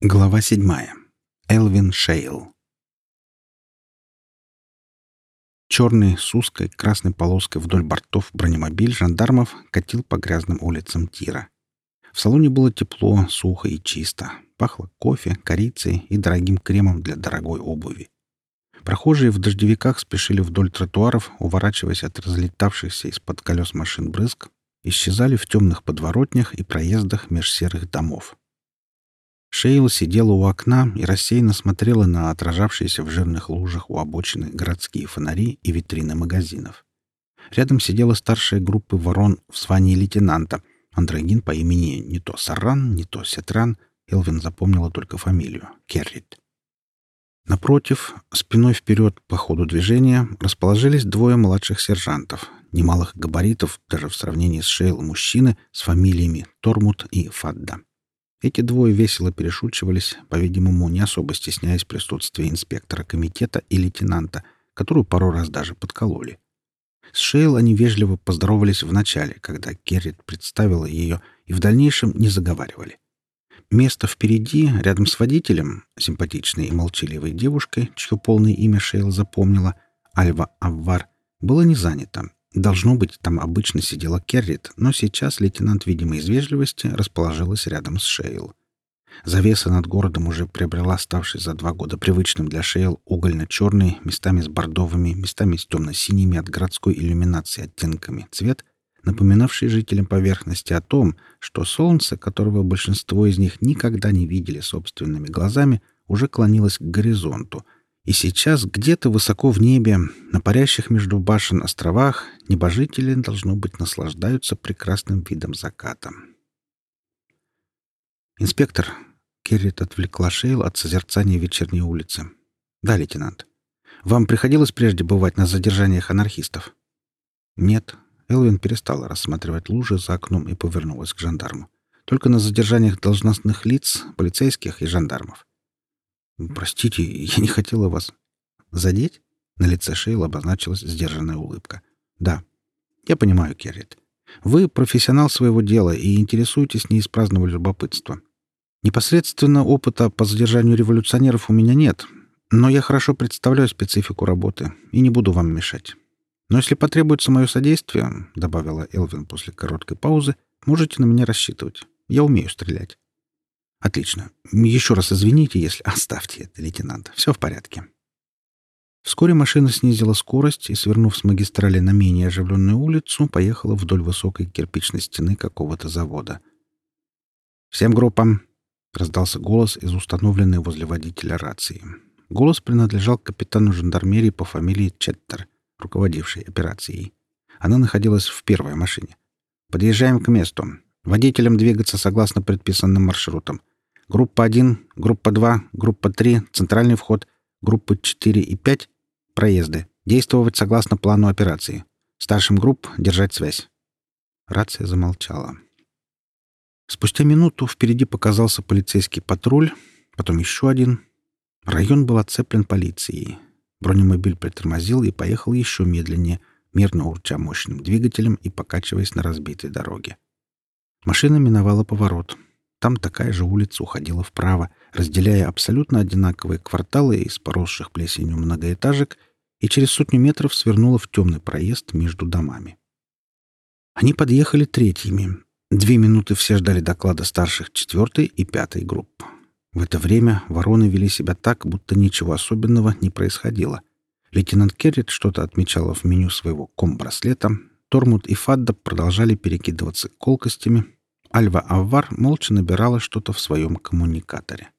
Глава седьмая. Элвин Шейл. Черный с узкой красной полоской вдоль бортов бронемобиль жандармов катил по грязным улицам Тира. В салоне было тепло, сухо и чисто. Пахло кофе, корицей и дорогим кремом для дорогой обуви. Прохожие в дождевиках спешили вдоль тротуаров, уворачиваясь от разлетавшихся из-под колес машин брызг, исчезали в темных подворотнях и проездах меж серых домов. Шейл сидела у окна и рассеянно смотрела на отражавшиеся в жирных лужах у обочины городские фонари и витрины магазинов. Рядом сидела старшая группа ворон в звании лейтенанта, андрогин по имени не то Саран, не то Сетран, Элвин запомнила только фамилию — Керрит. Напротив, спиной вперед по ходу движения, расположились двое младших сержантов, немалых габаритов даже в сравнении с Шейл мужчины с фамилиями Тормут и Фадда. Эти двое весело перешучивались, по-видимому, не особо стесняясь присутствия инспектора комитета и лейтенанта, которую пару раз даже подкололи. С Шейл они вежливо поздоровались в начале, когда Керрит представила ее, и в дальнейшем не заговаривали. Место впереди, рядом с водителем, симпатичной и молчаливой девушкой, чье полное имя Шейл запомнила, Альва Аввар, было не занято, Должно быть, там обычно сидела Керрит, но сейчас лейтенант, видимо, из вежливости, расположилась рядом с Шейл. Завеса над городом уже приобрела ставший за два года привычным для Шейл угольно-черный, местами с бордовыми, местами с темно-синими от городской иллюминации оттенками цвет, напоминавший жителям поверхности о том, что солнце, которого большинство из них никогда не видели собственными глазами, уже клонилось к горизонту — и сейчас где-то высоко в небе, на парящих между башен островах, небожители, должно быть, наслаждаются прекрасным видом заката. «Инспектор», — Керрит отвлекла Шейл от созерцания вечерней улицы. «Да, лейтенант. Вам приходилось прежде бывать на задержаниях анархистов?» «Нет». Элвин перестала рассматривать лужи за окном и повернулась к жандарму. «Только на задержаниях должностных лиц, полицейских и жандармов. «Простите, я не хотела вас...» «Задеть?» На лице Шейла обозначилась сдержанная улыбка. «Да. Я понимаю, Керрит. Вы профессионал своего дела и интересуетесь не из праздного любопытства. Непосредственно опыта по задержанию революционеров у меня нет, но я хорошо представляю специфику работы и не буду вам мешать. Но если потребуется мое содействие, — добавила Элвин после короткой паузы, — можете на меня рассчитывать. Я умею стрелять. Отлично. Еще раз извините, если... Оставьте это, лейтенант. Все в порядке. Вскоре машина снизила скорость и, свернув с магистрали на менее оживленную улицу, поехала вдоль высокой кирпичной стены какого-то завода. «Всем группам!» — раздался голос из установленной возле водителя рации. Голос принадлежал капитану жандармерии по фамилии Четтер, руководившей операцией. Она находилась в первой машине. «Подъезжаем к месту. Водителям двигаться согласно предписанным маршрутам. Группа 1, группа 2, группа 3, центральный вход, группы 4 и 5 — проезды. Действовать согласно плану операции. Старшим групп держать связь. Рация замолчала. Спустя минуту впереди показался полицейский патруль, потом еще один. Район был оцеплен полицией. Бронемобиль притормозил и поехал еще медленнее, мирно урча мощным двигателем и покачиваясь на разбитой дороге. Машина миновала поворот. Там такая же улица уходила вправо, разделяя абсолютно одинаковые кварталы из поросших плесенью многоэтажек и через сотню метров свернула в темный проезд между домами. Они подъехали третьими. Две минуты все ждали доклада старших четвертой и пятой групп. В это время вороны вели себя так, будто ничего особенного не происходило. Лейтенант Керрит что-то отмечала в меню своего ком-браслета. Тормут и Фадда продолжали перекидываться колкостями, Альва Аввар молча набирала что-то в своем коммуникаторе.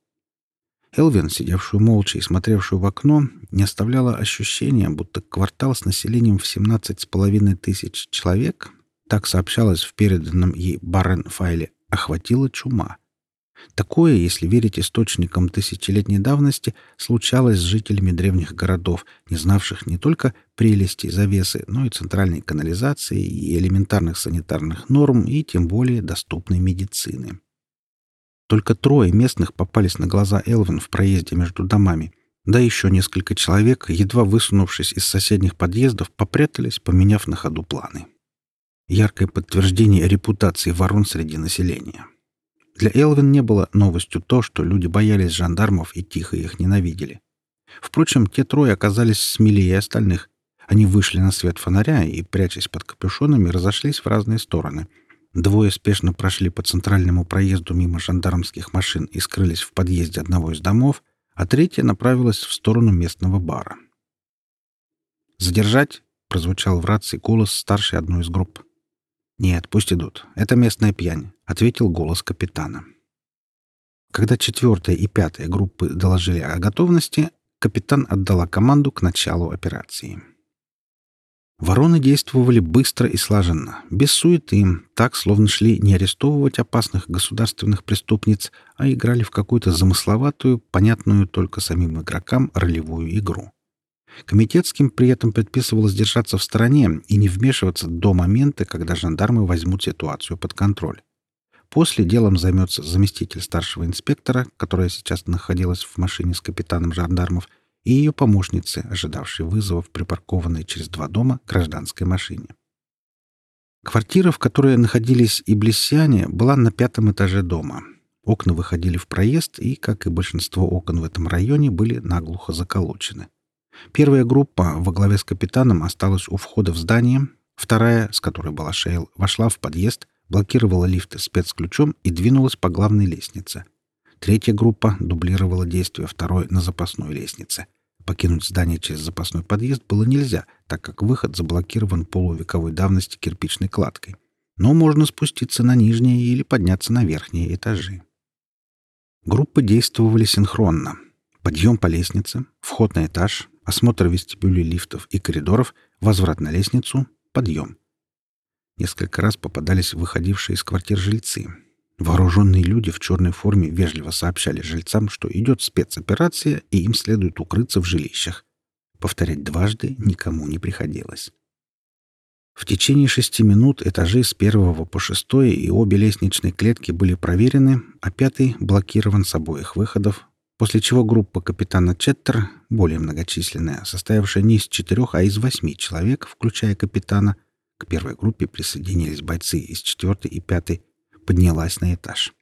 Элвин, сидевшую молча и смотревшую в окно, не оставляла ощущения, будто квартал с населением в 17,5 тысяч человек, так сообщалось в переданном ей Баррен-файле, охватила чума. Такое, если верить источникам тысячелетней давности, случалось с жителями древних городов, не знавших не только прелестей завесы, но и центральной канализации и элементарных санитарных норм и тем более доступной медицины. Только трое местных попались на глаза Элвин в проезде между домами, да еще несколько человек, едва высунувшись из соседних подъездов, попрятались, поменяв на ходу планы. Яркое подтверждение репутации ворон среди населения. Для Элвин не было новостью то, что люди боялись жандармов и тихо их ненавидели. Впрочем, те трое оказались смелее остальных. Они вышли на свет фонаря и, прячась под капюшонами, разошлись в разные стороны. Двое спешно прошли по центральному проезду мимо жандармских машин и скрылись в подъезде одного из домов, а третья направилась в сторону местного бара. «Задержать?» — прозвучал в рации голос старшей одной из групп. «Нет, пусть идут. Это местная пьянь», — ответил голос капитана. Когда четвертая и пятая группы доложили о готовности, капитан отдала команду к началу операции. Вороны действовали быстро и слаженно, без суеты, так, словно шли не арестовывать опасных государственных преступниц, а играли в какую-то замысловатую, понятную только самим игрокам, ролевую игру. Комитетским при этом предписывалось держаться в стороне и не вмешиваться до момента, когда жандармы возьмут ситуацию под контроль. После делом займется заместитель старшего инспектора, которая сейчас находилась в машине с капитаном жандармов, и ее помощницы, ожидавшей вызова в припаркованной через два дома гражданской машине. Квартира, в которой находились и блесяне, была на пятом этаже дома. Окна выходили в проезд и, как и большинство окон в этом районе, были наглухо заколочены. Первая группа во главе с капитаном осталась у входа в здание, вторая, с которой была Шейл, вошла в подъезд, блокировала лифты спецключом и двинулась по главной лестнице. Третья группа дублировала действия второй на запасной лестнице. Покинуть здание через запасной подъезд было нельзя, так как выход заблокирован полувековой давности кирпичной кладкой. Но можно спуститься на нижние или подняться на верхние этажи. Группы действовали синхронно. Подъем по лестнице, вход на этаж, осмотр вестибюлей лифтов и коридоров, возврат на лестницу, подъем. Несколько раз попадались выходившие из квартир жильцы. Вооруженные люди в черной форме вежливо сообщали жильцам, что идет спецоперация и им следует укрыться в жилищах. Повторять дважды никому не приходилось. В течение шести минут этажи с первого по шестой и обе лестничные клетки были проверены, а пятый блокирован с обоих выходов, после чего группа капитана Четтер, более многочисленная, состоявшая не из четырех, а из восьми человек, включая капитана, к первой группе присоединились бойцы из четвертой и пятой, поднялась на этаж.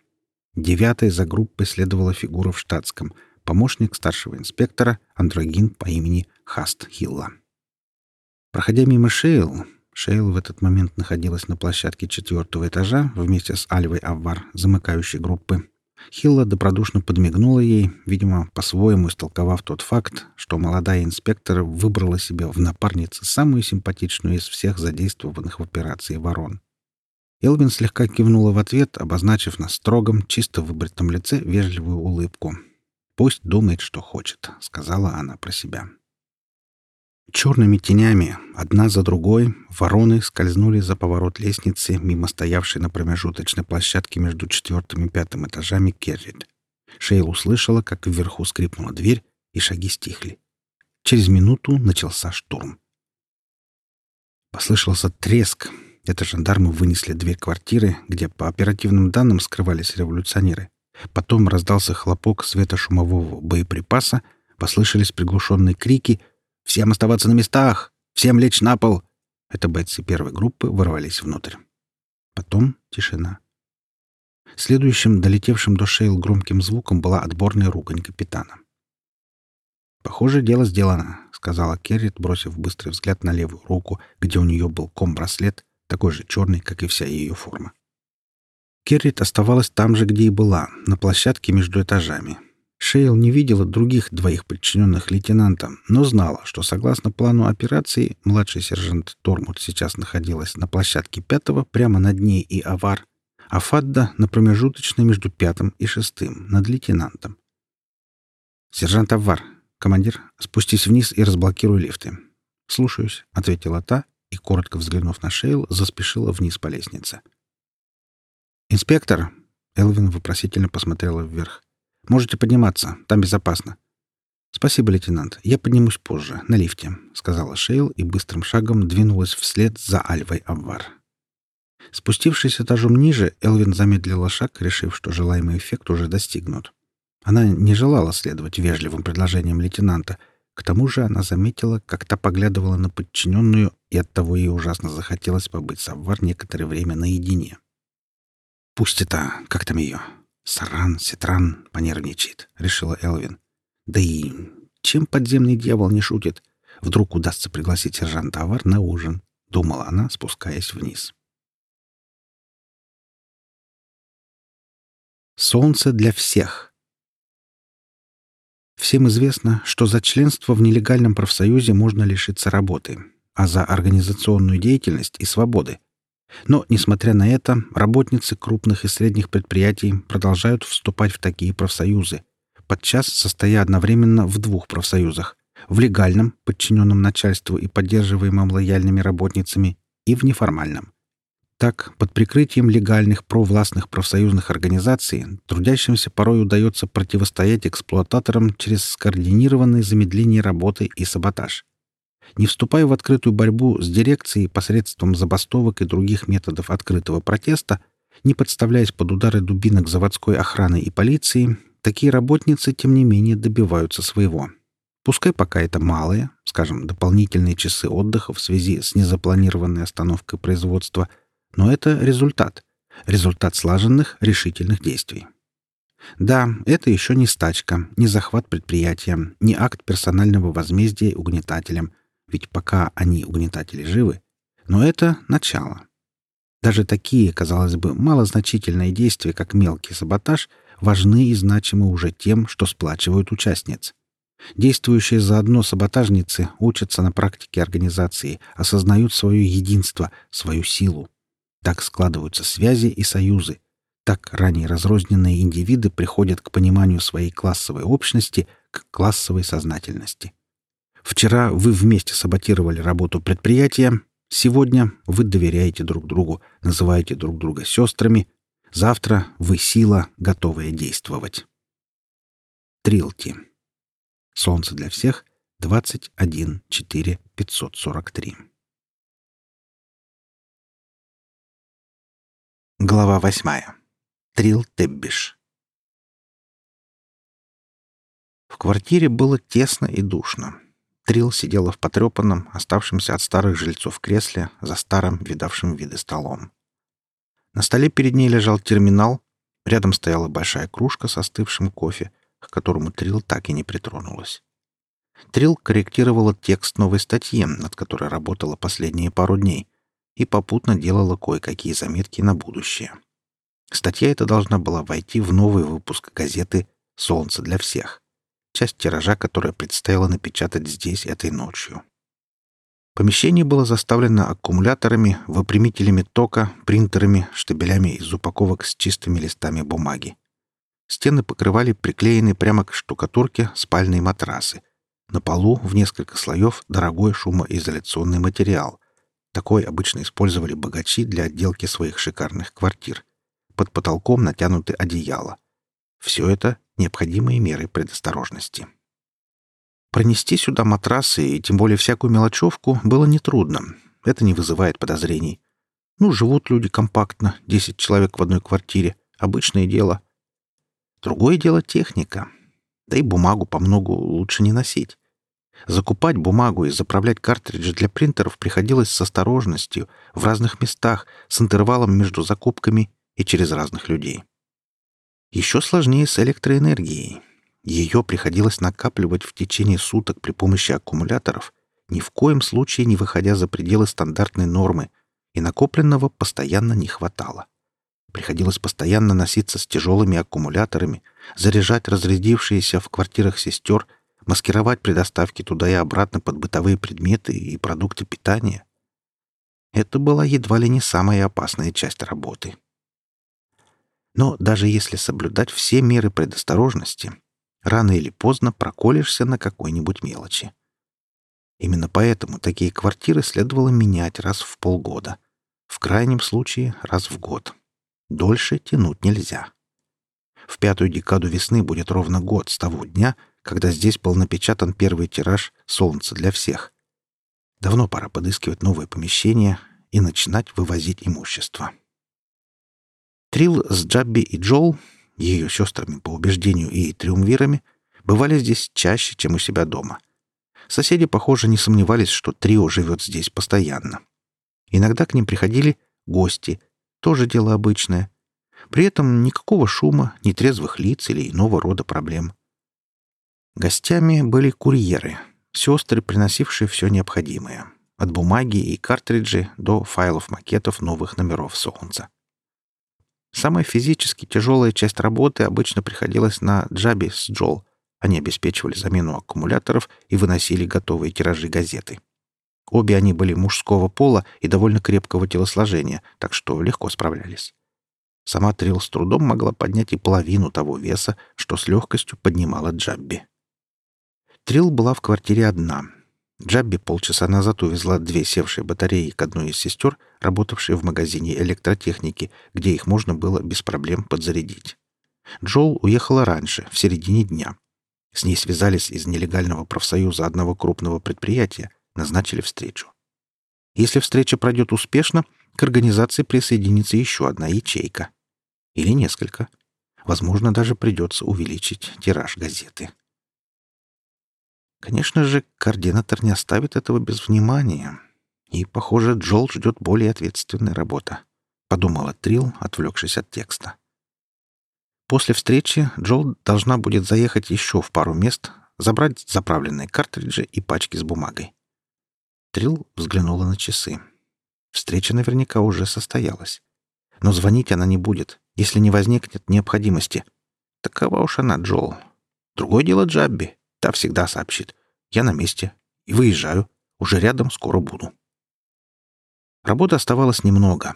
Девятой за группой следовала фигура в штатском, помощник старшего инспектора, андрогин по имени Хаст Хилла. Проходя мимо Шейл, Шейл в этот момент находилась на площадке четвертого этажа вместе с Альвой Аввар, замыкающей группы, Хилла добродушно подмигнула ей, видимо, по-своему истолковав тот факт, что молодая инспектор выбрала себе в напарнице самую симпатичную из всех задействованных в операции ворон. Элвин слегка кивнула в ответ, обозначив на строгом, чисто выбритом лице вежливую улыбку. «Пусть думает, что хочет», — сказала она про себя. Черными тенями, одна за другой, вороны скользнули за поворот лестницы мимо стоявшей на промежуточной площадке между четвертым и пятым этажами Керрит. Шейл услышала, как вверху скрипнула дверь, и шаги стихли. Через минуту начался штурм. Послышался треск. Это жандармы вынесли дверь квартиры, где по оперативным данным скрывались революционеры. Потом раздался хлопок светошумового боеприпаса, послышались приглушенные крики — Всем оставаться на местах! Всем лечь на пол!» Это бойцы первой группы ворвались внутрь. Потом тишина. Следующим, долетевшим до Шейл громким звуком была отборная ругань капитана. «Похоже, дело сделано», — сказала Керрит, бросив быстрый взгляд на левую руку, где у нее был ком-браслет, такой же черный, как и вся ее форма. Керрит оставалась там же, где и была, на площадке между этажами, Шейл не видела других двоих подчиненных лейтенанта, но знала, что согласно плану операции младший сержант Тормут сейчас находилась на площадке пятого прямо над ней и Авар, а Фадда на промежуточной между пятым и шестым, над лейтенантом. «Сержант Авар, командир, спустись вниз и разблокируй лифты». «Слушаюсь», — ответила та и, коротко взглянув на Шейл, заспешила вниз по лестнице. «Инспектор!» — Элвин вопросительно посмотрела вверх. Можете подниматься, там безопасно. Спасибо, лейтенант. Я поднимусь позже, на лифте, сказала Шейл и быстрым шагом двинулась вслед за Альвой Абвар. Спустившись этажом ниже, Элвин замедлила шаг, решив, что желаемый эффект уже достигнут. Она не желала следовать вежливым предложениям лейтенанта. К тому же она заметила, как та поглядывала на подчиненную, и оттого ей ужасно захотелось побыть с Абвар некоторое время наедине. «Пусть это... как там ее? «Саран, Ситран понервничает», — решила Элвин. «Да и чем подземный дьявол не шутит? Вдруг удастся пригласить сержанта Авар на ужин», — думала она, спускаясь вниз. Солнце для всех. Всем известно, что за членство в нелегальном профсоюзе можно лишиться работы, а за организационную деятельность и свободы. Но, несмотря на это, работницы крупных и средних предприятий продолжают вступать в такие профсоюзы, подчас состоя одновременно в двух профсоюзах — в легальном, подчиненном начальству и поддерживаемом лояльными работницами, и в неформальном. Так, под прикрытием легальных провластных профсоюзных организаций трудящимся порой удается противостоять эксплуататорам через скоординированное замедление работы и саботаж. Не вступая в открытую борьбу с дирекцией посредством забастовок и других методов открытого протеста, не подставляясь под удары дубинок заводской охраны и полиции, такие работницы, тем не менее, добиваются своего. Пускай пока это малые, скажем, дополнительные часы отдыха в связи с незапланированной остановкой производства, но это результат. Результат слаженных, решительных действий. Да, это еще не стачка, не захват предприятия, не акт персонального возмездия угнетателям — ведь пока они, угнетатели, живы. Но это начало. Даже такие, казалось бы, малозначительные действия, как мелкий саботаж, важны и значимы уже тем, что сплачивают участниц. Действующие заодно саботажницы учатся на практике организации, осознают свое единство, свою силу. Так складываются связи и союзы. Так ранее разрозненные индивиды приходят к пониманию своей классовой общности, к классовой сознательности. Вчера вы вместе саботировали работу предприятия, сегодня вы доверяете друг другу, называете друг друга сестрами, завтра вы сила, готовая действовать. Трилти. Солнце для всех 21.4.543. Глава восьмая. Трил Теббиш. В квартире было тесно и душно. Трил сидела в потрепанном, оставшемся от старых жильцов кресле за старым, видавшим виды столом. На столе перед ней лежал терминал, рядом стояла большая кружка с остывшим кофе, к которому Трил так и не притронулась. Трил корректировала текст новой статьи, над которой работала последние пару дней, и попутно делала кое-какие заметки на будущее. Статья эта должна была войти в новый выпуск газеты «Солнце для всех» часть тиража, которая предстояло напечатать здесь этой ночью. Помещение было заставлено аккумуляторами, выпрямителями тока, принтерами, штабелями из упаковок с чистыми листами бумаги. Стены покрывали приклеенные прямо к штукатурке спальные матрасы. На полу в несколько слоев дорогой шумоизоляционный материал. Такой обычно использовали богачи для отделки своих шикарных квартир. Под потолком натянуты одеяла. Все это необходимые меры предосторожности. Пронести сюда матрасы и тем более всякую мелочевку было нетрудно. Это не вызывает подозрений. Ну, живут люди компактно, 10 человек в одной квартире. Обычное дело. Другое дело техника. Да и бумагу по многу лучше не носить. Закупать бумагу и заправлять картриджи для принтеров приходилось с осторожностью, в разных местах, с интервалом между закупками и через разных людей. Еще сложнее с электроэнергией. Ее приходилось накапливать в течение суток при помощи аккумуляторов, ни в коем случае не выходя за пределы стандартной нормы, и накопленного постоянно не хватало. Приходилось постоянно носиться с тяжелыми аккумуляторами, заряжать разрядившиеся в квартирах сестер, маскировать предоставки туда и обратно под бытовые предметы и продукты питания. Это была едва ли не самая опасная часть работы. Но даже если соблюдать все меры предосторожности, рано или поздно проколешься на какой-нибудь мелочи. Именно поэтому такие квартиры следовало менять раз в полгода. В крайнем случае раз в год. Дольше тянуть нельзя. В пятую декаду весны будет ровно год с того дня, когда здесь был напечатан первый тираж «Солнце для всех». Давно пора подыскивать новое помещение и начинать вывозить имущество. Трил с Джабби и Джол, ее сестрами по убеждению и триумвирами, бывали здесь чаще, чем у себя дома. Соседи, похоже, не сомневались, что трио живет здесь постоянно. Иногда к ним приходили гости, тоже дело обычное. При этом никакого шума, нетрезвых лиц или иного рода проблем. Гостями были курьеры, сестры, приносившие все необходимое. От бумаги и картриджей до файлов макетов новых номеров Солнца. Самая физически тяжелая часть работы обычно приходилась на Джаби с Джол. Они обеспечивали замену аккумуляторов и выносили готовые тиражи газеты. Обе они были мужского пола и довольно крепкого телосложения, так что легко справлялись. Сама Трил с трудом могла поднять и половину того веса, что с легкостью поднимала Джабби. Трил была в квартире одна. Джабби полчаса назад увезла две севшие батареи к одной из сестер, работавшей в магазине электротехники, где их можно было без проблем подзарядить. Джол уехала раньше, в середине дня. С ней связались из нелегального профсоюза одного крупного предприятия, назначили встречу. Если встреча пройдет успешно, к организации присоединится еще одна ячейка. Или несколько. Возможно, даже придется увеличить тираж газеты. Конечно же, координатор не оставит этого без внимания. И, похоже, Джол ждет более ответственная работа. Подумала Трил, отвлекшись от текста. После встречи Джол должна будет заехать еще в пару мест, забрать заправленные картриджи и пачки с бумагой. Трил взглянула на часы. Встреча наверняка уже состоялась. Но звонить она не будет, если не возникнет необходимости. Такова уж она, Джол. Другое дело Джабби. Та всегда сообщит. Я на месте. И выезжаю. Уже рядом скоро буду. Работы оставалось немного.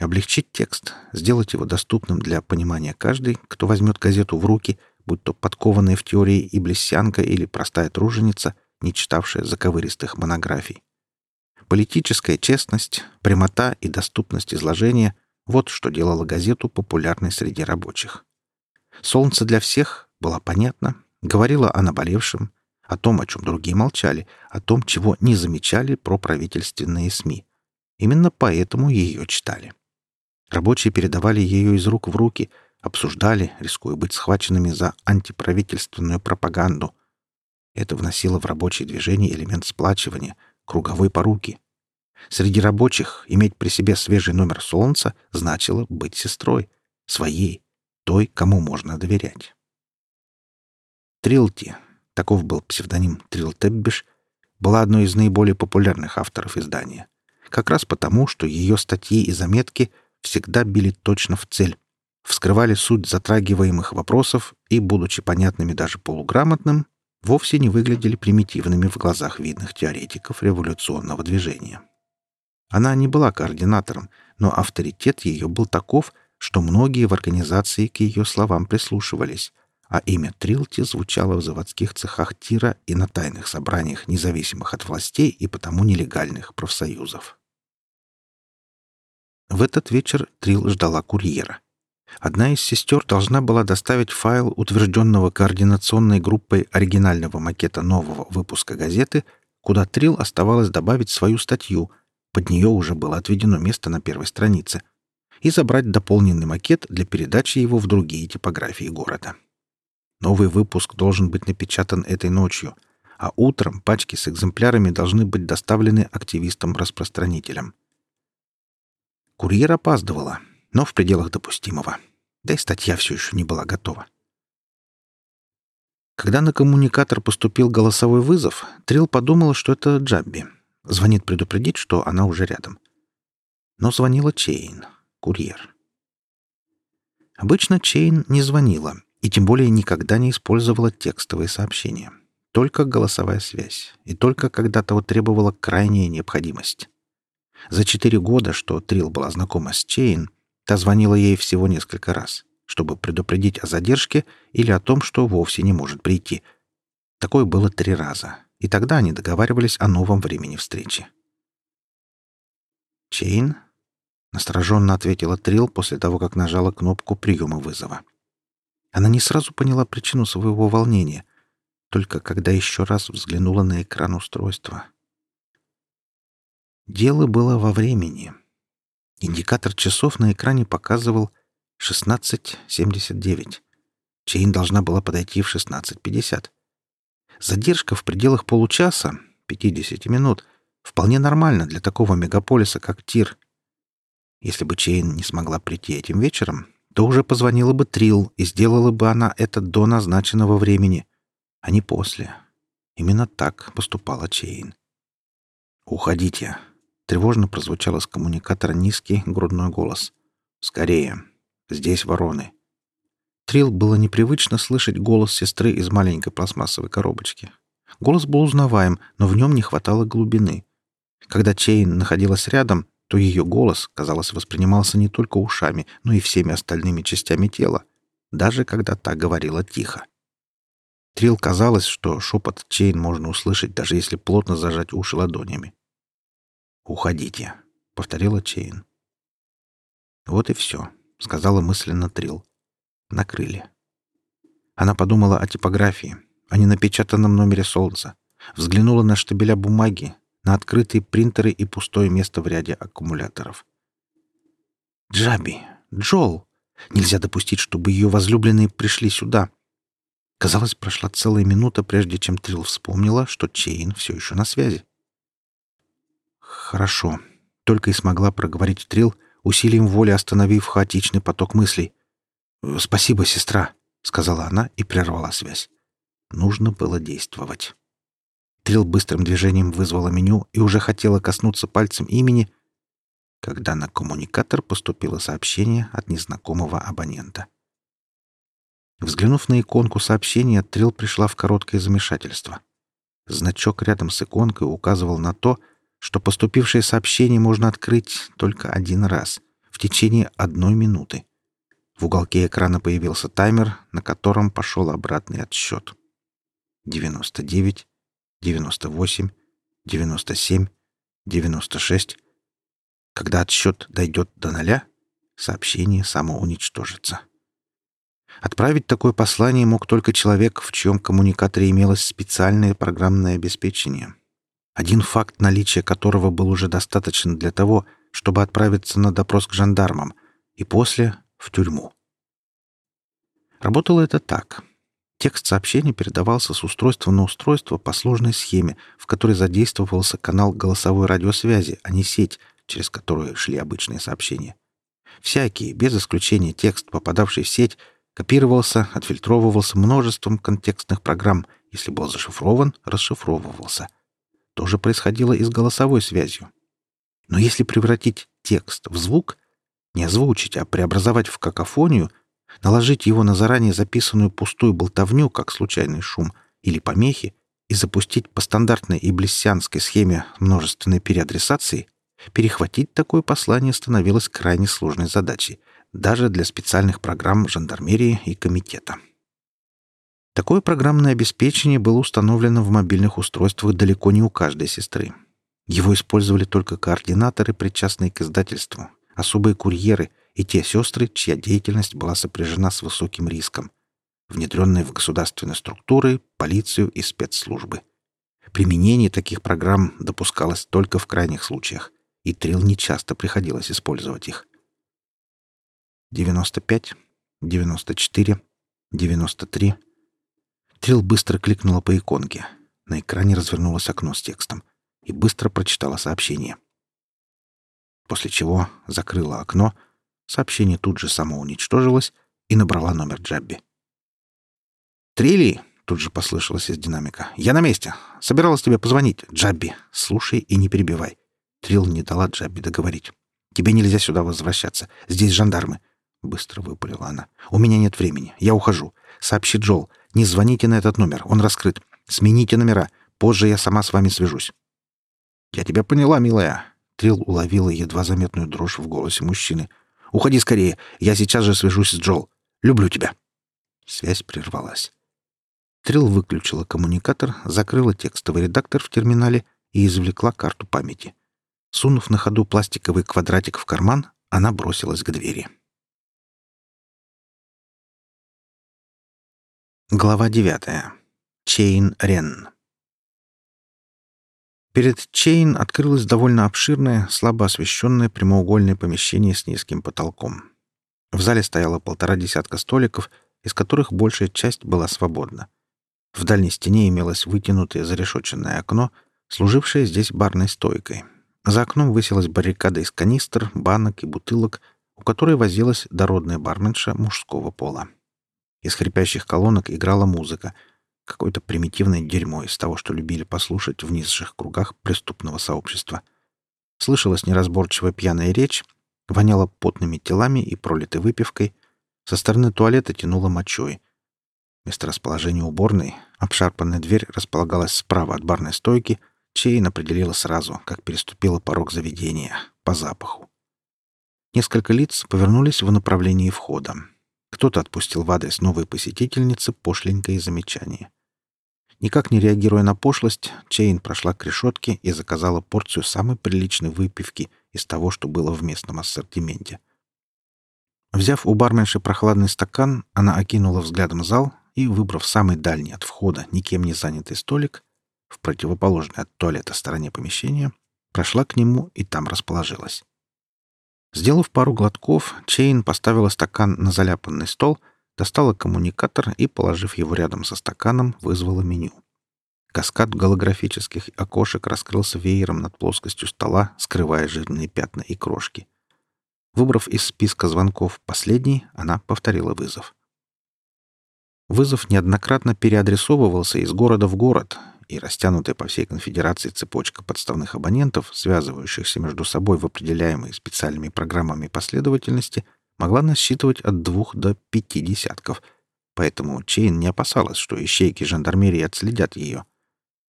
Облегчить текст, сделать его доступным для понимания каждый, кто возьмет газету в руки, будь то подкованная в теории и блестянка или простая труженица, не читавшая заковыристых монографий. Политическая честность, прямота и доступность изложения — вот что делало газету популярной среди рабочих. «Солнце для всех» была понятна, говорила о наболевшем, о том, о чем другие молчали, о том, чего не замечали про правительственные СМИ. Именно поэтому ее читали. Рабочие передавали ее из рук в руки, обсуждали, рискуя быть схваченными за антиправительственную пропаганду. Это вносило в рабочее движение элемент сплачивания, круговой поруки. Среди рабочих иметь при себе свежий номер «Солнца» значило быть сестрой, своей, той, кому можно доверять. Трилти, таков был псевдоним Трилтеббиш, была одной из наиболее популярных авторов издания. Как раз потому, что ее статьи и заметки всегда били точно в цель, вскрывали суть затрагиваемых вопросов и, будучи понятными даже полуграмотным, вовсе не выглядели примитивными в глазах видных теоретиков революционного движения. Она не была координатором, но авторитет ее был таков, что многие в организации к ее словам прислушивались, а имя Трилти звучало в заводских цехах тира и на тайных собраниях независимых от властей и потому нелегальных профсоюзов. В этот вечер Трил ждала курьера. Одна из сестер должна была доставить файл утвержденного координационной группой оригинального макета нового выпуска газеты, куда Трил оставалось добавить свою статью — под нее уже было отведено место на первой странице, и забрать дополненный макет для передачи его в другие типографии города. Новый выпуск должен быть напечатан этой ночью, а утром пачки с экземплярами должны быть доставлены активистам-распространителям. Курьер опаздывала, но в пределах допустимого. Да и статья все еще не была готова. Когда на коммуникатор поступил голосовой вызов, Трил подумала, что это Джабби — Звонит предупредить, что она уже рядом. Но звонила Чейн, курьер. Обычно Чейн не звонила и тем более никогда не использовала текстовые сообщения. Только голосовая связь. И только когда того требовала крайняя необходимость. За четыре года, что Трил была знакома с Чейн, та звонила ей всего несколько раз, чтобы предупредить о задержке или о том, что вовсе не может прийти. Такое было три раза, и тогда они договаривались о новом времени встречи. «Чейн?» — настороженно ответила Трил после того, как нажала кнопку приема вызова. Она не сразу поняла причину своего волнения, только когда еще раз взглянула на экран устройства. Дело было во времени. Индикатор часов на экране показывал 16.79. Чейн должна была подойти в 16.50. Задержка в пределах получаса, 50 минут, вполне нормально для такого мегаполиса, как Тир. Если бы Чейн не смогла прийти этим вечером, то уже позвонила бы Трил, и сделала бы она это до назначенного времени, а не после. Именно так поступала Чейн. «Уходите!» — тревожно прозвучал из коммуникатора низкий грудной голос. «Скорее! Здесь вороны!» Трил было непривычно слышать голос сестры из маленькой пластмассовой коробочки. Голос был узнаваем, но в нем не хватало глубины. Когда Чейн находилась рядом, то ее голос, казалось, воспринимался не только ушами, но и всеми остальными частями тела, даже когда та говорила тихо. Трил казалось, что шепот Чейн можно услышать, даже если плотно зажать уши ладонями. «Уходите», — повторила Чейн. «Вот и все», — сказала мысленно Трил. «Накрыли». Она подумала о типографии, о ненапечатанном номере солнца, взглянула на штабеля бумаги, на открытые принтеры и пустое место в ряде аккумуляторов. «Джаби! Джол! Нельзя допустить, чтобы ее возлюбленные пришли сюда!» Казалось, прошла целая минута, прежде чем Трилл вспомнила, что Чейн все еще на связи. «Хорошо», — только и смогла проговорить Трилл, усилием воли остановив хаотичный поток мыслей. «Спасибо, сестра», — сказала она и прервала связь. Нужно было действовать. Трил быстрым движением вызвала меню и уже хотела коснуться пальцем имени, когда на коммуникатор поступило сообщение от незнакомого абонента. Взглянув на иконку сообщения, Трил пришла в короткое замешательство. Значок рядом с иконкой указывал на то, что поступившее сообщение можно открыть только один раз, в течение одной минуты. В уголке экрана появился таймер, на котором пошел обратный отсчет. 99, 98, 97, 96. Когда отсчет дойдет до нуля, сообщение самоуничтожится. Отправить такое послание мог только человек, в чьем коммуникаторе имелось специальное программное обеспечение, один факт наличия которого был уже достаточен для того, чтобы отправиться на допрос к жандармам и после — в тюрьму. Работало это так — Текст сообщения передавался с устройства на устройство по сложной схеме, в которой задействовался канал голосовой радиосвязи, а не сеть, через которую шли обычные сообщения. Всякий, без исключения текст, попадавший в сеть, копировался, отфильтровывался множеством контекстных программ, если был зашифрован, расшифровывался. То же происходило и с голосовой связью. Но если превратить текст в звук, не озвучить, а преобразовать в какофонию — наложить его на заранее записанную пустую болтовню, как случайный шум, или помехи, и запустить по стандартной иблиссианской схеме множественной переадресации, перехватить такое послание становилось крайне сложной задачей, даже для специальных программ жандармерии и комитета. Такое программное обеспечение было установлено в мобильных устройствах далеко не у каждой сестры. Его использовали только координаторы, причастные к издательству, особые курьеры — и те сестры, чья деятельность была сопряжена с высоким риском, внедренные в государственные структуры, полицию и спецслужбы. Применение таких программ допускалось только в крайних случаях, и Трил нечасто приходилось использовать их. 95, 94, 93. Трил быстро кликнула по иконке. На экране развернулось окно с текстом и быстро прочитала сообщение. После чего закрыла окно — Сообщение тут же само уничтожилось и набрала номер Джабби. «Трилли!» — тут же послышалось из динамика. «Я на месте. Собиралась тебе позвонить. Джабби, слушай и не перебивай». Трилл не дала Джабби договорить. «Тебе нельзя сюда возвращаться. Здесь жандармы». Быстро выпалила она. «У меня нет времени. Я ухожу. Сообщи Джол. Не звоните на этот номер. Он раскрыт. Смените номера. Позже я сама с вами свяжусь». «Я тебя поняла, милая». Трилл уловила едва заметную дрожь в голосе мужчины — Уходи скорее. Я сейчас же свяжусь с Джол. Люблю тебя». Связь прервалась. Трилл выключила коммуникатор, закрыла текстовый редактор в терминале и извлекла карту памяти. Сунув на ходу пластиковый квадратик в карман, она бросилась к двери. Глава девятая. Чейн Рен. Перед Чейн открылось довольно обширное, слабо освещенное прямоугольное помещение с низким потолком. В зале стояло полтора десятка столиков, из которых большая часть была свободна. В дальней стене имелось вытянутое зарешоченное окно, служившее здесь барной стойкой. За окном высилась баррикада из канистр, банок и бутылок, у которой возилась дородная барменша мужского пола. Из хрипящих колонок играла музыка, какое-то примитивное дерьмо из того, что любили послушать в низших кругах преступного сообщества. Слышалась неразборчивая пьяная речь, воняло потными телами и пролитой выпивкой, со стороны туалета тянуло мочой. Место расположения уборной, обшарпанная дверь располагалась справа от барной стойки, Чейн определила сразу, как переступила порог заведения, по запаху. Несколько лиц повернулись в направлении входа. Кто-то отпустил в адрес новой посетительницы пошленькое замечание. Никак не реагируя на пошлость, Чейн прошла к решетке и заказала порцию самой приличной выпивки из того, что было в местном ассортименте. Взяв у барменши прохладный стакан, она окинула взглядом зал и, выбрав самый дальний от входа никем не занятый столик, в противоположной от туалета стороне помещения, прошла к нему и там расположилась. Сделав пару глотков, Чейн поставила стакан на заляпанный стол, достала коммуникатор и, положив его рядом со стаканом, вызвала меню. Каскад голографических окошек раскрылся веером над плоскостью стола, скрывая жирные пятна и крошки. Выбрав из списка звонков последний, она повторила вызов. Вызов неоднократно переадресовывался из города в город, и растянутая по всей конфедерации цепочка подставных абонентов, связывающихся между собой в определяемые специальными программами последовательности, могла насчитывать от двух до пяти десятков, поэтому Чейн не опасалась, что ищейки жандармерии отследят ее,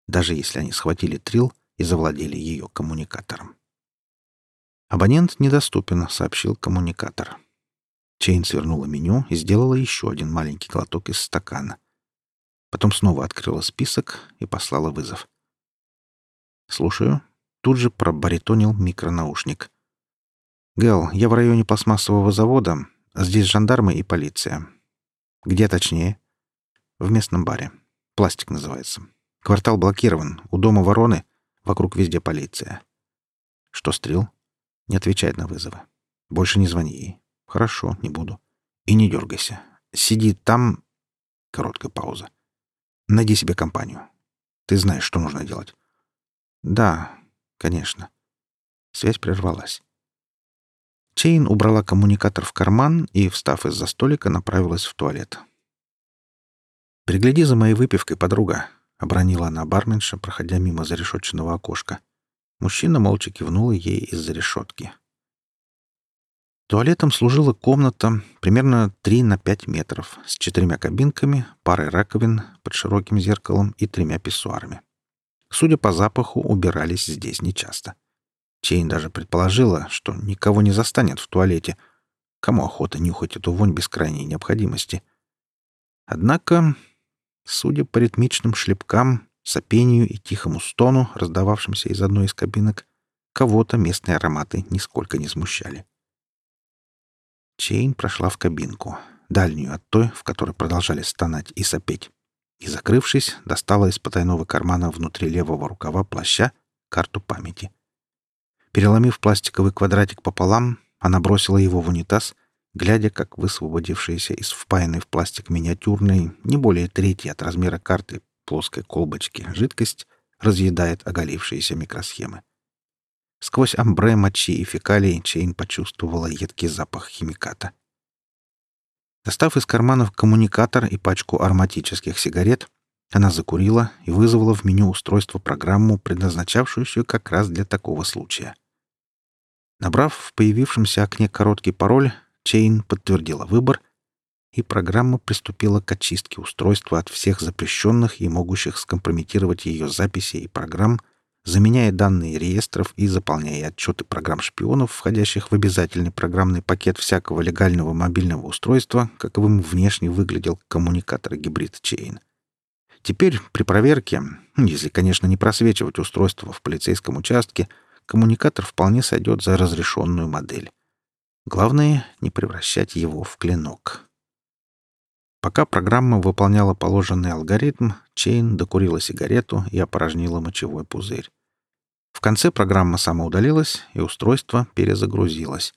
даже если они схватили Трил и завладели ее коммуникатором. «Абонент недоступен», — сообщил коммуникатор. Чейн свернула меню и сделала еще один маленький глоток из стакана. Потом снова открыла список и послала вызов. «Слушаю». Тут же пробаритонил микронаушник. «Гэл, я в районе пластмассового завода. Здесь жандармы и полиция. Где точнее?» «В местном баре. Пластик называется. Квартал блокирован. У дома вороны. Вокруг везде полиция». «Что, стрел?» «Не отвечает на вызовы. Больше не звони ей». «Хорошо, не буду. И не дергайся. Сиди там...» Короткая пауза. Найди себе компанию. Ты знаешь, что нужно делать. Да, конечно. Связь прервалась. Чейн убрала коммуникатор в карман и, встав из-за столика, направилась в туалет. «Пригляди за моей выпивкой, подруга», — обронила она барменша, проходя мимо зарешетченного окошка. Мужчина молча кивнул ей из-за решетки. Туалетом служила комната примерно 3 на 5 метров с четырьмя кабинками, парой раковин под широким зеркалом и тремя писсуарами. Судя по запаху, убирались здесь нечасто. Чейн даже предположила, что никого не застанет в туалете. Кому охота нюхать эту вонь без крайней необходимости? Однако, судя по ритмичным шлепкам, сопению и тихому стону, раздававшимся из одной из кабинок, кого-то местные ароматы нисколько не смущали. Чейн прошла в кабинку, дальнюю от той, в которой продолжали стонать и сопеть, и, закрывшись, достала из потайного кармана внутри левого рукава плаща карту памяти. Переломив пластиковый квадратик пополам, она бросила его в унитаз, глядя, как высвободившаяся из впаянной в пластик миниатюрной, не более трети от размера карты плоской колбочки, жидкость разъедает оголившиеся микросхемы. Сквозь амбре мочи и фекалий Чейн почувствовала едкий запах химиката. Достав из карманов коммуникатор и пачку ароматических сигарет, она закурила и вызвала в меню устройства программу, предназначавшуюся как раз для такого случая. Набрав в появившемся окне короткий пароль, Чейн подтвердила выбор, и программа приступила к очистке устройства от всех запрещенных и могущих скомпрометировать ее записи и программ — заменяя данные реестров и заполняя отчеты программ шпионов, входящих в обязательный программный пакет всякого легального мобильного устройства, каковым внешне выглядел коммуникатор гибрид Chain. Теперь при проверке, если, конечно, не просвечивать устройство в полицейском участке, коммуникатор вполне сойдет за разрешенную модель. Главное — не превращать его в клинок. Пока программа выполняла положенный алгоритм, Чейн докурила сигарету и опорожнила мочевой пузырь. В конце программа самоудалилась, и устройство перезагрузилось.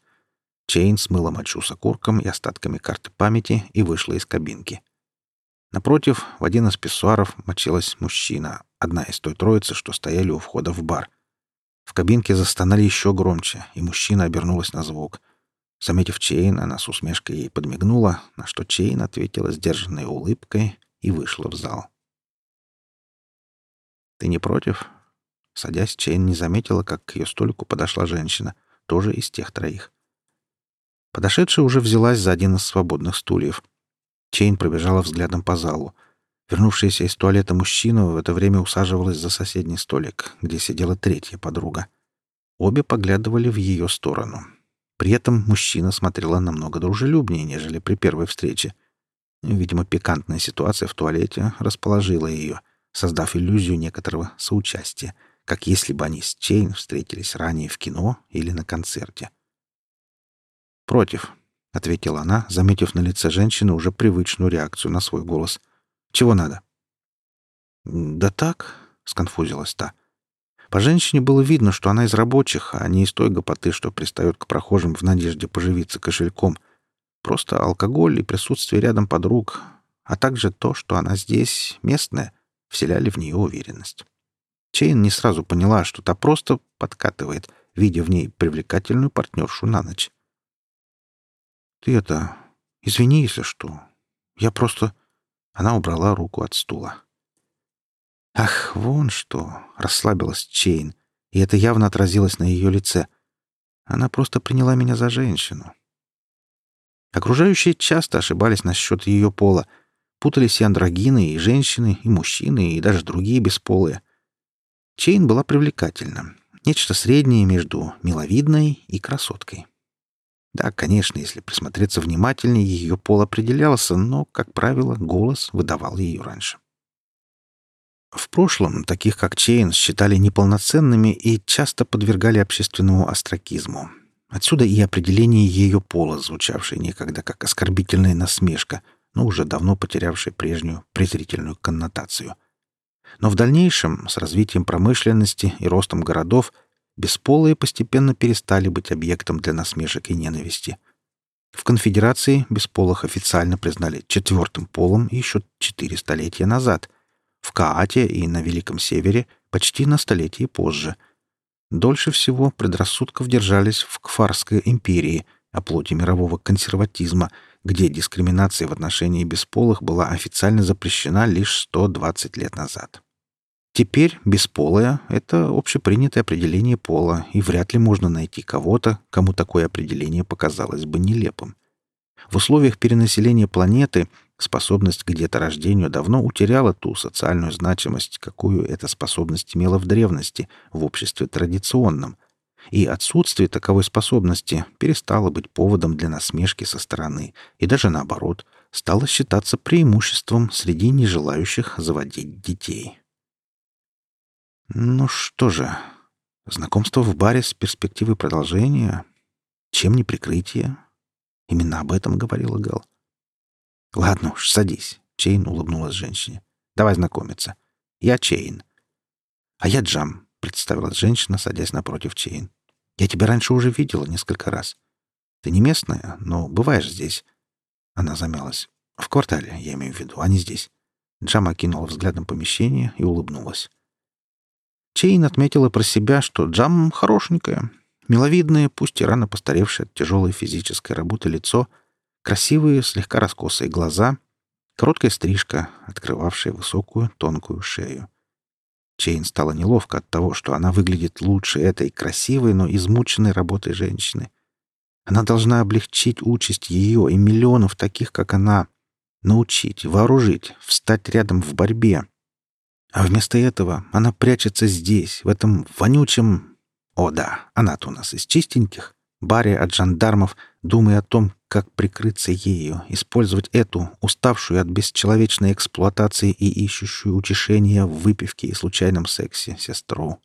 Чейн смыла мочу с окурком и остатками карты памяти и вышла из кабинки. Напротив, в один из писсуаров мочилась мужчина, одна из той троицы, что стояли у входа в бар. В кабинке застонали еще громче, и мужчина обернулась на звук. Заметив Чейн, она с усмешкой ей подмигнула, на что Чейн ответила сдержанной улыбкой и вышла в зал. «Ты не против?» Садясь, Чейн не заметила, как к ее столику подошла женщина, тоже из тех троих. Подошедшая уже взялась за один из свободных стульев. Чейн пробежала взглядом по залу. Вернувшаяся из туалета мужчина в это время усаживалась за соседний столик, где сидела третья подруга. Обе поглядывали в ее сторону. При этом мужчина смотрела намного дружелюбнее, нежели при первой встрече. Видимо, пикантная ситуация в туалете расположила ее, создав иллюзию некоторого соучастия, как если бы они с Чейн встретились ранее в кино или на концерте. «Против», — ответила она, заметив на лице женщины уже привычную реакцию на свой голос. «Чего надо?» «Да так», — сконфузилась та. По женщине было видно, что она из рабочих, а не из той гопоты, что пристает к прохожим в надежде поживиться кошельком. Просто алкоголь и присутствие рядом подруг, а также то, что она здесь местная, вселяли в нее уверенность. Чейн не сразу поняла, что та просто подкатывает, видя в ней привлекательную партнершу на ночь. «Ты это... Извини, если что. Я просто...» Она убрала руку от стула. «Ах, вон что!» — расслабилась Чейн, и это явно отразилось на ее лице. Она просто приняла меня за женщину. Окружающие часто ошибались насчет ее пола. Путались и андрогины, и женщины, и мужчины, и даже другие бесполые. Чейн была привлекательна. Нечто среднее между миловидной и красоткой. Да, конечно, если присмотреться внимательнее, ее пол определялся, но, как правило, голос выдавал ее раньше. В прошлом таких как Чейн считали неполноценными и часто подвергали общественному остракизму. Отсюда и определение ее пола, звучавшее некогда как оскорбительная насмешка, но уже давно потерявшее прежнюю презрительную коннотацию. Но в дальнейшем, с развитием промышленности и ростом городов, бесполые постепенно перестали быть объектом для насмешек и ненависти. В конфедерации бесполых официально признали четвертым полом еще четыре столетия назад, в Каате и на Великом Севере почти на столетие позже — Дольше всего предрассудков держались в Кфарской империи, оплоте мирового консерватизма, где дискриминация в отношении бесполых была официально запрещена лишь 120 лет назад. Теперь бесполое — это общепринятое определение пола, и вряд ли можно найти кого-то, кому такое определение показалось бы нелепым. В условиях перенаселения планеты способность к деторождению давно утеряла ту социальную значимость, какую эта способность имела в древности, в обществе традиционном, и отсутствие таковой способности перестало быть поводом для насмешки со стороны, и даже наоборот, стало считаться преимуществом среди нежелающих заводить детей. Ну что же, знакомство в баре с перспективой продолжения, чем не прикрытие, Именно об этом говорила Гал. «Ладно уж, садись», — Чейн улыбнулась женщине. «Давай знакомиться. Я Чейн». «А я Джам», — представилась женщина, садясь напротив Чейн. «Я тебя раньше уже видела несколько раз. Ты не местная, но бываешь здесь». Она замялась. «В квартале, я имею в виду, а не здесь». Джам окинула взглядом помещение и улыбнулась. Чейн отметила про себя, что Джам хорошенькая, Миловидное, пусть и рано постаревшее от тяжелой физической работы лицо, красивые, слегка раскосые глаза, короткая стрижка, открывавшая высокую, тонкую шею. Чейн стало неловко от того, что она выглядит лучше этой красивой, но измученной работой женщины. Она должна облегчить участь ее и миллионов таких, как она, научить, вооружить, встать рядом в борьбе. А вместо этого она прячется здесь, в этом вонючем, о да, она-то у нас из чистеньких. Барри от жандармов, думая о том, как прикрыться ею, использовать эту, уставшую от бесчеловечной эксплуатации и ищущую утешения в выпивке и случайном сексе, сестру.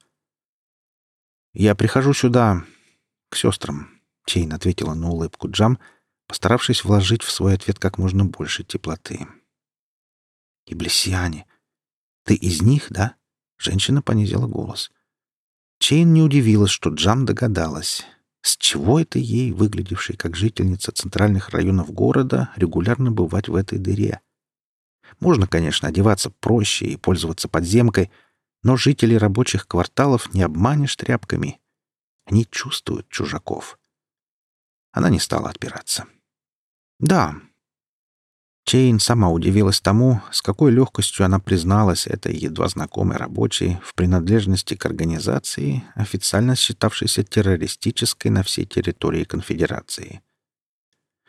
«Я прихожу сюда, к сестрам», — Чейн ответила на улыбку Джам, постаравшись вложить в свой ответ как можно больше теплоты. «Иблисиане, ты из них, да?» Женщина понизила голос. Чейн не удивилась, что Джам догадалась. С чего это ей, выглядевшей как жительница центральных районов города, регулярно бывать в этой дыре? Можно, конечно, одеваться проще и пользоваться подземкой, но жителей рабочих кварталов не обманешь тряпками. Они чувствуют чужаков. Она не стала отпираться. «Да». Чейн сама удивилась тому, с какой легкостью она призналась этой едва знакомой рабочей в принадлежности к организации, официально считавшейся террористической на всей территории конфедерации.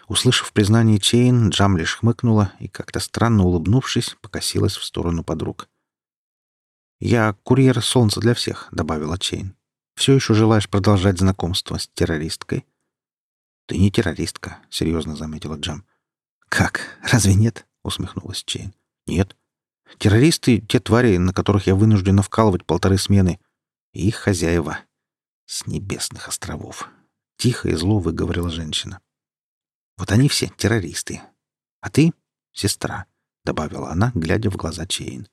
Услышав признание Чейн, Джам лишь хмыкнула и, как-то странно улыбнувшись, покосилась в сторону подруг. «Я курьер солнца для всех», — добавила Чейн. «Все еще желаешь продолжать знакомство с террористкой?» «Ты не террористка», — серьезно заметила Джам. «Как? Разве нет?» — усмехнулась Чейн. «Нет. Террористы — те твари, на которых я вынуждена вкалывать полторы смены. И их хозяева. С небесных островов». Тихо и зло выговорила женщина. «Вот они все террористы. А ты — сестра», — добавила она, глядя в глаза Чейн.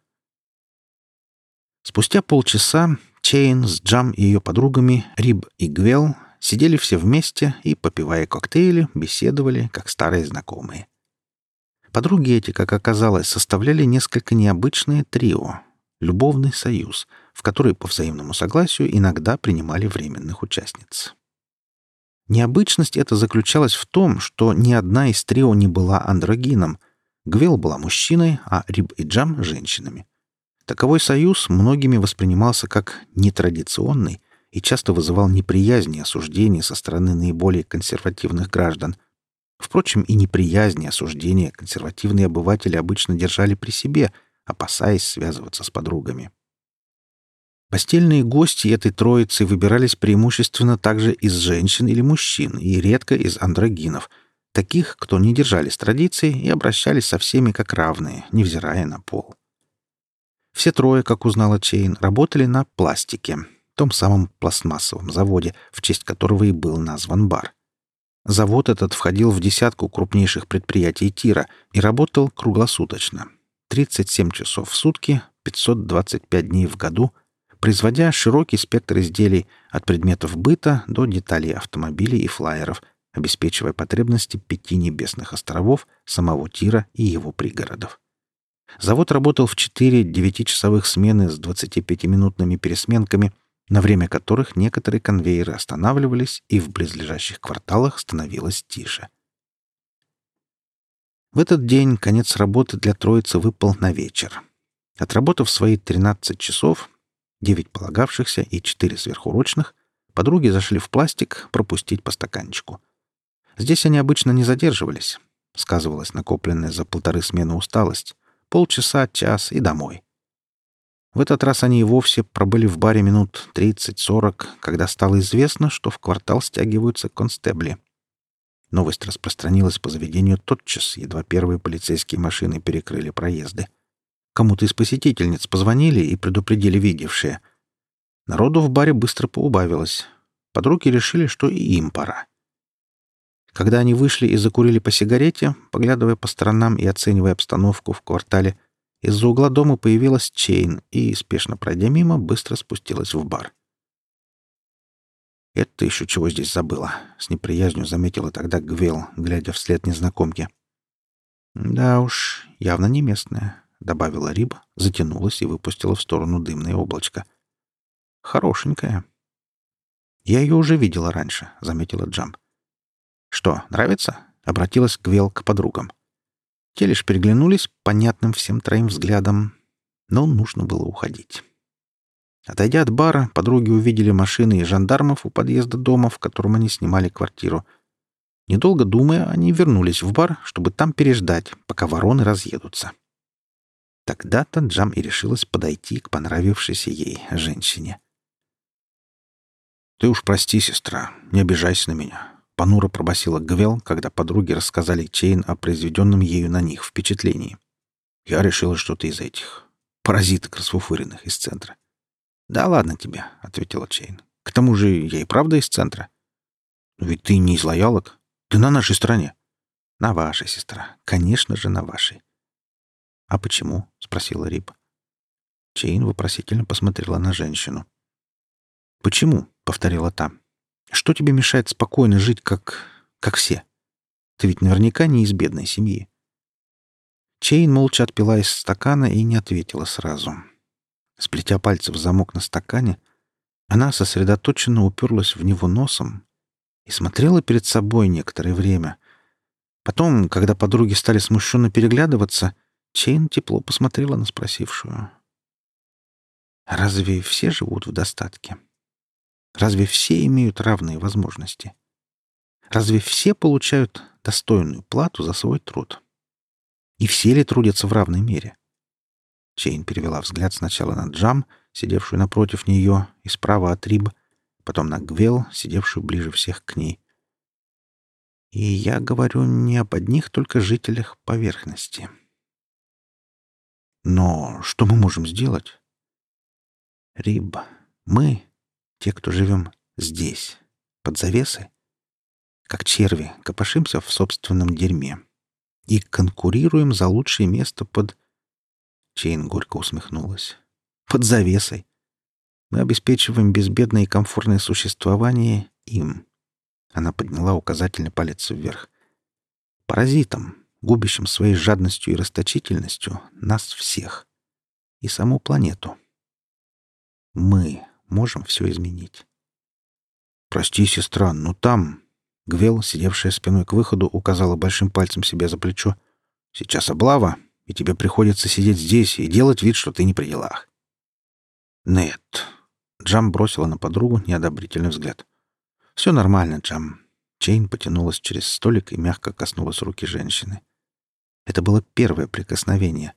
Спустя полчаса Чейн с Джам и ее подругами, Риб и Гвел, сидели все вместе и, попивая коктейли, беседовали, как старые знакомые. Подруги эти, как оказалось, составляли несколько необычное трио — любовный союз, в который по взаимному согласию иногда принимали временных участниц. Необычность эта заключалась в том, что ни одна из трио не была андрогином. Гвел была мужчиной, а Риб и Джам — женщинами. Таковой союз многими воспринимался как нетрадиционный и часто вызывал неприязнь и осуждение со стороны наиболее консервативных граждан. Впрочем, и неприязнь и осуждение консервативные обыватели обычно держали при себе, опасаясь связываться с подругами. Постельные гости этой троицы выбирались преимущественно также из женщин или мужчин и редко из андрогинов, таких, кто не держались традиций и обращались со всеми как равные, невзирая на пол. Все трое, как узнала Чейн, работали на пластике, том самом пластмассовом заводе, в честь которого и был назван бар. Завод этот входил в десятку крупнейших предприятий Тира и работал круглосуточно. 37 часов в сутки, 525 дней в году, производя широкий спектр изделий от предметов быта до деталей автомобилей и флайеров, обеспечивая потребности пяти небесных островов, самого Тира и его пригородов. Завод работал в четыре девятичасовых смены с 25-минутными пересменками, на время которых некоторые конвейеры останавливались и в близлежащих кварталах становилось тише. В этот день конец работы для троицы выпал на вечер. Отработав свои 13 часов, 9 полагавшихся и 4 сверхурочных, подруги зашли в пластик пропустить по стаканчику. Здесь они обычно не задерживались. Сказывалась накопленная за полторы смены усталость — Полчаса, час и домой. В этот раз они и вовсе пробыли в баре минут 30-40, когда стало известно, что в квартал стягиваются констебли. Новость распространилась по заведению тотчас, едва первые полицейские машины перекрыли проезды. Кому-то из посетительниц позвонили и предупредили видевшие. Народу в баре быстро поубавилось. Подруги решили, что и им пора. Когда они вышли и закурили по сигарете, поглядывая по сторонам и оценивая обстановку в квартале, из-за угла дома появилась Чейн и, спешно пройдя мимо, быстро спустилась в бар. «Это еще чего здесь забыла?» — с неприязнью заметила тогда Гвел, глядя вслед незнакомке. «Да уж, явно не местная», — добавила Риба, затянулась и выпустила в сторону дымное облачко. «Хорошенькая». «Я ее уже видела раньше», — заметила Джамп. «Что, нравится?» — обратилась Гвел к подругам. Те лишь переглянулись понятным всем троим взглядом, но нужно было уходить. Отойдя от бара, подруги увидели машины и жандармов у подъезда дома, в котором они снимали квартиру. Недолго думая, они вернулись в бар, чтобы там переждать, пока вороны разъедутся. Тогда-то Джам и решилась подойти к понравившейся ей женщине. «Ты уж прости, сестра, не обижайся на меня. Понуро пробасила Гвел, когда подруги рассказали Чейн о произведенном ею на них впечатлении. Я решила, что ты из этих. Паразиток расфуфыренных из центра. «Да ладно тебе», — ответила Чейн. «К тому же я и правда из центра». «Но ведь ты не из лоялок. Ты на нашей стороне». «На вашей, сестра. Конечно же, на вашей». «А почему?» — спросила Риб. Чейн вопросительно посмотрела на женщину. «Почему?» — повторила та. Что тебе мешает спокойно жить, как... как все? Ты ведь наверняка не из бедной семьи. Чейн молча отпила из стакана и не ответила сразу. Сплетя пальцы в замок на стакане, она сосредоточенно уперлась в него носом и смотрела перед собой некоторое время. Потом, когда подруги стали смущенно переглядываться, Чейн тепло посмотрела на спросившую. «Разве все живут в достатке? Разве все имеют равные возможности? Разве все получают достойную плату за свой труд? И все ли трудятся в равной мере?» Чейн перевела взгляд сначала на Джам, сидевшую напротив нее, и справа от Риб, потом на Гвел, сидевшую ближе всех к ней. И я говорю не об одних только жителях поверхности. Но что мы можем сделать? Риб, мы, те, кто живем здесь, под завесой, как черви, копошимся в собственном дерьме и конкурируем за лучшее место под... Чейн горько усмехнулась. Под завесой. Мы обеспечиваем безбедное и комфортное существование им. Она подняла указательный палец вверх. Паразитам, губящим своей жадностью и расточительностью нас всех. И саму планету. Мы можем все изменить. «Прости, сестра, но там...» Гвел, сидевшая спиной к выходу, указала большим пальцем себе за плечо. «Сейчас облава, и тебе приходится сидеть здесь и делать вид, что ты не при делах». «Нет, Джам бросила на подругу неодобрительный взгляд. «Все нормально, Джам». Чейн потянулась через столик и мягко коснулась руки женщины. Это было первое прикосновение,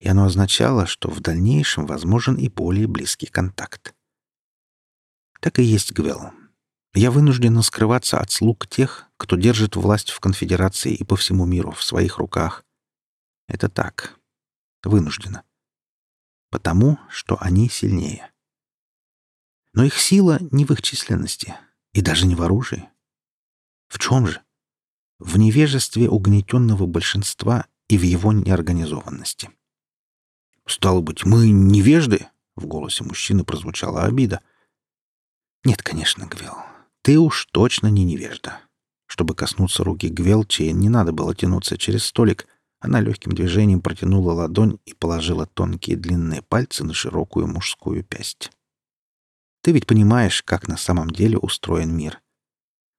и оно означало, что в дальнейшем возможен и более близкий контакт. Так и есть, Гвел. Я вынуждена скрываться от слуг тех, кто держит власть в конфедерации и по всему миру в своих руках. Это так. Вынуждена. Потому, что они сильнее. Но их сила не в их численности и даже не в оружии. В чем же? В невежестве угнетенного большинства и в его неорганизованности. «Стало быть, мы невежды?» — в голосе мужчины прозвучала обида. «Нет, конечно, Гвел. Ты уж точно не невежда». Чтобы коснуться руки Гвел, чей не надо было тянуться через столик, она легким движением протянула ладонь и положила тонкие длинные пальцы на широкую мужскую пясть. Ты ведь понимаешь, как на самом деле устроен мир.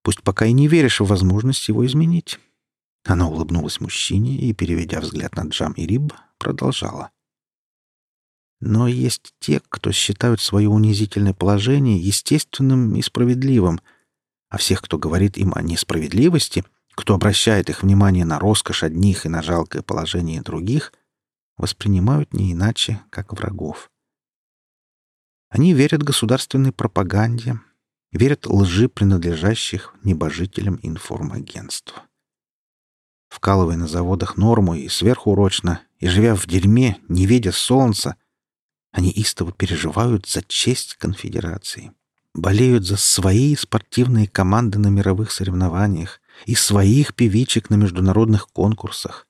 Пусть пока и не веришь в возможность его изменить». Она улыбнулась мужчине и, переведя взгляд на Джам и Риб, продолжала. «Но есть те, кто считают свое унизительное положение естественным и справедливым, а всех, кто говорит им о несправедливости, кто обращает их внимание на роскошь одних и на жалкое положение других, воспринимают не иначе, как врагов. Они верят государственной пропаганде, верят лжи принадлежащих небожителям информагентств. Вкалывая на заводах норму и сверхурочно, и живя в дерьме, не видя солнца, они истово переживают за честь конфедерации, болеют за свои спортивные команды на мировых соревнованиях и своих певичек на международных конкурсах,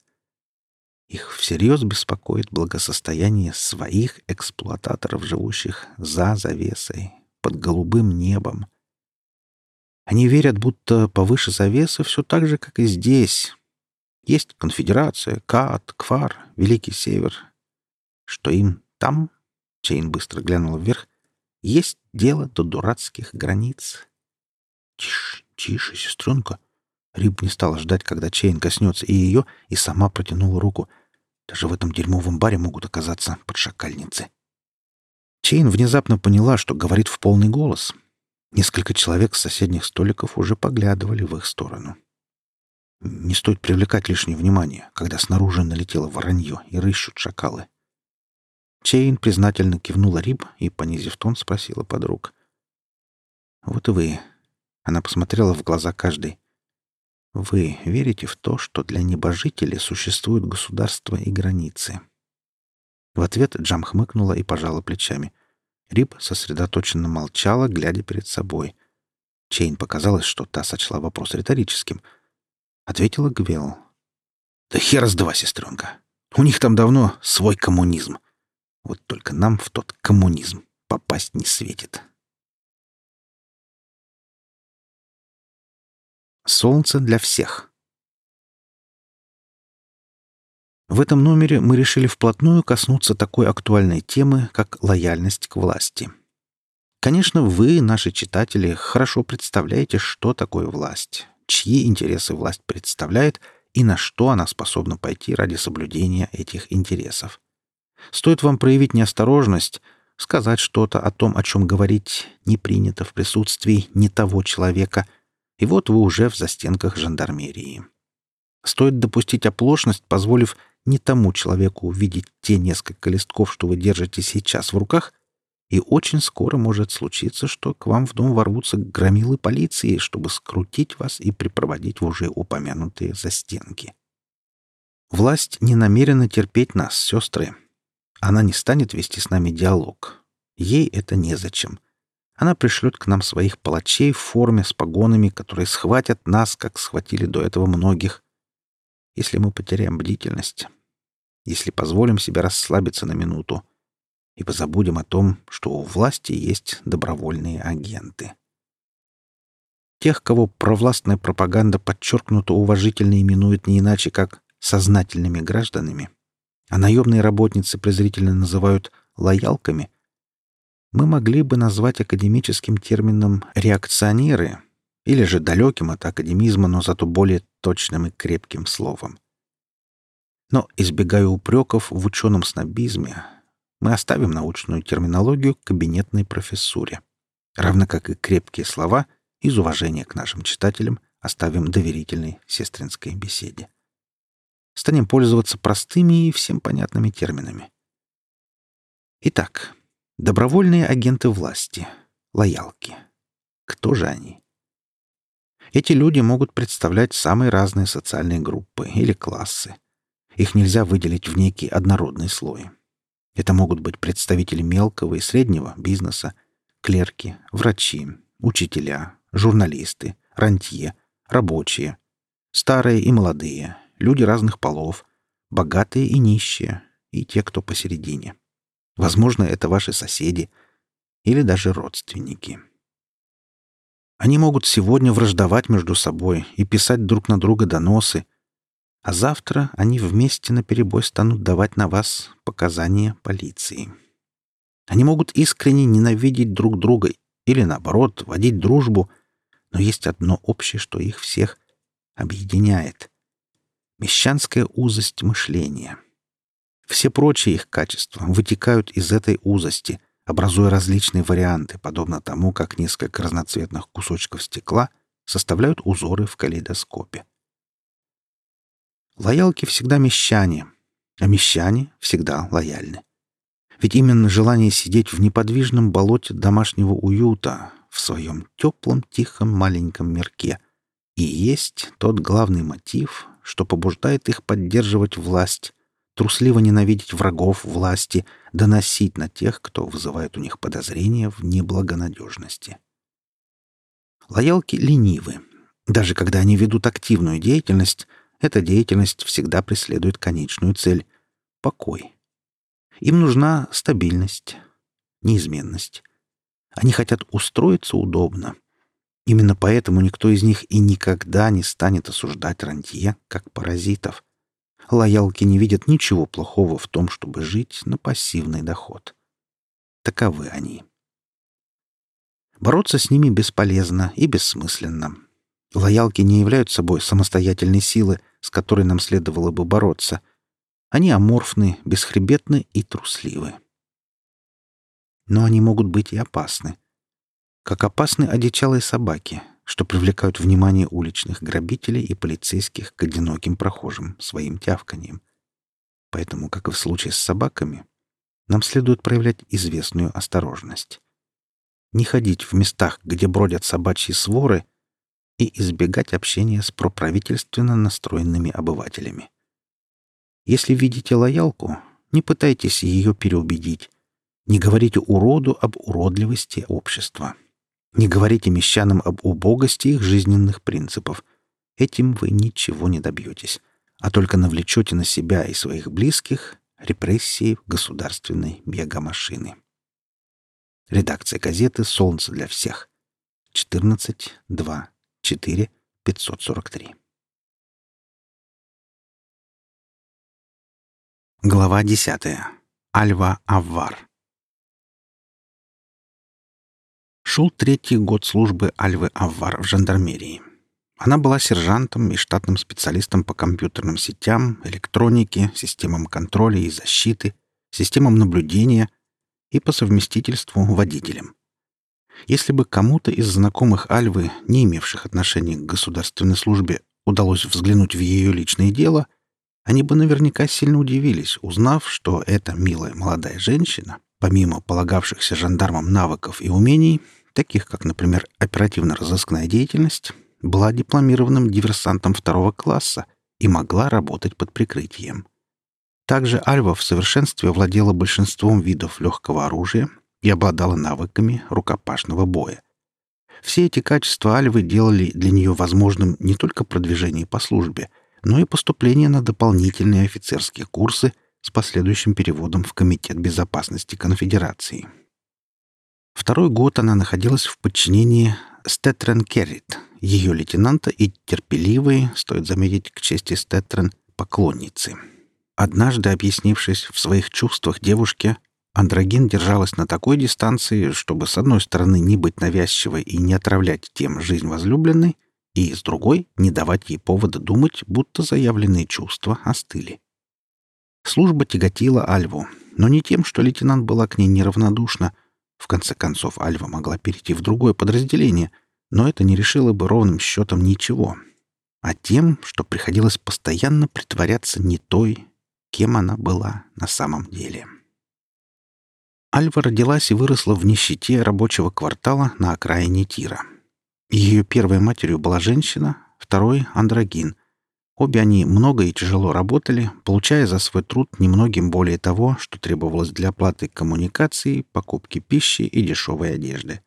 их всерьез беспокоит благосостояние своих эксплуататоров, живущих за завесой, под голубым небом. Они верят, будто повыше завесы все так же, как и здесь. Есть конфедерация, КАТ, КФАР, Великий Север. Что им там, Чейн быстро глянула вверх, есть дело до дурацких границ. Тише, тише, сестренка. Риб не стала ждать, когда Чейн коснется и ее, и сама протянула руку — даже в этом дерьмовом баре могут оказаться подшакальницы. Чейн внезапно поняла, что говорит в полный голос. Несколько человек с соседних столиков уже поглядывали в их сторону. Не стоит привлекать лишнее внимание, когда снаружи налетело воронье и рыщут шакалы. Чейн признательно кивнула Риб и, понизив тон, спросила подруг. «Вот и вы». Она посмотрела в глаза каждой. Вы верите в то, что для небожителей существуют государства и границы?» В ответ Джам хмыкнула и пожала плечами. Риб сосредоточенно молчала, глядя перед собой. Чейн показалось, что та сочла вопрос риторическим. Ответила Гвел. «Да хер с два, сестренка. У них там давно свой коммунизм. Вот только нам в тот коммунизм попасть не светит». Солнце для всех. В этом номере мы решили вплотную коснуться такой актуальной темы, как лояльность к власти. Конечно, вы, наши читатели, хорошо представляете, что такое власть, чьи интересы власть представляет и на что она способна пойти ради соблюдения этих интересов. Стоит вам проявить неосторожность, сказать что-то о том, о чем говорить не принято в присутствии не того человека, и вот вы уже в застенках жандармерии. Стоит допустить оплошность, позволив не тому человеку увидеть те несколько листков, что вы держите сейчас в руках, и очень скоро может случиться, что к вам в дом ворвутся громилы полиции, чтобы скрутить вас и припроводить в уже упомянутые застенки. Власть не намерена терпеть нас, сестры. Она не станет вести с нами диалог. Ей это незачем. Она пришлет к нам своих палачей в форме с погонами, которые схватят нас, как схватили до этого многих. Если мы потеряем бдительность, если позволим себе расслабиться на минуту, и позабудем о том, что у власти есть добровольные агенты. Тех, кого провластная пропаганда подчеркнуто уважительно именует не иначе, как сознательными гражданами, а наемные работницы презрительно называют лоялками, мы могли бы назвать академическим термином «реакционеры» или же далеким от академизма, но зато более точным и крепким словом. Но, избегая упреков в ученом снобизме, мы оставим научную терминологию кабинетной профессуре. Равно как и крепкие слова, из уважения к нашим читателям оставим доверительной сестринской беседе. Станем пользоваться простыми и всем понятными терминами. Итак, добровольные агенты власти, лоялки. Кто же они? Эти люди могут представлять самые разные социальные группы или классы. Их нельзя выделить в некий однородный слой. Это могут быть представители мелкого и среднего бизнеса, клерки, врачи, учителя, журналисты, рантье, рабочие, старые и молодые, люди разных полов, богатые и нищие, и те, кто посередине. Возможно, это ваши соседи или даже родственники. Они могут сегодня враждовать между собой и писать друг на друга доносы, а завтра они вместе наперебой станут давать на вас показания полиции. Они могут искренне ненавидеть друг друга или, наоборот, водить дружбу, но есть одно общее, что их всех объединяет — мещанская узость мышления. Все прочие их качества вытекают из этой узости, образуя различные варианты, подобно тому, как несколько разноцветных кусочков стекла составляют узоры в калейдоскопе. Лоялки всегда мещане, а мещане всегда лояльны. Ведь именно желание сидеть в неподвижном болоте домашнего уюта, в своем теплом, тихом, маленьком мирке, и есть тот главный мотив, что побуждает их поддерживать власть, трусливо ненавидеть врагов власти, доносить на тех, кто вызывает у них подозрения в неблагонадежности. Лоялки ленивы. Даже когда они ведут активную деятельность — эта деятельность всегда преследует конечную цель — покой. Им нужна стабильность, неизменность. Они хотят устроиться удобно. Именно поэтому никто из них и никогда не станет осуждать рантье как паразитов. Лоялки не видят ничего плохого в том, чтобы жить на пассивный доход. Таковы они. Бороться с ними бесполезно и бессмысленно. Лоялки не являются собой самостоятельной силы, с которой нам следовало бы бороться. Они аморфны, бесхребетны и трусливы. Но они могут быть и опасны. Как опасны одичалые собаки, что привлекают внимание уличных грабителей и полицейских к одиноким прохожим своим тявканьем. Поэтому, как и в случае с собаками, нам следует проявлять известную осторожность. Не ходить в местах, где бродят собачьи своры, и избегать общения с проправительственно настроенными обывателями. Если видите лоялку, не пытайтесь ее переубедить. Не говорите уроду об уродливости общества. Не говорите мещанам об убогости их жизненных принципов. Этим вы ничего не добьетесь, а только навлечете на себя и своих близких репрессии государственной бегомашины. Редакция газеты «Солнце для всех». 14.2. 4 543. Глава 10. Альва Аввар. Шел третий год службы Альвы Аввар в жандармерии. Она была сержантом и штатным специалистом по компьютерным сетям, электронике, системам контроля и защиты, системам наблюдения и по совместительству водителем. Если бы кому-то из знакомых Альвы, не имевших отношения к государственной службе, удалось взглянуть в ее личное дело, они бы наверняка сильно удивились, узнав, что эта милая молодая женщина, помимо полагавшихся жандармам навыков и умений, таких как, например, оперативно-розыскная деятельность, была дипломированным диверсантом второго класса и могла работать под прикрытием. Также Альва в совершенстве владела большинством видов легкого оружия и обладала навыками рукопашного боя. Все эти качества Альвы делали для нее возможным не только продвижение по службе, но и поступление на дополнительные офицерские курсы с последующим переводом в Комитет безопасности Конфедерации. Второй год она находилась в подчинении Стетрен Керрит, ее лейтенанта и терпеливой, стоит заметить, к чести Стетрен, поклонницы. Однажды, объяснившись в своих чувствах девушке, Андрогин держалась на такой дистанции, чтобы с одной стороны не быть навязчивой и не отравлять тем жизнь возлюбленной, и с другой — не давать ей повода думать, будто заявленные чувства остыли. Служба тяготила Альву, но не тем, что лейтенант была к ней неравнодушна. В конце концов, Альва могла перейти в другое подразделение, но это не решило бы ровным счетом ничего, а тем, что приходилось постоянно притворяться не той, кем она была на самом деле. Альва родилась и выросла в нищете рабочего квартала на окраине Тира. Ее первой матерью была женщина, второй — андрогин. Обе они много и тяжело работали, получая за свой труд немногим более того, что требовалось для оплаты коммуникаций, покупки пищи и дешевой одежды.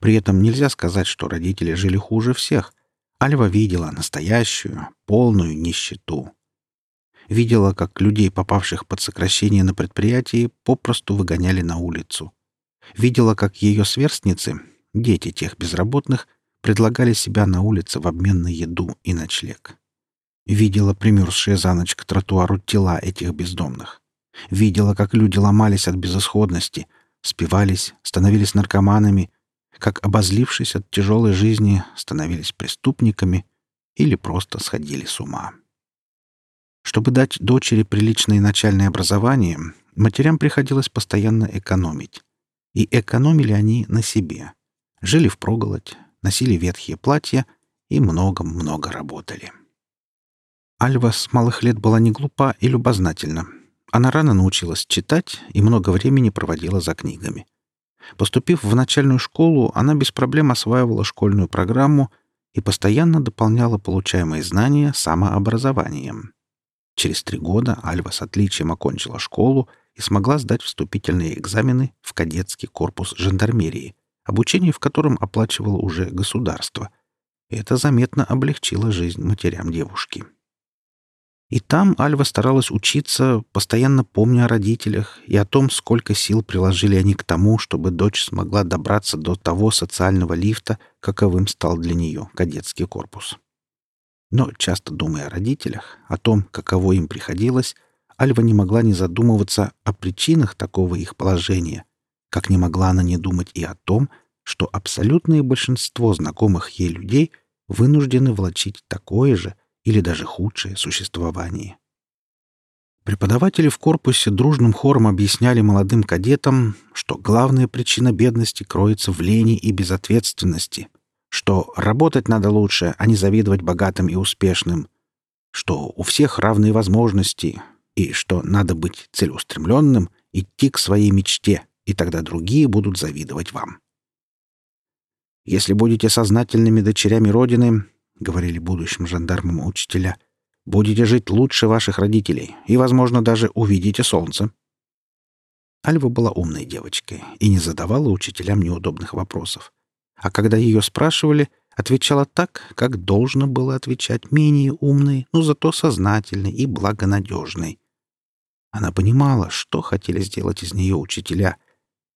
При этом нельзя сказать, что родители жили хуже всех. Альва видела настоящую, полную нищету. Видела, как людей, попавших под сокращение на предприятии, попросту выгоняли на улицу. Видела, как ее сверстницы, дети тех безработных, предлагали себя на улице в обмен на еду и ночлег. Видела примерзшие за ночь к тротуару тела этих бездомных. Видела, как люди ломались от безысходности, спивались, становились наркоманами, как, обозлившись от тяжелой жизни, становились преступниками или просто сходили с ума. Чтобы дать дочери приличное начальное образование, матерям приходилось постоянно экономить. И экономили они на себе. Жили впроголодь, носили ветхие платья и много-много работали. Альва с малых лет была не глупа и любознательна. Она рано научилась читать и много времени проводила за книгами. Поступив в начальную школу, она без проблем осваивала школьную программу и постоянно дополняла получаемые знания самообразованием. Через три года Альва с отличием окончила школу и смогла сдать вступительные экзамены в кадетский корпус жандармерии, обучение в котором оплачивало уже государство. Это заметно облегчило жизнь матерям девушки. И там Альва старалась учиться, постоянно помня о родителях и о том, сколько сил приложили они к тому, чтобы дочь смогла добраться до того социального лифта, каковым стал для нее кадетский корпус. Но, часто думая о родителях, о том, каково им приходилось, Альва не могла не задумываться о причинах такого их положения, как не могла она не думать и о том, что абсолютное большинство знакомых ей людей вынуждены влачить такое же или даже худшее существование. Преподаватели в корпусе дружным хором объясняли молодым кадетам, что главная причина бедности кроется в лени и безответственности, что работать надо лучше, а не завидовать богатым и успешным, что у всех равные возможности и что надо быть целеустремленным, идти к своей мечте, и тогда другие будут завидовать вам. Если будете сознательными дочерями Родины, — говорили будущим жандармам учителя, — будете жить лучше ваших родителей и, возможно, даже увидите солнце. Альва была умной девочкой и не задавала учителям неудобных вопросов. А когда ее спрашивали, отвечала так, как должно было отвечать менее умной, но зато сознательной и благонадежной. Она понимала, что хотели сделать из нее учителя,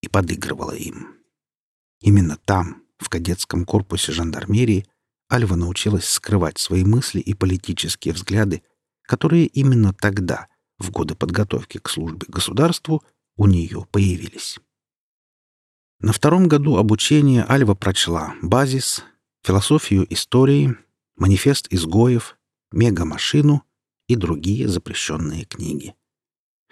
и подыгрывала им. Именно там, в кадетском корпусе жандармерии, Альва научилась скрывать свои мысли и политические взгляды, которые именно тогда, в годы подготовки к службе государству, у нее появились. На втором году обучения Альва прочла «Базис», «Философию истории», «Манифест изгоев», «Мегамашину» и другие запрещенные книги.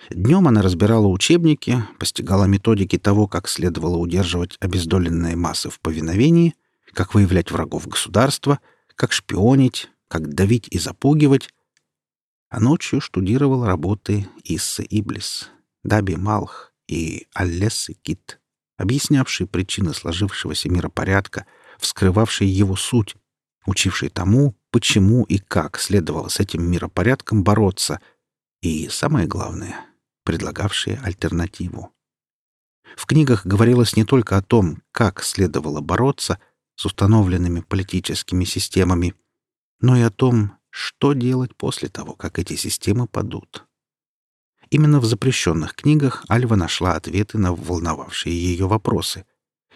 Днем она разбирала учебники, постигала методики того, как следовало удерживать обездоленные массы в повиновении, как выявлять врагов государства, как шпионить, как давить и запугивать, а ночью штудировала работы Иссы Иблис, Даби Малх и Аллесы Кит, объяснявшие причины сложившегося миропорядка, вскрывавшие его суть, учившие тому, почему и как следовало с этим миропорядком бороться, и, самое главное, предлагавшие альтернативу. В книгах говорилось не только о том, как следовало бороться с установленными политическими системами, но и о том, что делать после того, как эти системы падут. Именно в запрещенных книгах Альва нашла ответы на волновавшие ее вопросы.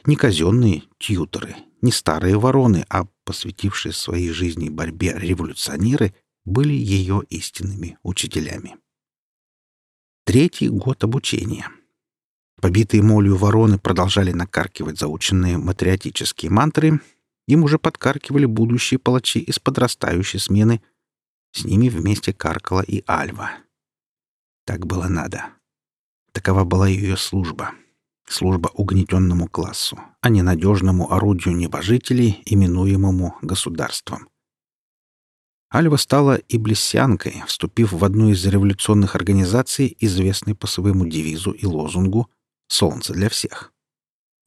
Не казенные тьюторы, не старые вороны, а посвятившие своей жизни борьбе революционеры были ее истинными учителями. Третий год обучения. Побитые молью вороны продолжали накаркивать заученные матриотические мантры. Им уже подкаркивали будущие палачи из подрастающей смены. С ними вместе каркала и Альва. Так было надо. Такова была ее служба. Служба угнетенному классу, а не надежному орудию небожителей, именуемому государством. Альва стала и блессянкой, вступив в одну из революционных организаций, известной по своему девизу и лозунгу «Солнце для всех».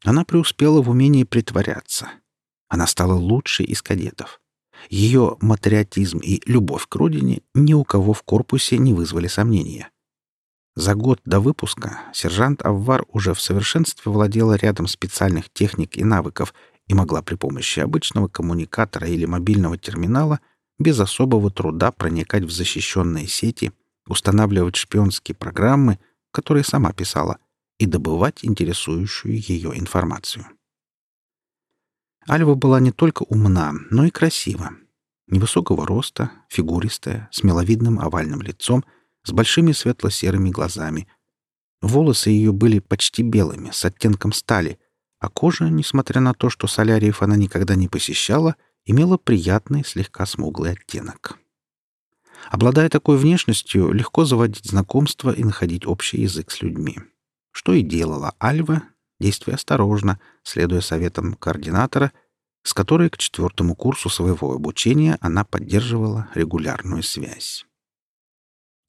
Она преуспела в умении притворяться. Она стала лучшей из кадетов. Ее матриотизм и любовь к родине ни у кого в корпусе не вызвали сомнения. За год до выпуска сержант Аввар уже в совершенстве владела рядом специальных техник и навыков и могла при помощи обычного коммуникатора или мобильного терминала без особого труда проникать в защищенные сети, устанавливать шпионские программы, которые сама писала, и добывать интересующую ее информацию. Альва была не только умна, но и красива. Невысокого роста, фигуристая, с миловидным овальным лицом — с большими светло-серыми глазами. Волосы ее были почти белыми, с оттенком стали, а кожа, несмотря на то, что соляриев она никогда не посещала, имела приятный, слегка смуглый оттенок. Обладая такой внешностью, легко заводить знакомства и находить общий язык с людьми. Что и делала Альва, действуя осторожно, следуя советам координатора, с которой к четвертому курсу своего обучения она поддерживала регулярную связь.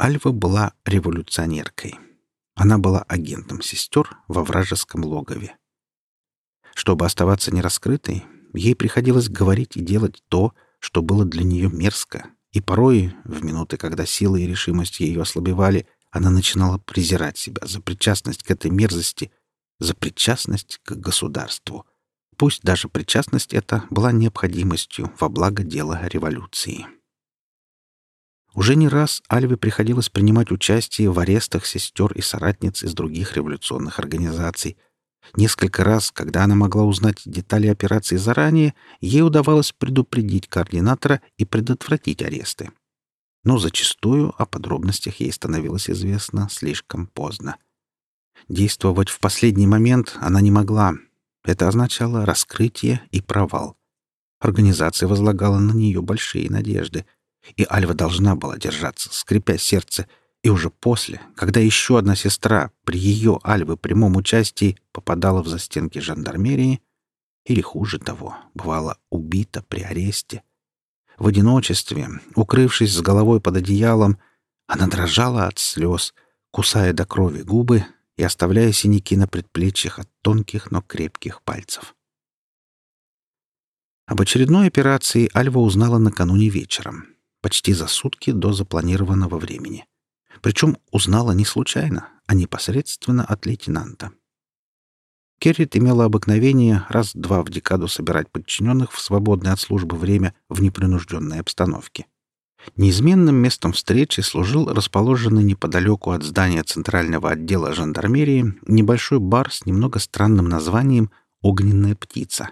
Альва была революционеркой. Она была агентом сестер во вражеском логове. Чтобы оставаться нераскрытой, ей приходилось говорить и делать то, что было для нее мерзко, и порой, в минуты, когда силы и решимость ее ослабевали, она начинала презирать себя за причастность к этой мерзости, за причастность к государству. Пусть даже причастность эта была необходимостью во благо дела революции. Уже не раз Альве приходилось принимать участие в арестах сестер и соратниц из других революционных организаций. Несколько раз, когда она могла узнать детали операции заранее, ей удавалось предупредить координатора и предотвратить аресты. Но зачастую о подробностях ей становилось известно слишком поздно. Действовать в последний момент она не могла. Это означало раскрытие и провал. Организация возлагала на нее большие надежды — и Альва должна была держаться, скрипя сердце, и уже после, когда еще одна сестра при ее Альвы прямом участии попадала в застенки жандармерии, или, хуже того, бывала убита при аресте. В одиночестве, укрывшись с головой под одеялом, она дрожала от слез, кусая до крови губы и оставляя синяки на предплечьях от тонких, но крепких пальцев. Об очередной операции Альва узнала накануне вечером — почти за сутки до запланированного времени. Причем узнала не случайно, а непосредственно от лейтенанта. Керрит имела обыкновение раз-два в декаду собирать подчиненных в свободное от службы время в непринужденной обстановке. Неизменным местом встречи служил расположенный неподалеку от здания Центрального отдела жандармерии небольшой бар с немного странным названием «Огненная птица»,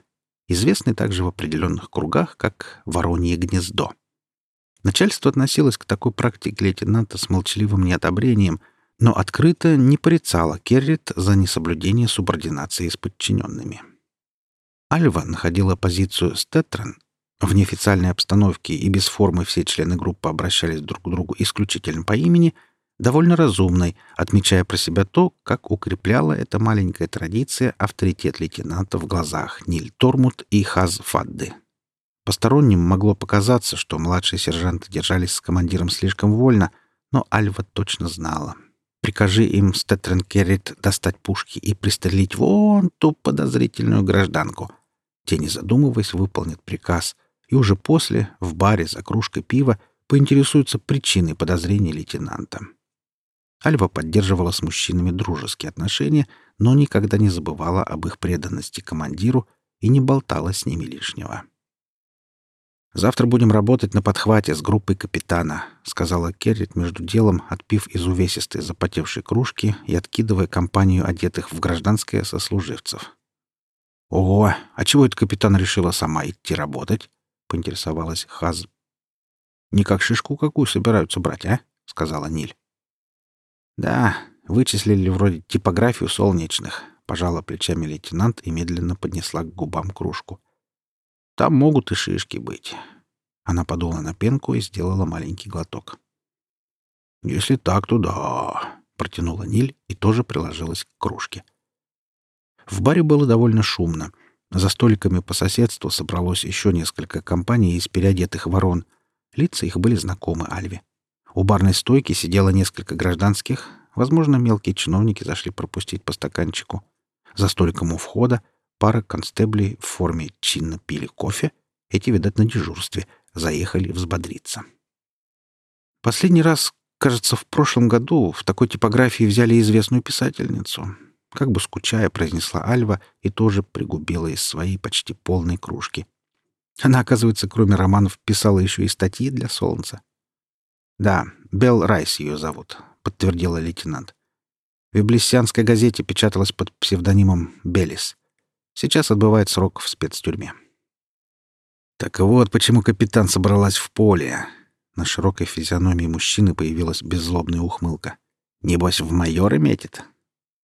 известный также в определенных кругах как «Воронье гнездо». Начальство относилось к такой практике лейтенанта с молчаливым неодобрением, но открыто не порицала Керрит за несоблюдение субординации с подчиненными. Альва находила позицию Стетран в неофициальной обстановке и без формы все члены группы обращались друг к другу исключительно по имени, довольно разумной, отмечая про себя то, как укрепляла эта маленькая традиция авторитет лейтенанта в глазах Ниль Тормут и Хаз Фадды. Посторонним могло показаться, что младшие сержанты держались с командиром слишком вольно, но Альва точно знала. Прикажи им, Стэтрен Керрит, достать пушки и пристрелить вон ту подозрительную гражданку. Те, не задумываясь, выполнят приказ — и уже после, в баре за кружкой пива, поинтересуются причиной подозрений лейтенанта. Альва поддерживала с мужчинами дружеские отношения, но никогда не забывала об их преданности командиру и не болтала с ними лишнего. «Завтра будем работать на подхвате с группой капитана», — сказала Керрит между делом, отпив из увесистой запотевшей кружки и откидывая компанию одетых в гражданское сослуживцев. «Ого, а чего это капитан решила сама идти работать?» — поинтересовалась Хаз. «Не как шишку какую собираются брать, а?» — сказала Ниль. «Да, вычислили вроде типографию солнечных», — пожала плечами лейтенант и медленно поднесла к губам кружку. «Там могут и шишки быть». Она подула на пенку и сделала маленький глоток. «Если так, то да», — протянула Ниль и тоже приложилась к кружке. В баре было довольно шумно — за столиками по соседству собралось еще несколько компаний из переодетых ворон. Лица их были знакомы Альве. У барной стойки сидело несколько гражданских. Возможно, мелкие чиновники зашли пропустить по стаканчику. За столиком у входа пара констеблей в форме чинно пили кофе. Эти, видать, на дежурстве. Заехали взбодриться. Последний раз, кажется, в прошлом году в такой типографии взяли известную писательницу как бы скучая, произнесла Альва и тоже пригубила из своей почти полной кружки. Она, оказывается, кроме романов, писала еще и статьи для «Солнца». «Да, Белл Райс ее зовут», — подтвердила лейтенант. В Иблисянской газете печаталась под псевдонимом Белис. Сейчас отбывает срок в спецтюрьме. Так вот, почему капитан собралась в поле. На широкой физиономии мужчины появилась беззлобная ухмылка. Небось, в майоры метит.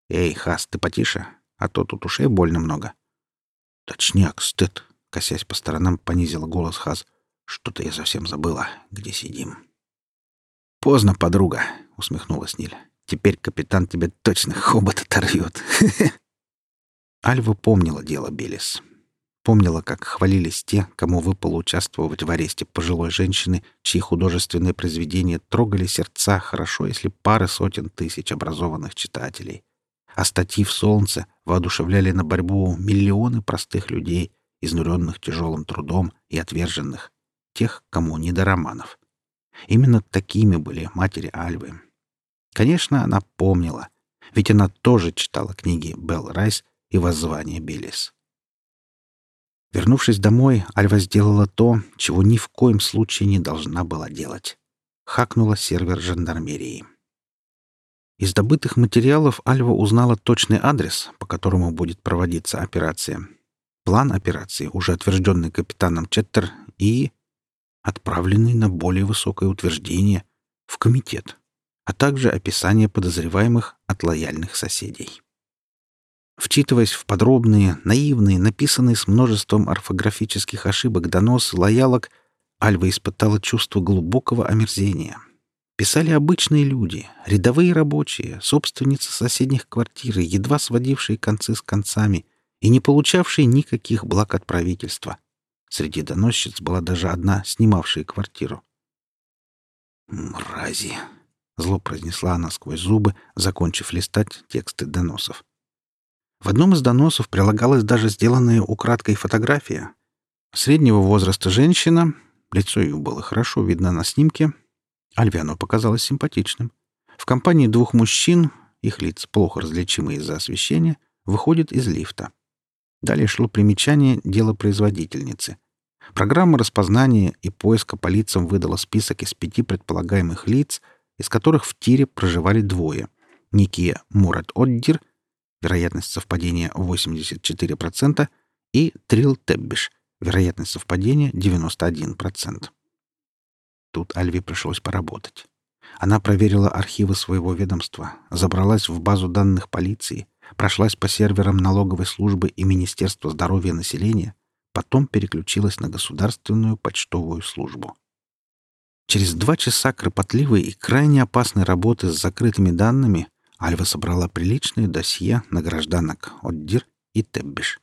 «Эй, Хас, ты потише, а то тут ушей больно много». «Точняк, стыд!» — косясь по сторонам, понизила голос Хас. «Что-то я совсем забыла, где сидим». «Поздно, подруга», — усмехнулась Ниль. «Теперь капитан тебе точно хобот оторвет». Альва помнила дело Белис. Помнила, как хвалились те, кому выпало участвовать в аресте пожилой женщины, чьи художественные произведения трогали сердца хорошо, если пары сотен тысяч образованных читателей а статьи в «Солнце» воодушевляли на борьбу миллионы простых людей, изнуренных тяжелым трудом и отверженных, тех, кому не до романов. Именно такими были матери Альвы. Конечно, она помнила, ведь она тоже читала книги Белл Райс и «Воззвание Белис». Вернувшись домой, Альва сделала то, чего ни в коем случае не должна была делать. Хакнула сервер жандармерии. Из добытых материалов Альва узнала точный адрес, по которому будет проводиться операция. План операции, уже утвержденный капитаном Четтер, и отправленный на более высокое утверждение в комитет, а также описание подозреваемых от лояльных соседей. Вчитываясь в подробные, наивные, написанные с множеством орфографических ошибок доносы лоялок, Альва испытала чувство глубокого омерзения — Писали обычные люди, рядовые рабочие, собственницы соседних квартир, едва сводившие концы с концами и не получавшие никаких благ от правительства. Среди доносчиц была даже одна, снимавшая квартиру. «Мрази!» — зло произнесла она сквозь зубы, закончив листать тексты доносов. В одном из доносов прилагалась даже сделанная украдкой фотография. Среднего возраста женщина, лицо ее было хорошо видно на снимке, Альвиану показалось симпатичным. В компании двух мужчин, их лиц плохо различимы из-за освещения, выходит из лифта. Далее шло примечание дела производительницы. Программа распознания и поиска по лицам выдала список из пяти предполагаемых лиц, из которых в тире проживали двое. Некие Мурат Оддир, вероятность совпадения 84%, и Трил Теббиш, вероятность совпадения 91%. Тут Альве пришлось поработать. Она проверила архивы своего ведомства, забралась в базу данных полиции, прошлась по серверам налоговой службы и Министерства здоровья населения, потом переключилась на государственную почтовую службу. Через два часа кропотливой и крайне опасной работы с закрытыми данными Альва собрала приличное досье на гражданок Отдир и Теббиш.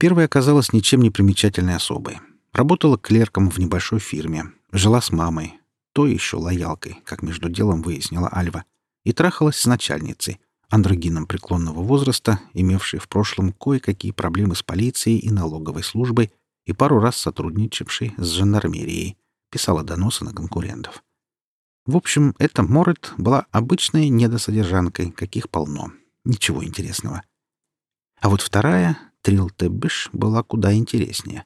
Первая оказалась ничем не примечательной особой. Работала клерком в небольшой фирме, жила с мамой, то еще лоялкой, как между делом выяснила Альва, и трахалась с начальницей, андрогином преклонного возраста, имевшей в прошлом кое-какие проблемы с полицией и налоговой службой и пару раз сотрудничавшей с жандармерией, писала доносы на конкурентов. В общем, эта Морет была обычной недосодержанкой, каких полно. Ничего интересного. А вот вторая, Трил Теббиш, была куда интереснее.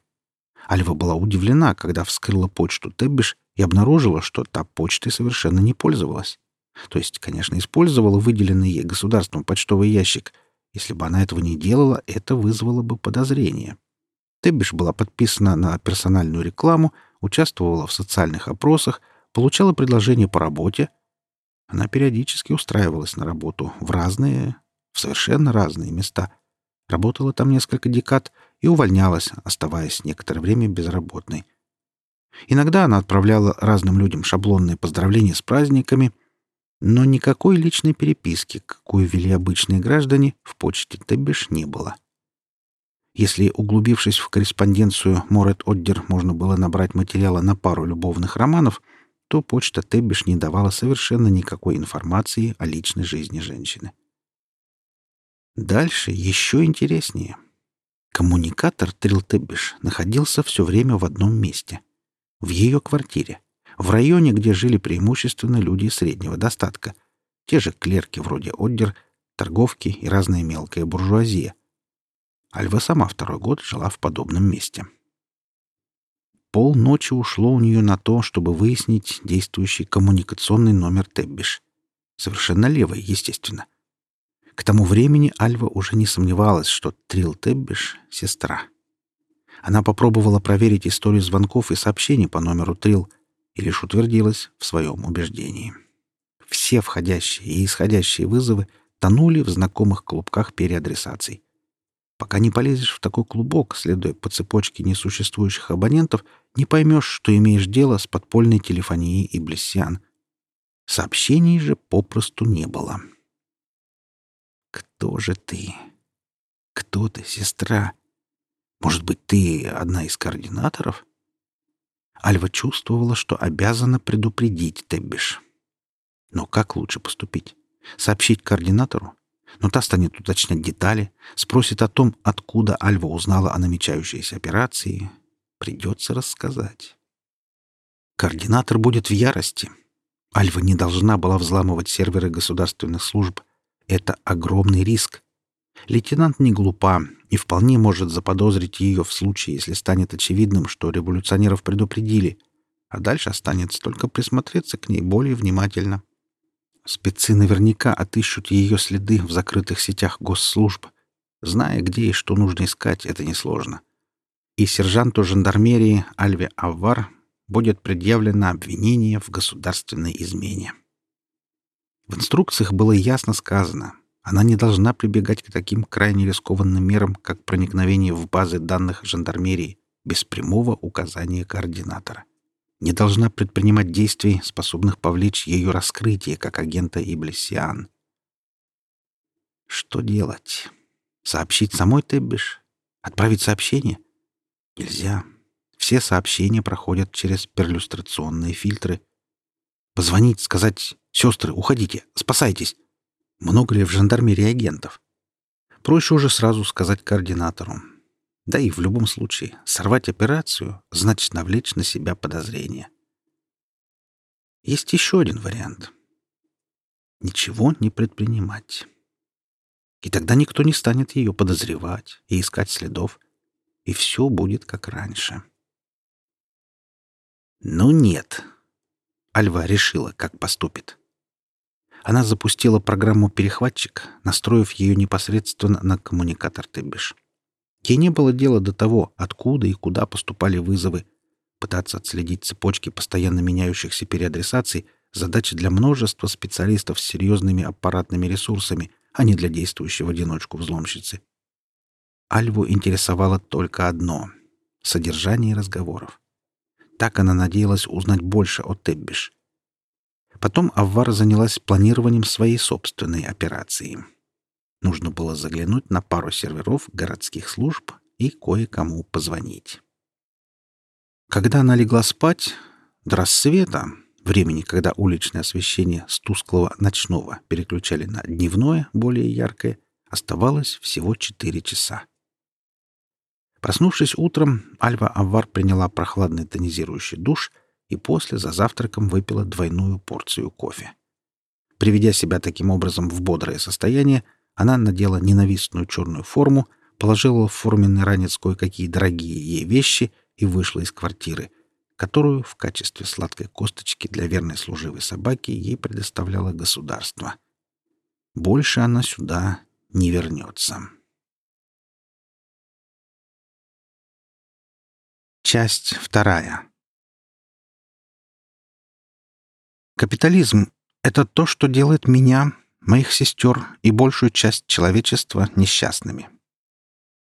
Альва была удивлена, когда вскрыла почту Теббиш и обнаружила, что та почтой совершенно не пользовалась. То есть, конечно, использовала выделенный ей государством почтовый ящик. Если бы она этого не делала, это вызвало бы подозрение. Теббиш была подписана на персональную рекламу, участвовала в социальных опросах, получала предложения по работе. Она периодически устраивалась на работу в разные, в совершенно разные места. Работала там несколько декад и увольнялась, оставаясь некоторое время безработной. Иногда она отправляла разным людям шаблонные поздравления с праздниками — но никакой личной переписки, какую вели обычные граждане, в почте Теббиш не было. Если, углубившись в корреспонденцию Морет Оддер, можно было набрать материала на пару любовных романов, то почта Теббиш не давала совершенно никакой информации о личной жизни женщины. Дальше еще интереснее. Коммуникатор Трил Теббиш находился все время в одном месте — в ее квартире — в районе, где жили преимущественно люди среднего достатка. Те же клерки вроде Оддер, торговки и разная мелкая буржуазия. Альва сама второй год жила в подобном месте. Полночи ушло у нее на то, чтобы выяснить действующий коммуникационный номер Теббиш. Совершенно левый, естественно. К тому времени Альва уже не сомневалась, что Трил Теббиш — сестра. Она попробовала проверить историю звонков и сообщений по номеру Трил, и лишь утвердилась в своем убеждении. Все входящие и исходящие вызовы тонули в знакомых клубках переадресаций. Пока не полезешь в такой клубок, следуя по цепочке несуществующих абонентов, не поймешь, что имеешь дело с подпольной телефонией и блессиан. Сообщений же попросту не было. «Кто же ты? Кто ты, сестра? Может быть, ты одна из координаторов?» Альва чувствовала, что обязана предупредить Теббиш. Но как лучше поступить? Сообщить координатору? Но та станет уточнять детали, спросит о том, откуда Альва узнала о намечающейся операции. Придется рассказать. Координатор будет в ярости. Альва не должна была взламывать серверы государственных служб. Это огромный риск. Лейтенант не глупа и вполне может заподозрить ее в случае, если станет очевидным, что революционеров предупредили, а дальше останется только присмотреться к ней более внимательно. Спецы наверняка отыщут ее следы в закрытых сетях госслужб. Зная, где и что нужно искать, это несложно. И сержанту жандармерии Альве Аввар будет предъявлено обвинение в государственной измене. В инструкциях было ясно сказано — она не должна прибегать к таким крайне рискованным мерам, как проникновение в базы данных жандармерии без прямого указания координатора. Не должна предпринимать действий, способных повлечь ее раскрытие как агента Иблисиан. Что делать? Сообщить самой Теббиш? Отправить сообщение? Нельзя. Все сообщения проходят через перлюстрационные фильтры. Позвонить, сказать «Сестры, уходите, спасайтесь!» Много ли в жандармерии агентов? Проще уже сразу сказать координатору. Да и в любом случае, сорвать операцию значит навлечь на себя подозрения. Есть еще один вариант. Ничего не предпринимать. И тогда никто не станет ее подозревать и искать следов, и все будет как раньше. Но нет. Альва решила, как поступит. Она запустила программу-перехватчик, настроив ее непосредственно на коммуникатор Теббиш. Ей не было дела до того, откуда и куда поступали вызовы. Пытаться отследить цепочки постоянно меняющихся переадресаций задача для множества специалистов с серьезными аппаратными ресурсами, а не для действующей в одиночку взломщицы. Альву интересовало только одно — содержание разговоров. Так она надеялась узнать больше о Теббиш. Потом Аввара занялась планированием своей собственной операции. Нужно было заглянуть на пару серверов городских служб и кое-кому позвонить. Когда она легла спать, до рассвета, времени, когда уличное освещение с тусклого ночного переключали на дневное, более яркое, оставалось всего четыре часа. Проснувшись утром, Альва Авар приняла прохладный тонизирующий душ и после за завтраком выпила двойную порцию кофе. Приведя себя таким образом в бодрое состояние, она надела ненавистную черную форму, положила в форменный ранец кое-какие дорогие ей вещи и вышла из квартиры, которую в качестве сладкой косточки для верной служивой собаки ей предоставляло государство. Больше она сюда не вернется. Часть вторая. Капитализм — это то, что делает меня, моих сестер и большую часть человечества несчастными.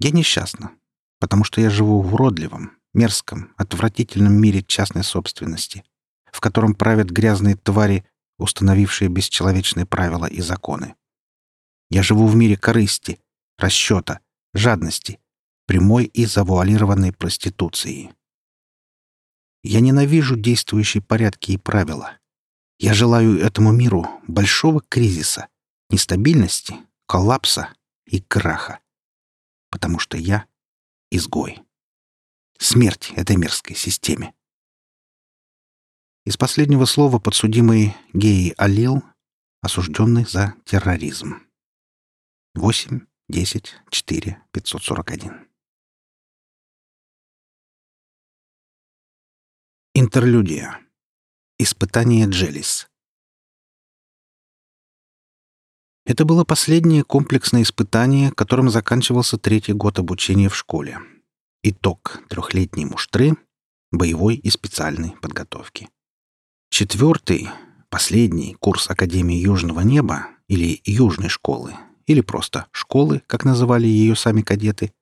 Я несчастна, потому что я живу в уродливом, мерзком, отвратительном мире частной собственности, в котором правят грязные твари, установившие бесчеловечные правила и законы. Я живу в мире корысти, расчета, жадности, прямой и завуалированной проституцией. Я ненавижу действующие порядки и правила. Я желаю этому миру большого кризиса, нестабильности, коллапса и краха. Потому что я — изгой. Смерть этой мерзкой системе. Из последнего слова подсудимый Геи Алил, осужденный за терроризм. 8, 10, 4, 541. Интерлюдия. Испытание Джелис. Это было последнее комплексное испытание, которым заканчивался третий год обучения в школе. Итог трехлетней муштры, боевой и специальной подготовки. Четвертый, последний курс Академии Южного Неба или Южной школы, или просто школы, как называли ее сами кадеты,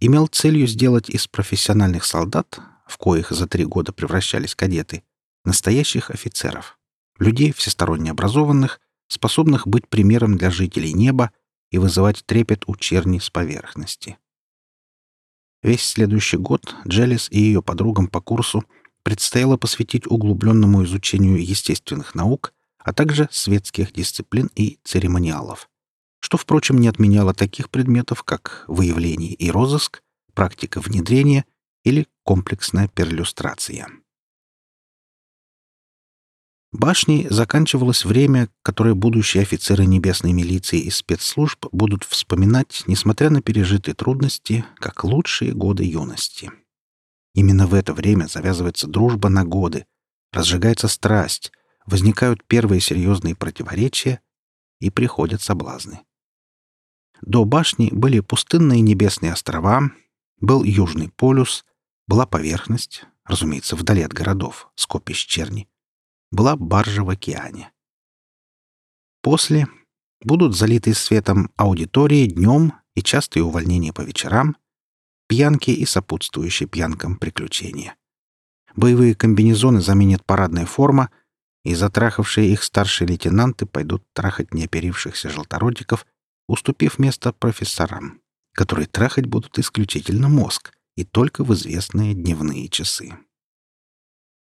имел целью сделать из профессиональных солдат в коих за три года превращались кадеты, настоящих офицеров, людей всесторонне образованных, способных быть примером для жителей неба и вызывать трепет у черни с поверхности. Весь следующий год Джелис и ее подругам по курсу предстояло посвятить углубленному изучению естественных наук, а также светских дисциплин и церемониалов, что, впрочем, не отменяло таких предметов, как выявление и розыск, практика внедрения или комплексная перлюстрация. Башней заканчивалось время, которое будущие офицеры небесной милиции и спецслужб будут вспоминать, несмотря на пережитые трудности, как лучшие годы юности. Именно в это время завязывается дружба на годы, разжигается страсть, возникают первые серьезные противоречия и приходят соблазны. До башни были пустынные небесные острова, был Южный полюс, была поверхность, разумеется, вдали от городов, скопищ черни. Была баржа в океане. После будут залиты светом аудитории днем и частые увольнения по вечерам, пьянки и сопутствующие пьянкам приключения. Боевые комбинезоны заменят парадная форма, и затрахавшие их старшие лейтенанты пойдут трахать неоперившихся желторотиков, уступив место профессорам, которые трахать будут исключительно мозг, и только в известные дневные часы.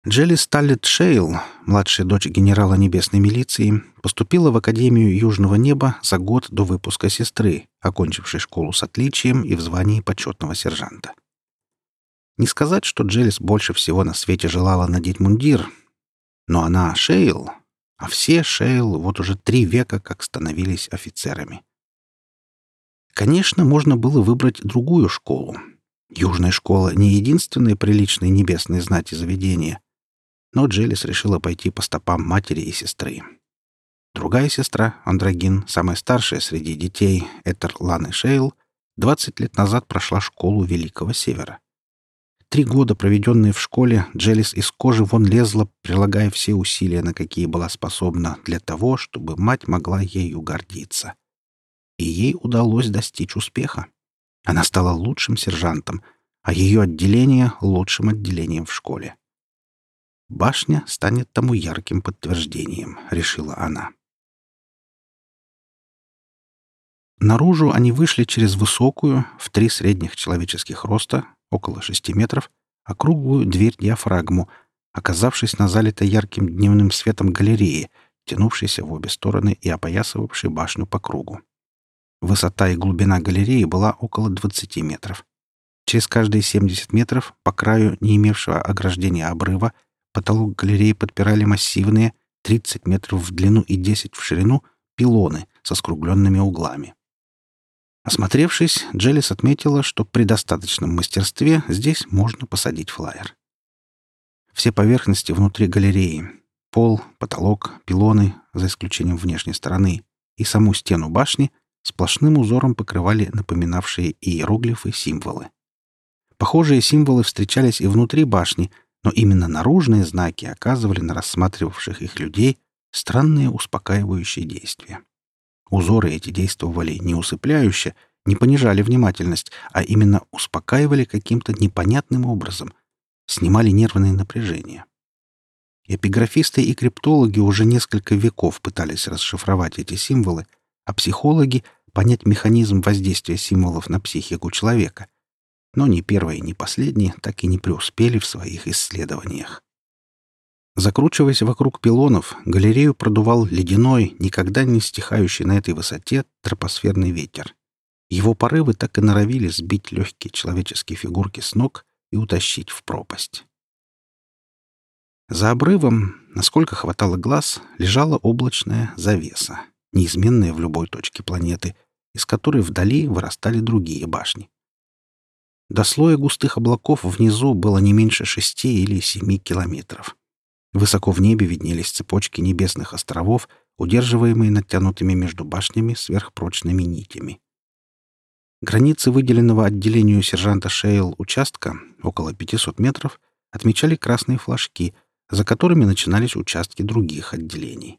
Джелли Сталлет Шейл, младшая дочь генерала небесной милиции, поступила в Академию Южного Неба за год до выпуска сестры, окончившей школу с отличием и в звании почетного сержанта. Не сказать, что Джеллис больше всего на свете желала надеть мундир, но она Шейл, а все Шейл вот уже три века как становились офицерами. Конечно, можно было выбрать другую школу, Южная школа — не единственное приличное небесное знати заведение. Но Джелис решила пойти по стопам матери и сестры. Другая сестра, Андрогин, самая старшая среди детей, Этер Ланы Шейл, 20 лет назад прошла школу Великого Севера. три года, проведенные в школе, Джелис из кожи вон лезла, прилагая все усилия, на какие была способна, для того, чтобы мать могла ею гордиться. И ей удалось достичь успеха. Она стала лучшим сержантом, а ее отделение — лучшим отделением в школе. Башня станет тому ярким подтверждением, решила она. Наружу они вышли через высокую, в три средних человеческих роста, около шести метров, округлую дверь-диафрагму, оказавшись на залитой ярким дневным светом галереи, тянувшейся в обе стороны и опоясывавшей башню по кругу. Высота и глубина галереи была около 20 метров. Через каждые 70 метров, по краю не имевшего ограждения обрыва, потолок галереи подпирали массивные, 30 метров в длину и 10 в ширину, пилоны со скругленными углами. Осмотревшись, Джелис отметила, что при достаточном мастерстве здесь можно посадить флайер. Все поверхности внутри галереи — пол, потолок, пилоны, за исключением внешней стороны, и саму стену башни — сплошным узором покрывали напоминавшие иероглифы символы. Похожие символы встречались и внутри башни, но именно наружные знаки оказывали на рассматривавших их людей странные успокаивающие действия. Узоры эти действовали не усыпляюще, не понижали внимательность, а именно успокаивали каким-то непонятным образом, снимали нервное напряжение. Эпиграфисты и криптологи уже несколько веков пытались расшифровать эти символы, а психологи — понять механизм воздействия символов на психику человека. Но ни первые, ни последние так и не преуспели в своих исследованиях. Закручиваясь вокруг пилонов, галерею продувал ледяной, никогда не стихающий на этой высоте тропосферный ветер. Его порывы так и норовили сбить легкие человеческие фигурки с ног и утащить в пропасть. За обрывом, насколько хватало глаз, лежала облачная завеса, неизменная в любой точке планеты, из которой вдали вырастали другие башни. До слоя густых облаков внизу было не меньше шести или семи километров. Высоко в небе виднелись цепочки небесных островов, удерживаемые натянутыми между башнями сверхпрочными нитями. Границы выделенного отделению сержанта Шейл участка, около 500 метров, отмечали красные флажки, за которыми начинались участки других отделений.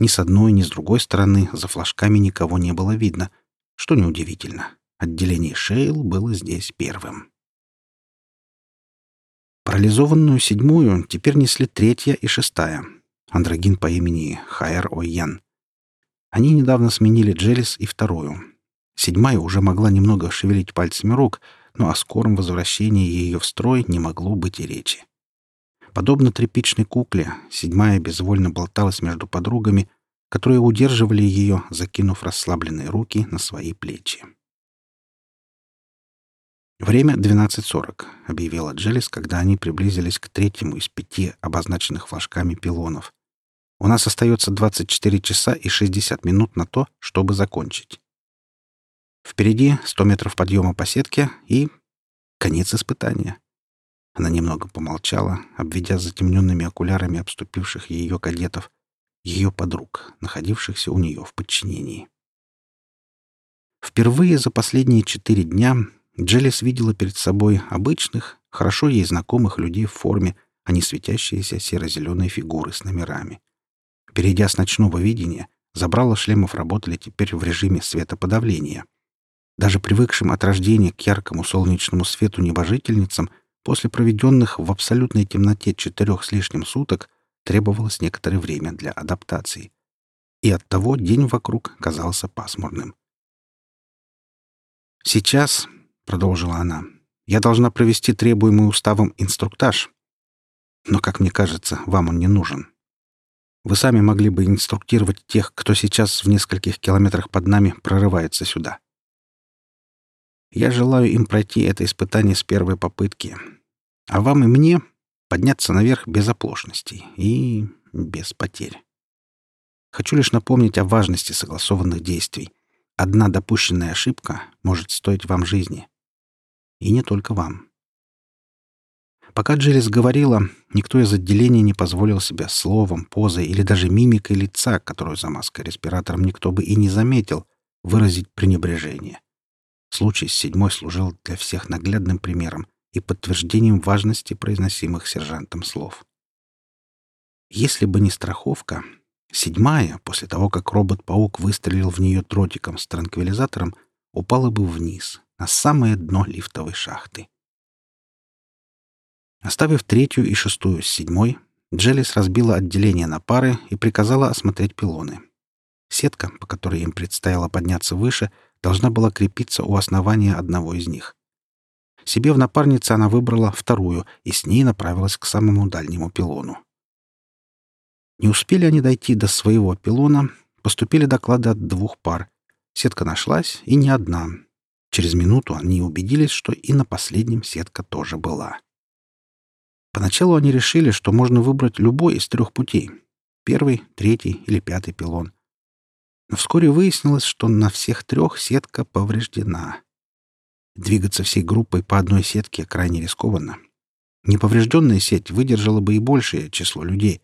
Ни с одной, ни с другой стороны за флажками никого не было видно, что неудивительно. Отделение Шейл было здесь первым. Парализованную седьмую теперь несли третья и шестая. Андрогин по имени Хайер Ойян. Они недавно сменили Джелис и вторую. Седьмая уже могла немного шевелить пальцами рук, но о скором возвращении ее в строй не могло быть и речи. Подобно тряпичной кукле, седьмая безвольно болталась между подругами, которые удерживали ее, закинув расслабленные руки на свои плечи. «Время 12.40», — объявила Джелис, когда они приблизились к третьему из пяти обозначенных флажками пилонов. «У нас остается 24 часа и 60 минут на то, чтобы закончить. Впереди 100 метров подъема по сетке и... конец испытания». Она немного помолчала, обведя затемненными окулярами обступивших ее кадетов, ее подруг, находившихся у нее в подчинении. Впервые за последние четыре дня Джелис видела перед собой обычных, хорошо ей знакомых людей в форме, а не светящиеся серо-зеленые фигуры с номерами. Перейдя с ночного видения, забрала шлемов работали теперь в режиме светоподавления. Даже привыкшим от рождения к яркому солнечному свету небожительницам после проведенных в абсолютной темноте четырех с лишним суток требовалось некоторое время для адаптации. И оттого день вокруг казался пасмурным. Сейчас, — продолжила она, — «я должна провести требуемый уставом инструктаж. Но, как мне кажется, вам он не нужен. Вы сами могли бы инструктировать тех, кто сейчас в нескольких километрах под нами прорывается сюда. Я желаю им пройти это испытание с первой попытки. А вам и мне подняться наверх без оплошностей и без потерь. Хочу лишь напомнить о важности согласованных действий. Одна допущенная ошибка может стоить вам жизни. И не только вам. Пока Джилис говорила, никто из отделения не позволил себе словом, позой или даже мимикой лица, которую за маской респиратором никто бы и не заметил, выразить пренебрежение. Случай с седьмой служил для всех наглядным примером, и подтверждением важности произносимых сержантом слов. Если бы не страховка, седьмая, после того, как робот-паук выстрелил в нее дротиком с транквилизатором, упала бы вниз, на самое дно лифтовой шахты. Оставив третью и шестую с седьмой, Джелис разбила отделение на пары и приказала осмотреть пилоны. Сетка, по которой им предстояло подняться выше, должна была крепиться у основания одного из них. Себе в напарнице она выбрала вторую и с ней направилась к самому дальнему пилону. Не успели они дойти до своего пилона, поступили доклады от двух пар. Сетка нашлась, и не одна. Через минуту они убедились, что и на последнем сетка тоже была. Поначалу они решили, что можно выбрать любой из трех путей — первый, третий или пятый пилон. Но вскоре выяснилось, что на всех трех сетка повреждена. Двигаться всей группой по одной сетке крайне рискованно. Неповрежденная сеть выдержала бы и большее число людей,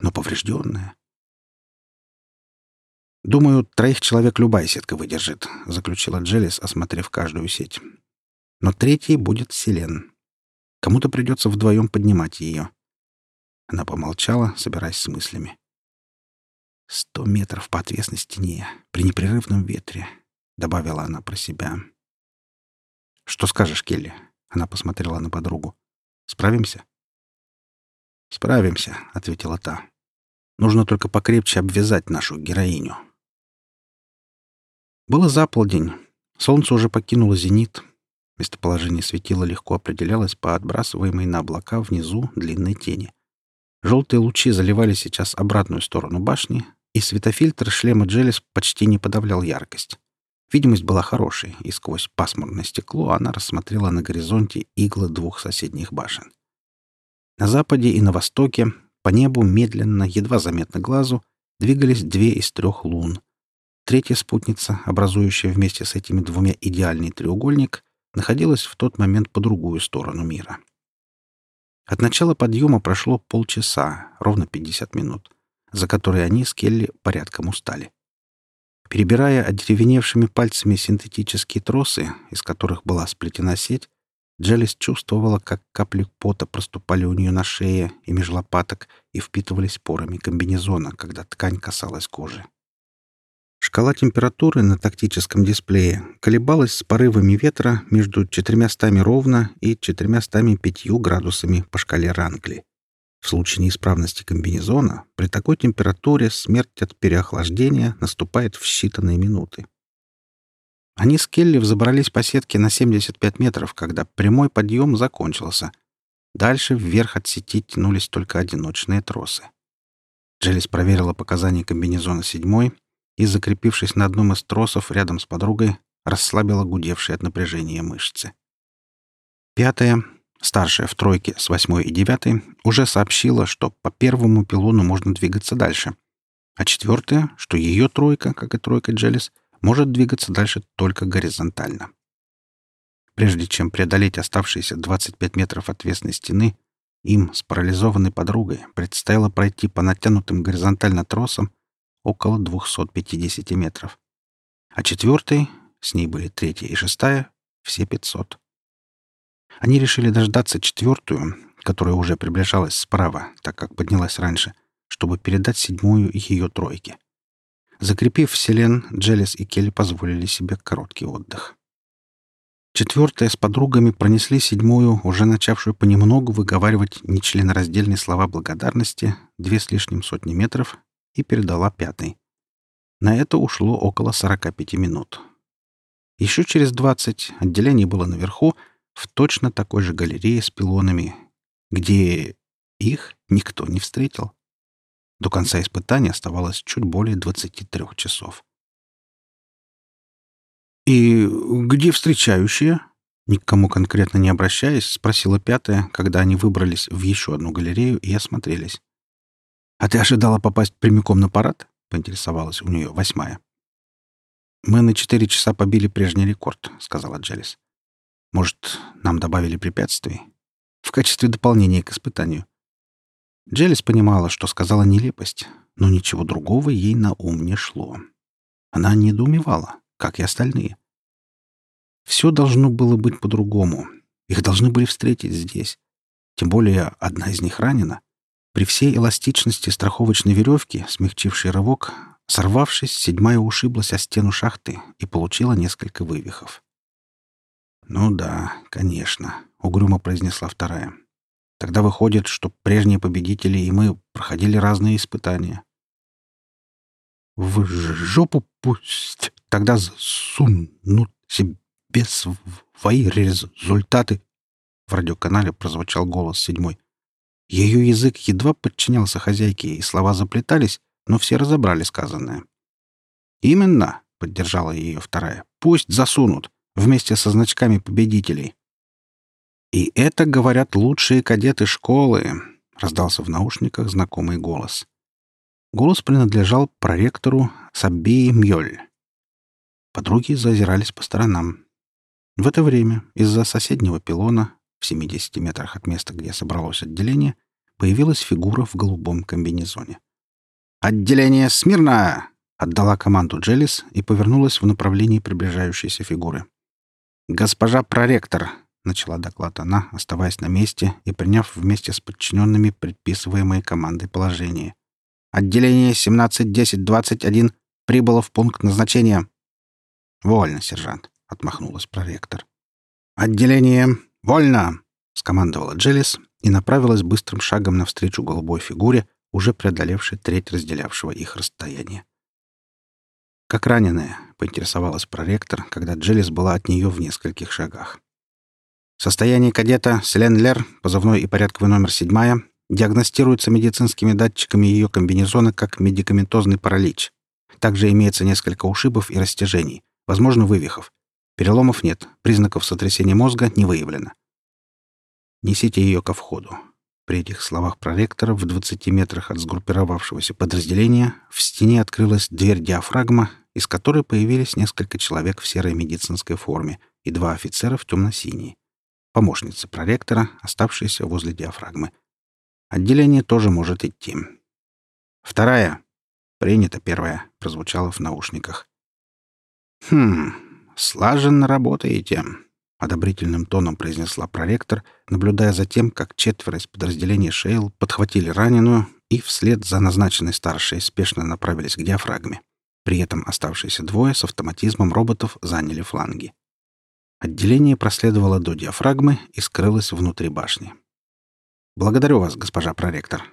но поврежденная... «Думаю, троих человек любая сетка выдержит», — заключила Джелис, осмотрев каждую сеть. «Но третий будет Селен. Кому-то придется вдвоем поднимать ее. Она помолчала, собираясь с мыслями. «Сто метров по отвесной стене, при непрерывном ветре», — добавила она про себя. «Что скажешь, Келли?» — она посмотрела на подругу. «Справимся?» «Справимся», — ответила та. «Нужно только покрепче обвязать нашу героиню». Было заполдень. Солнце уже покинуло зенит, Местоположение светила легко определялось по отбрасываемой на облака внизу длинной тени. Желтые лучи заливали сейчас обратную сторону башни, и светофильтр шлема Джелис почти не подавлял яркость. Видимость была хорошей, и сквозь пасмурное стекло она рассмотрела на горизонте иглы двух соседних башен. На западе и на востоке по небу медленно, едва заметно глазу, двигались две из трех лун. Третья спутница, образующая вместе с этими двумя идеальный треугольник, находилась в тот момент по другую сторону мира. От начала подъема прошло полчаса, ровно 50 минут, за которые они с Келли порядком устали. Перебирая одеревеневшими пальцами синтетические тросы, из которых была сплетена сеть, Джелис чувствовала, как капли пота проступали у нее на шее и меж лопаток и впитывались порами комбинезона, когда ткань касалась кожи. Шкала температуры на тактическом дисплее колебалась с порывами ветра между 400 ровно и 405 градусами по шкале Рангли. В случае неисправности комбинезона при такой температуре смерть от переохлаждения наступает в считанные минуты. Они с Келли взобрались по сетке на 75 метров, когда прямой подъем закончился. Дальше вверх от сети тянулись только одиночные тросы. Джелис проверила показания комбинезона седьмой и, закрепившись на одном из тросов рядом с подругой, расслабила гудевшие от напряжения мышцы. Пятая, старшая в тройке с восьмой и девятой, уже сообщила, что по первому пилону можно двигаться дальше, а четвертая, что ее тройка, как и тройка Джелис, может двигаться дальше только горизонтально. Прежде чем преодолеть оставшиеся 25 метров отвесной стены, им с парализованной подругой предстояло пройти по натянутым горизонтально тросам около 250 метров. А четвертой, с ней были третья и шестая, все 500. Они решили дождаться четвертую, которая уже приближалась справа, так как поднялась раньше, чтобы передать седьмую ее тройке. Закрепив Селен, Джелис и Келли позволили себе короткий отдых. Четвертая с подругами пронесли седьмую, уже начавшую понемногу выговаривать нечленораздельные слова благодарности, две с лишним сотни метров, и передала пятой. На это ушло около 45 минут. Еще через 20 отделение было наверху, в точно такой же галерее с пилонами, где их никто не встретил. До конца испытания оставалось чуть более 23 часов. «И где встречающие?» Никому конкретно не обращаясь, спросила пятая, когда они выбрались в еще одну галерею и осмотрелись. «А ты ожидала попасть прямиком на парад?» — поинтересовалась у нее восьмая. «Мы на четыре часа побили прежний рекорд», — сказала Джелис. «Может, нам добавили препятствий? В качестве дополнения к испытанию». Джелис понимала, что сказала нелепость, но ничего другого ей на ум не шло. Она недоумевала, как и остальные. Все должно было быть по-другому. Их должны были встретить здесь. Тем более одна из них ранена. При всей эластичности страховочной веревки, смягчившей рывок, сорвавшись, седьмая ушиблась о стену шахты и получила несколько вывихов. «Ну да, конечно», — угрюмо произнесла вторая. «Тогда выходит, что прежние победители и мы проходили разные испытания». «В жопу пусть тогда засунут себе свои результаты!» В радиоканале прозвучал голос седьмой. Ее язык едва подчинялся хозяйке, и слова заплетались, но все разобрали сказанное. «Именно!» — поддержала ее вторая. «Пусть засунут, вместе со значками победителей». «И это, говорят, лучшие кадеты школы», — раздался в наушниках знакомый голос. Голос принадлежал проректору Саббии Мьёль. Подруги зазирались по сторонам. В это время из-за соседнего пилона, в 70 метрах от места, где собралось отделение, появилась фигура в голубом комбинезоне. «Отделение смирно!» — отдала команду Джелис и повернулась в направлении приближающейся фигуры. «Госпожа проректор!» — начала доклад она, оставаясь на месте и приняв вместе с подчиненными предписываемые командой положение. «Отделение 17-10-21 прибыло в пункт назначения». «Вольно, сержант», — отмахнулась проректор. «Отделение вольно!» — скомандовала Джелис и направилась быстрым шагом навстречу голубой фигуре, уже преодолевшей треть разделявшего их расстояния. «Как раненая», — поинтересовалась проректор, когда Джелис была от нее в нескольких шагах. Состояние кадета Селен позывной и порядковый номер седьмая, диагностируется медицинскими датчиками ее комбинезона как медикаментозный паралич. Также имеется несколько ушибов и растяжений, возможно, вывихов. Переломов нет, признаков сотрясения мозга не выявлено. Несите ее ко входу. При этих словах проректора в 20 метрах от сгруппировавшегося подразделения в стене открылась дверь диафрагма, из которой появились несколько человек в серой медицинской форме и два офицера в темно-синей. Помощница проректора, оставшаяся возле диафрагмы. Отделение тоже может идти. Вторая. Принято первая, прозвучало в наушниках. Хм, слаженно работаете, одобрительным тоном произнесла проректор, наблюдая за тем, как четверо из подразделения Шейл подхватили раненую и вслед за назначенной старшей спешно направились к диафрагме. При этом оставшиеся двое с автоматизмом роботов заняли фланги. Отделение проследовало до диафрагмы и скрылось внутри башни. «Благодарю вас, госпожа проректор».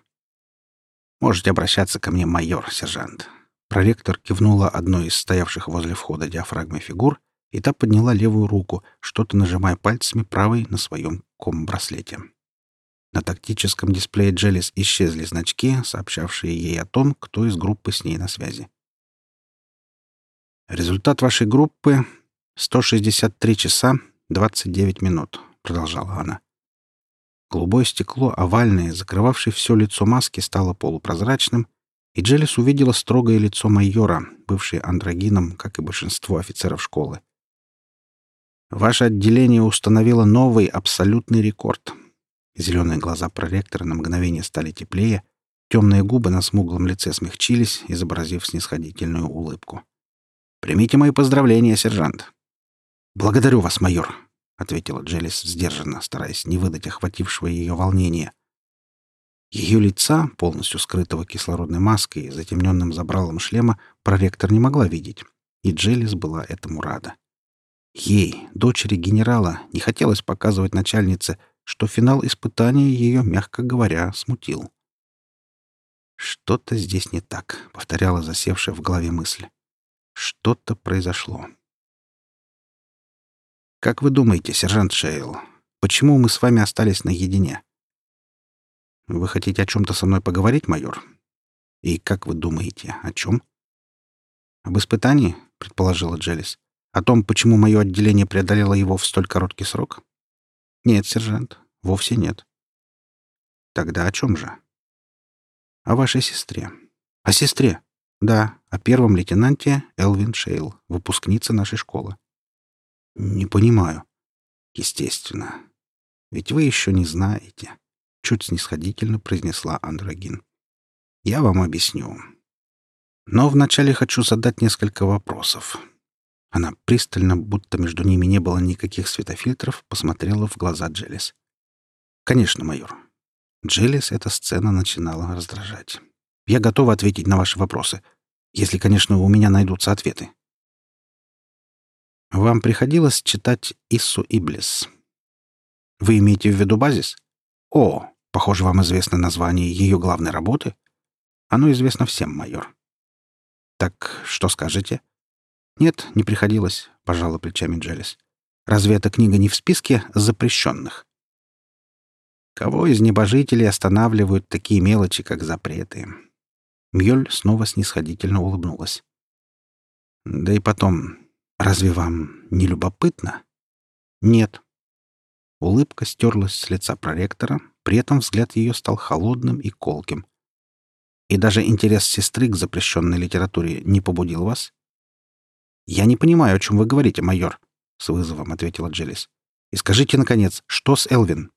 «Можете обращаться ко мне, майор, сержант». Проректор кивнула одной из стоявших возле входа диафрагмы фигур, и та подняла левую руку, что-то нажимая пальцами правой на своем ком-браслете. На тактическом дисплее Джелис исчезли значки, сообщавшие ей о том, кто из группы с ней на связи. «Результат вашей группы — 163 часа 29 минут», — продолжала она. Голубое стекло, овальное, закрывавшее все лицо маски, стало полупрозрачным, и Джелис увидела строгое лицо майора, бывший андрогином, как и большинство офицеров школы. «Ваше отделение установило новый абсолютный рекорд». Зеленые глаза проректора на мгновение стали теплее, темные губы на смуглом лице смягчились, изобразив снисходительную улыбку. «Примите мои поздравления, сержант». «Благодарю вас, майор», — ответила Джелис сдержанно, стараясь не выдать охватившего ее волнения. Ее лица, полностью скрытого кислородной маской и затемненным забралом шлема, проректор не могла видеть, и Джелис была этому рада. Ей, дочери генерала, не хотелось показывать начальнице, что финал испытания ее, мягко говоря, смутил. «Что-то здесь не так», — повторяла засевшая в голове мысль. «Что-то произошло». Как вы думаете, сержант Шейл, почему мы с вами остались наедине? Вы хотите о чем-то со мной поговорить, майор? И как вы думаете, о чем? Об испытании, предположила Джелис. О том, почему мое отделение преодолело его в столь короткий срок? Нет, сержант, вовсе нет. Тогда о чем же? О вашей сестре. О сестре? Да, о первом лейтенанте Элвин Шейл, выпускнице нашей школы. «Не понимаю». «Естественно. Ведь вы еще не знаете», — чуть снисходительно произнесла Андрогин. «Я вам объясню. Но вначале хочу задать несколько вопросов. Она пристально, будто между ними не было никаких светофильтров, посмотрела в глаза Джелис. «Конечно, майор». Джелис эта сцена начинала раздражать. «Я готова ответить на ваши вопросы, если, конечно, у меня найдутся ответы». «Вам приходилось читать Иссу Иблис?» «Вы имеете в виду базис?» «О, похоже, вам известно название ее главной работы?» «Оно известно всем, майор». «Так что скажете?» «Нет, не приходилось», — пожала плечами Джелис. «Разве эта книга не в списке запрещенных?» Кого из небожителей останавливают такие мелочи, как запреты? Мьёль снова снисходительно улыбнулась. «Да и потом, разве вам не любопытно?» «Нет». Улыбка стерлась с лица проректора, при этом взгляд ее стал холодным и колким. «И даже интерес сестры к запрещенной литературе не побудил вас?» «Я не понимаю, о чем вы говорите, майор», — с вызовом ответила Джелис. «И скажите, наконец, что с Элвин?»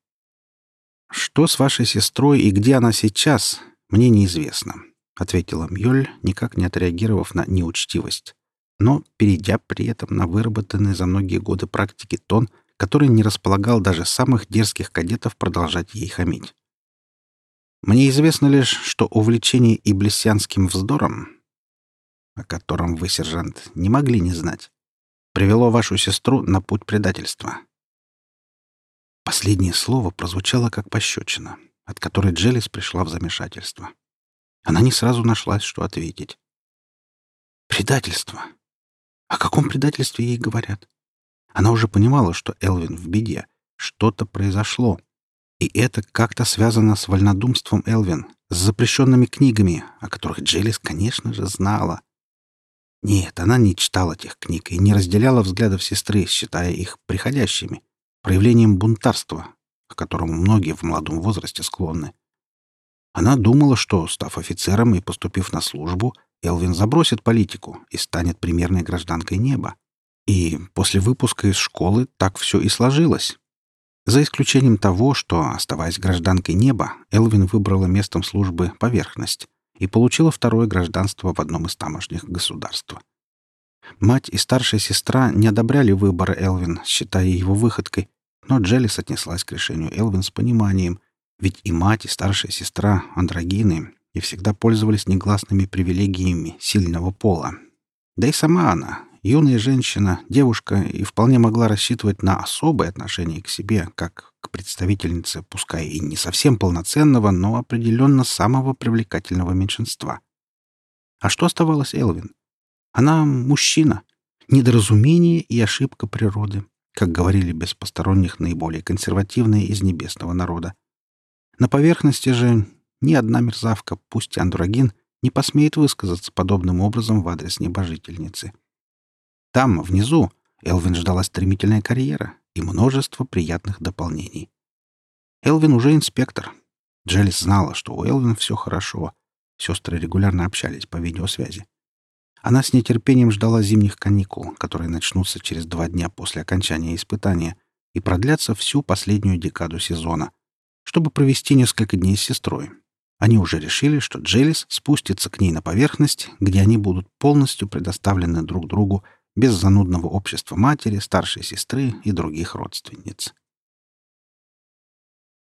«Что с вашей сестрой и где она сейчас, мне неизвестно», — ответила Мьёль, никак не отреагировав на неучтивость, но перейдя при этом на выработанный за многие годы практики тон, который не располагал даже самых дерзких кадетов продолжать ей хамить. «Мне известно лишь, что увлечение иблисянским вздором о котором вы, сержант, не могли не знать, привело вашу сестру на путь предательства. Последнее слово прозвучало как пощечина, от которой Джелис пришла в замешательство. Она не сразу нашлась, что ответить. Предательство. О каком предательстве ей говорят? Она уже понимала, что Элвин в беде, что-то произошло. И это как-то связано с вольнодумством Элвин, с запрещенными книгами, о которых Джелис, конечно же, знала. Нет, она не читала тех книг и не разделяла взглядов сестры, считая их приходящими, проявлением бунтарства, к которому многие в молодом возрасте склонны. Она думала, что, став офицером и поступив на службу, Элвин забросит политику и станет примерной гражданкой неба. И после выпуска из школы так все и сложилось. За исключением того, что, оставаясь гражданкой неба, Элвин выбрала местом службы поверхность, и получила второе гражданство в одном из тамошних государств. Мать и старшая сестра не одобряли выбора Элвин, считая его выходкой, но Джелис отнеслась к решению Элвин с пониманием, ведь и мать, и старшая сестра — андрогины и всегда пользовались негласными привилегиями сильного пола. Да и сама она, юная женщина, девушка, и вполне могла рассчитывать на особое отношение к себе, как к представительнице, пускай и не совсем полноценного, но определенно самого привлекательного меньшинства. А что оставалось Элвин? Она мужчина. Недоразумение и ошибка природы, как говорили без посторонних наиболее консервативные из небесного народа. На поверхности же ни одна мерзавка, пусть и андрогин, не посмеет высказаться подобным образом в адрес небожительницы. Там, внизу, Элвин ждала стремительная карьера и множество приятных дополнений. Элвин уже инспектор. Джелис знала, что у Элвин все хорошо. Сестры регулярно общались по видеосвязи. Она с нетерпением ждала зимних каникул, которые начнутся через два дня после окончания испытания и продлятся всю последнюю декаду сезона, чтобы провести несколько дней с сестрой. Они уже решили, что Джелис спустится к ней на поверхность, где они будут полностью предоставлены друг другу без занудного общества матери, старшей сестры и других родственниц.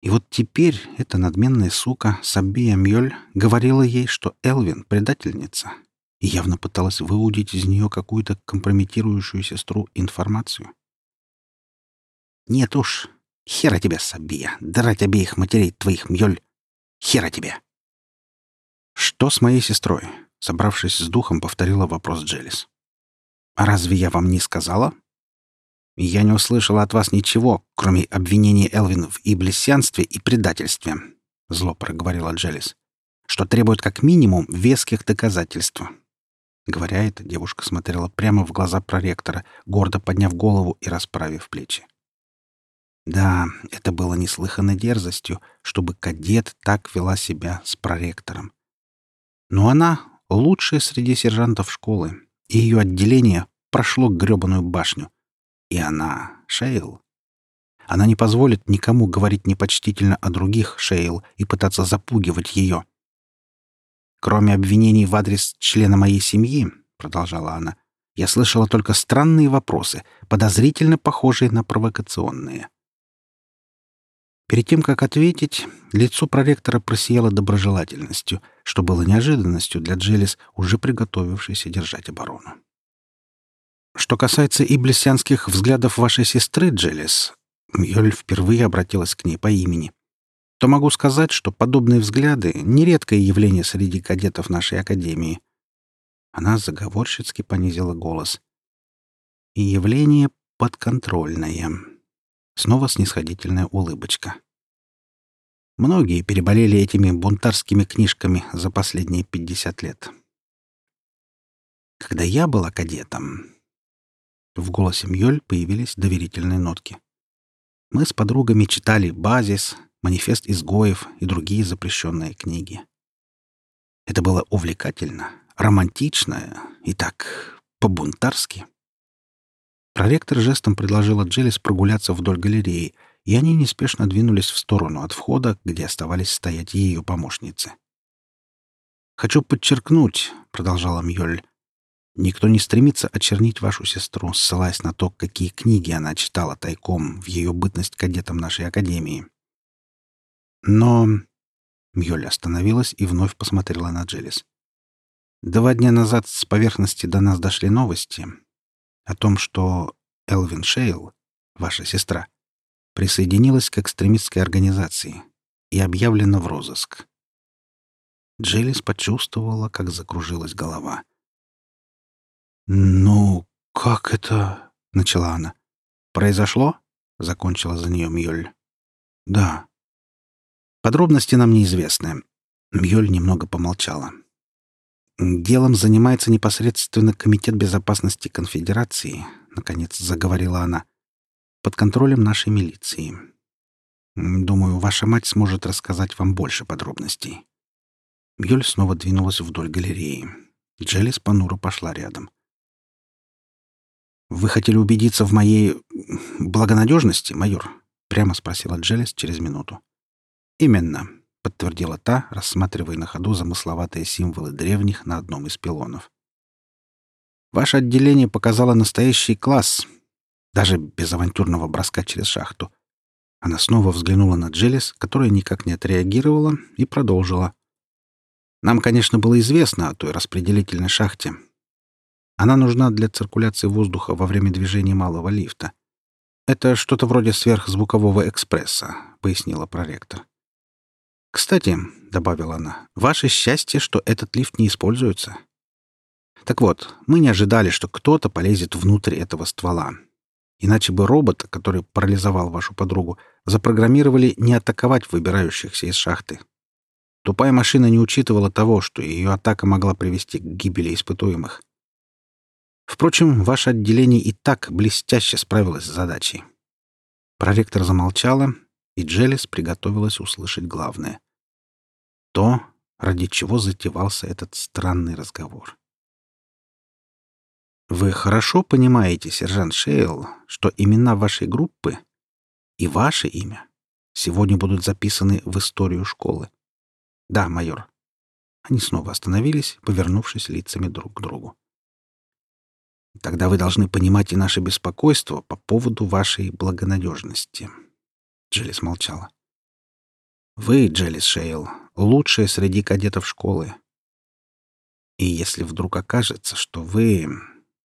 И вот теперь эта надменная сука Сабия Мьёль говорила ей, что Элвин — предательница, и явно пыталась выудить из нее какую-то компрометирующую сестру информацию. «Нет уж, хера тебе, Сабия, драть обеих матерей твоих, Мьёль! Хера тебе!» «Что с моей сестрой?» — собравшись с духом, повторила вопрос Джелис. «А разве я вам не сказала?» «Я не услышала от вас ничего, кроме обвинения Элвин в иблисянстве и предательстве», — зло проговорила Джелис, «что требует как минимум веских доказательств». Говоря это, девушка смотрела прямо в глаза проректора, гордо подняв голову и расправив плечи. Да, это было неслыханной дерзостью, чтобы кадет так вела себя с проректором. Но она — лучшая среди сержантов школы, и ее отделение прошло гребаную башню. И она — Шейл. Она не позволит никому говорить непочтительно о других Шейл и пытаться запугивать ее. «Кроме обвинений в адрес члена моей семьи», — продолжала она, Я слышала только странные вопросы, подозрительно похожие на провокационные. Перед тем, как ответить, лицо проректора просияло доброжелательностью, что было неожиданностью для Джелис, уже приготовившейся держать оборону. Что касается иблисянских взглядов вашей сестры, Джелис, Мьёль впервые обратилась к ней по имени, то могу сказать, что подобные взгляды — нередкое явление среди кадетов нашей академии. Она заговорщицки понизила голос. И явление подконтрольное. Снова снисходительная улыбочка. Многие переболели этими бунтарскими книжками за последние пятьдесят лет. Когда я была кадетом, в голосе Мьёль появились доверительные нотки. Мы с подругами читали «Базис», «Манифест изгоев» и другие запрещенные книги. Это было увлекательно, романтично и так по-бунтарски. Проректор жестом предложила Джелис прогуляться вдоль галереи, и они неспешно двинулись в сторону от входа, где оставались стоять ее помощницы. «Хочу подчеркнуть», — продолжала Мьёль, — «никто не стремится очернить вашу сестру, ссылаясь на то, какие книги она читала тайком в ее бытность кадетом нашей академии. Но...» Мьёль остановилась и вновь посмотрела на Джелис. «Два дня назад с поверхности до нас дошли новости, о том, что Элвин Шейл, ваша сестра, присоединилась к экстремистской организации и объявлена в розыск. Джелис почувствовала, как закружилась голова. «Ну, как это?» — начала она. «Произошло?» — закончила за нее Мьёль. «Да». «Подробности нам неизвестны». Мьёль немного помолчала. «Делом занимается непосредственно Комитет безопасности Конфедерации», — наконец заговорила она, — «под контролем нашей милиции. Думаю, ваша мать сможет рассказать вам больше подробностей». Мьёль снова двинулась вдоль галереи. Джелис понуро пошла рядом. «Вы хотели убедиться в моей благонадежности, майор?» — прямо спросила Джелис через минуту. «Именно», — подтвердила та, рассматривая на ходу замысловатые символы древних на одном из пилонов. «Ваше отделение показало настоящий класс, даже без авантюрного броска через шахту». Она снова взглянула на Джелис, которая никак не отреагировала, и продолжила. «Нам, конечно, было известно о той распределительной шахте. Она нужна для циркуляции воздуха во время движения малого лифта. Это что-то вроде сверхзвукового экспресса», — пояснила проректор. «Кстати», — добавила она, — «ваше счастье, что этот лифт не используется». Так вот, мы не ожидали, что кто-то полезет внутрь этого ствола. Иначе бы робота, который парализовал вашу подругу, запрограммировали не атаковать выбирающихся из шахты. Тупая машина не учитывала того, что ее атака могла привести к гибели испытуемых. Впрочем, ваше отделение и так блестяще справилось с задачей. Проректор замолчала, и Джелис приготовилась услышать главное. То, ради чего затевался этот странный разговор. Вы хорошо понимаете, сержант Шейл, что имена вашей группы и ваше имя сегодня будут записаны в историю школы? Да, майор. Они снова остановились, повернувшись лицами друг к другу. Тогда вы должны понимать и наше беспокойство по поводу вашей благонадежности. Джелис молчала. «Вы, Джелис Шейл, лучшая среди кадетов школы. И если вдруг окажется, что вы...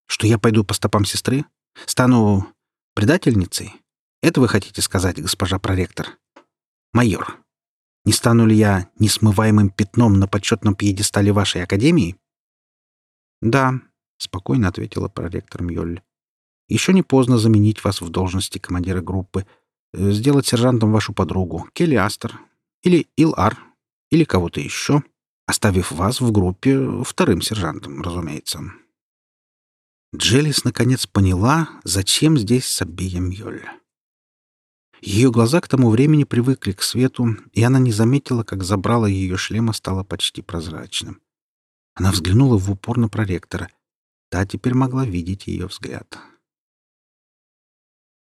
что я пойду по стопам сестры, стану предательницей, это вы хотите сказать, госпожа проректор? Майор, не стану ли я несмываемым пятном на почетном пьедестале вашей академии?» «Да», — спокойно ответила проректор Мьоль. «Еще не поздно заменить вас в должности командира группы, сделать сержантом вашу подругу, Келли Астер, или Ил-Ар, или кого-то еще, оставив вас в группе вторым сержантом, разумеется. Джелис наконец поняла, зачем здесь Сабия Мьёль. Ее глаза к тому времени привыкли к свету, и она не заметила, как забрала ее шлема стало почти прозрачным. Она взглянула в упор на проректора. Та теперь могла видеть ее взгляд.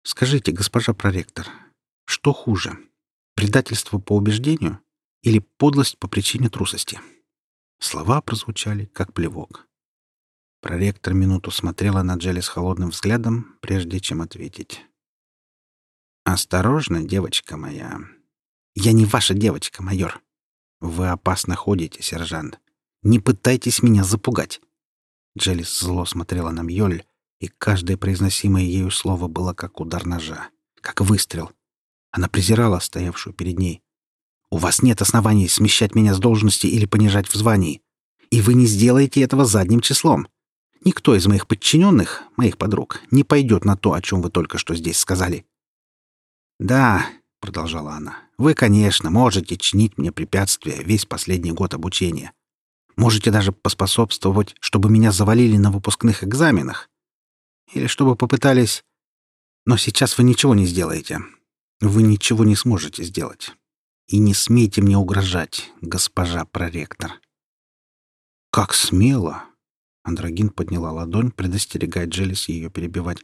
Скажите, госпожа проректор, что хуже? Предательство по убеждению или подлость по причине трусости? Слова прозвучали, как плевок. Проректор минуту смотрела на Джелли с холодным взглядом, прежде чем ответить. «Осторожно, девочка моя. Я не ваша девочка, майор. Вы опасно ходите, сержант. Не пытайтесь меня запугать». Джелис зло смотрела на Мьёль, и каждое произносимое ею слово было как удар ножа, как выстрел. Она презирала стоявшую перед ней. «У вас нет оснований смещать меня с должности или понижать в звании. И вы не сделаете этого задним числом. Никто из моих подчиненных, моих подруг, не пойдет на то, о чем вы только что здесь сказали». «Да», — продолжала она, — «вы, конечно, можете чинить мне препятствия весь последний год обучения. Можете даже поспособствовать, чтобы меня завалили на выпускных экзаменах. Или чтобы попытались... Но сейчас вы ничего не сделаете. Вы ничего не сможете сделать. И не смейте мне угрожать, госпожа проректор. Как смело! Андрогин подняла ладонь, предостерегая Джелис ее перебивать.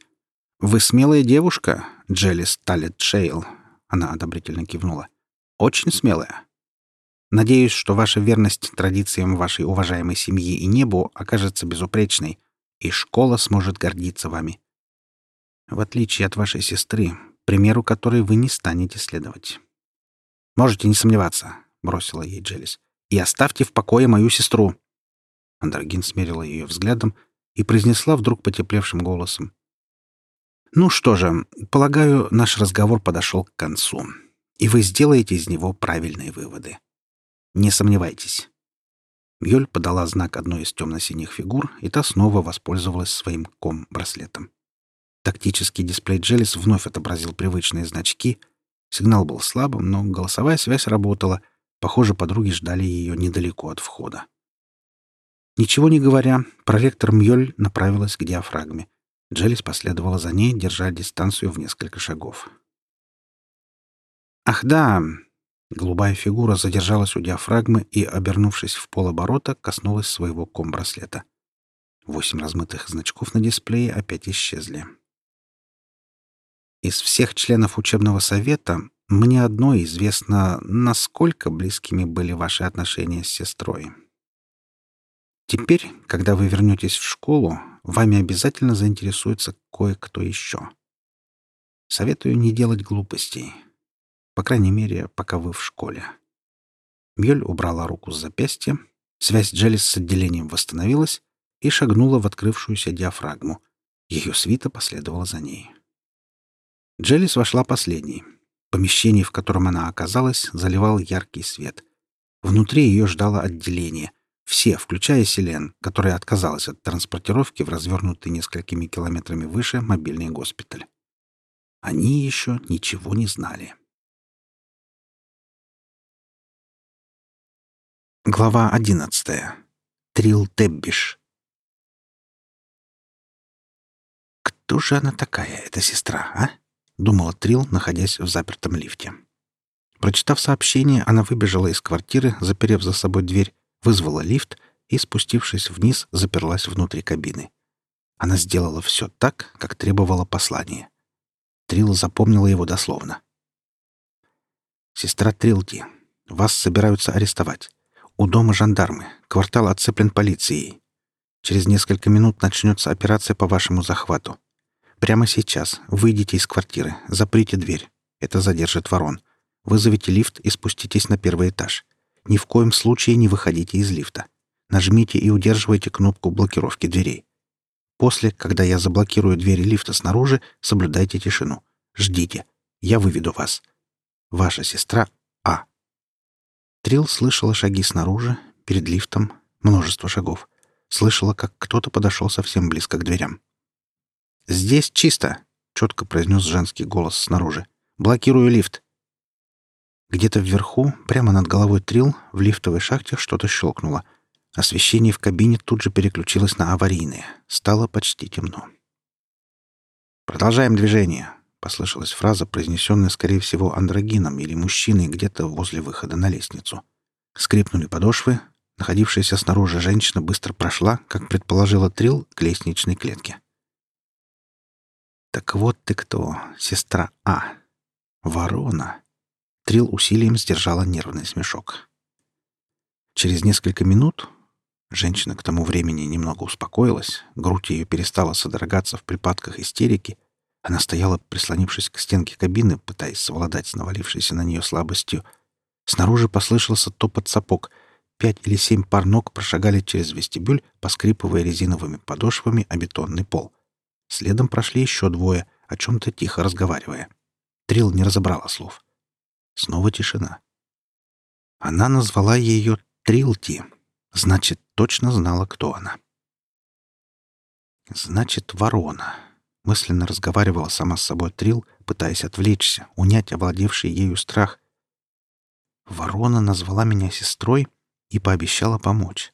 «Вы смелая девушка, Джелис Талет Шейл», — она одобрительно кивнула. «Очень смелая. Надеюсь, что ваша верность традициям вашей уважаемой семьи и небу окажется безупречной, и школа сможет гордиться вами. В отличие от вашей сестры, примеру которой вы не станете следовать. «Можете не сомневаться», — бросила ей Джелис. «И оставьте в покое мою сестру». Андрогин смерила ее взглядом и произнесла вдруг потеплевшим голосом. «Ну что же, полагаю, наш разговор подошел к концу, и вы сделаете из него правильные выводы. Не сомневайтесь». Мьёль подала знак одной из темно-синих фигур, и та снова воспользовалась своим ком-браслетом. Тактический дисплей Джелис вновь отобразил привычные значки. Сигнал был слабым, но голосовая связь работала. Похоже, подруги ждали ее недалеко от входа. Ничего не говоря, проректор Мьёль направилась к диафрагме. Джелис последовала за ней, держа дистанцию в несколько шагов. «Ах да!» Голубая фигура задержалась у диафрагмы и, обернувшись в полоборота, коснулась своего комбраслета. Восемь размытых значков на дисплее опять исчезли. Из всех членов учебного совета мне одно известно, насколько близкими были ваши отношения с сестрой. Теперь, когда вы вернетесь в школу, вами обязательно заинтересуется кое-кто еще. Советую не делать глупостей. По крайней мере, пока вы в школе. Мьёль убрала руку с запястья, связь Джелис с отделением восстановилась и шагнула в открывшуюся диафрагму. Ее свита последовала за ней. Джелис вошла последней. Помещение, в котором она оказалась, заливал яркий свет. Внутри ее ждало отделение. Все, включая Селен, которая отказалась от транспортировки в развернутый несколькими километрами выше мобильный госпиталь. Они еще ничего не знали. Глава одиннадцатая. Трил Теббиш. Кто же она такая, эта сестра, а? — думала Трил, находясь в запертом лифте. Прочитав сообщение, она выбежала из квартиры, заперев за собой дверь, вызвала лифт и, спустившись вниз, заперлась внутри кабины. Она сделала все так, как требовало послание. Трил запомнила его дословно. «Сестра Трилти, вас собираются арестовать. У дома жандармы. Квартал отцеплен полицией. Через несколько минут начнется операция по вашему захвату. Прямо сейчас выйдите из квартиры, заприте дверь. Это задержит ворон. Вызовите лифт и спуститесь на первый этаж. Ни в коем случае не выходите из лифта. Нажмите и удерживайте кнопку блокировки дверей. После, когда я заблокирую двери лифта снаружи, соблюдайте тишину. Ждите. Я выведу вас. Ваша сестра А. Трил слышала шаги снаружи, перед лифтом, множество шагов. Слышала, как кто-то подошел совсем близко к дверям. «Здесь чисто», — четко произнес женский голос снаружи. «Блокирую лифт». Где-то вверху, прямо над головой Трил, в лифтовой шахте что-то щелкнуло. Освещение в кабине тут же переключилось на аварийное. Стало почти темно. «Продолжаем движение», — послышалась фраза, произнесенная, скорее всего, андрогином или мужчиной где-то возле выхода на лестницу. Скрипнули подошвы. Находившаяся снаружи женщина быстро прошла, как предположила Трил, к лестничной клетке. Так вот ты кто, сестра А. Ворона. Трил усилием сдержала нервный смешок. Через несколько минут Женщина к тому времени немного успокоилась, грудь ее перестала содрогаться в припадках истерики. Она стояла, прислонившись к стенке кабины, пытаясь совладать с навалившейся на нее слабостью. Снаружи послышался топот сапог. Пять или семь пар ног прошагали через вестибюль, поскрипывая резиновыми подошвами о бетонный пол. Следом прошли еще двое, о чем-то тихо разговаривая. Трил не разобрала слов. Снова тишина. Она назвала ее Трилти. Значит, точно знала, кто она. Значит, ворона. Мысленно разговаривала сама с собой Трил, пытаясь отвлечься, унять овладевший ею страх. Ворона назвала меня сестрой и пообещала помочь.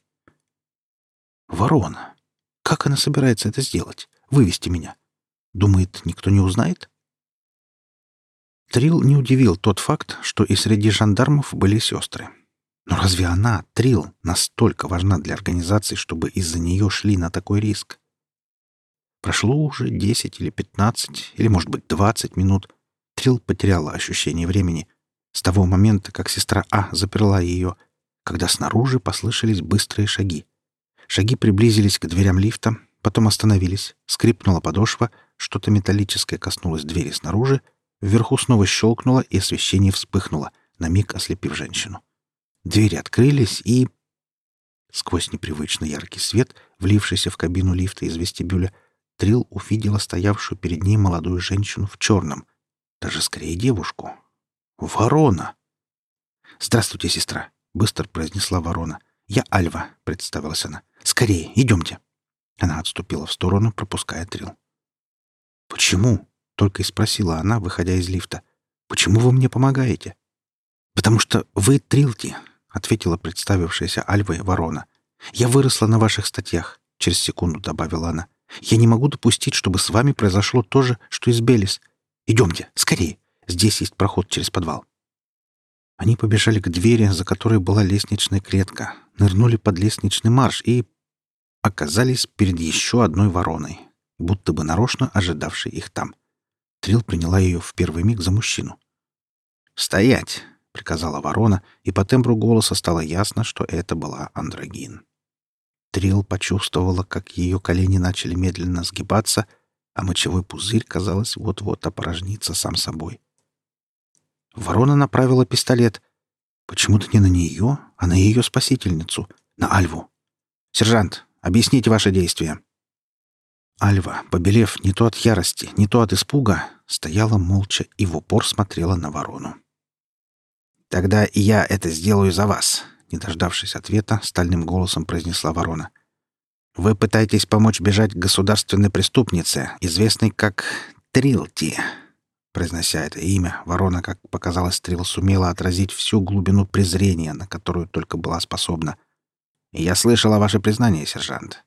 Ворона. Как она собирается это сделать? Вывести меня? Думает, никто не узнает? Трил не удивил тот факт, что и среди жандармов были сестры. Но разве она, Трил, настолько важна для организации, чтобы из-за нее шли на такой риск? Прошло уже 10 или 15, или, может быть, 20 минут. Трил потеряла ощущение времени. С того момента, как сестра А заперла ее, когда снаружи послышались быстрые шаги. Шаги приблизились к дверям лифта, потом остановились, скрипнула подошва, что-то металлическое коснулось двери снаружи, вверху снова щелкнуло, и освещение вспыхнуло, на миг ослепив женщину. Двери открылись, и... Сквозь непривычно яркий свет, влившийся в кабину лифта из вестибюля, Трил увидела стоявшую перед ней молодую женщину в черном, даже скорее девушку. Ворона! «Здравствуйте, сестра!» — быстро произнесла ворона. «Я Альва», — представилась она. «Скорее, идемте!» Она отступила в сторону, пропуская Трил. «Почему?» — только и спросила она, выходя из лифта. «Почему вы мне помогаете?» «Потому что вы Трилти», — ответила представившаяся Альвой ворона. «Я выросла на ваших статьях», — через секунду добавила она. «Я не могу допустить, чтобы с вами произошло то же, что и с Белис. Идемте, скорее. Здесь есть проход через подвал». Они побежали к двери, за которой была лестничная клетка, нырнули под лестничный марш и оказались перед еще одной вороной, будто бы нарочно ожидавшей их там. Трил приняла ее в первый миг за мужчину. «Стоять!» — приказала ворона, и по тембру голоса стало ясно, что это была андрогин. Трил почувствовала, как ее колени начали медленно сгибаться, а мочевой пузырь, казалось, вот-вот опорожнится сам собой. Ворона направила пистолет. Почему-то не на нее, а на ее спасительницу, на Альву. «Сержант, Объясните ваши действия». Альва, побелев не то от ярости, не то от испуга, стояла молча и в упор смотрела на ворону. «Тогда я это сделаю за вас», — не дождавшись ответа, стальным голосом произнесла ворона. «Вы пытаетесь помочь бежать государственной преступнице, известной как Трилти». Произнося это имя, ворона, как показалось, Трил сумела отразить всю глубину презрения, на которую только была способна — я слышал о ваше признании, сержант.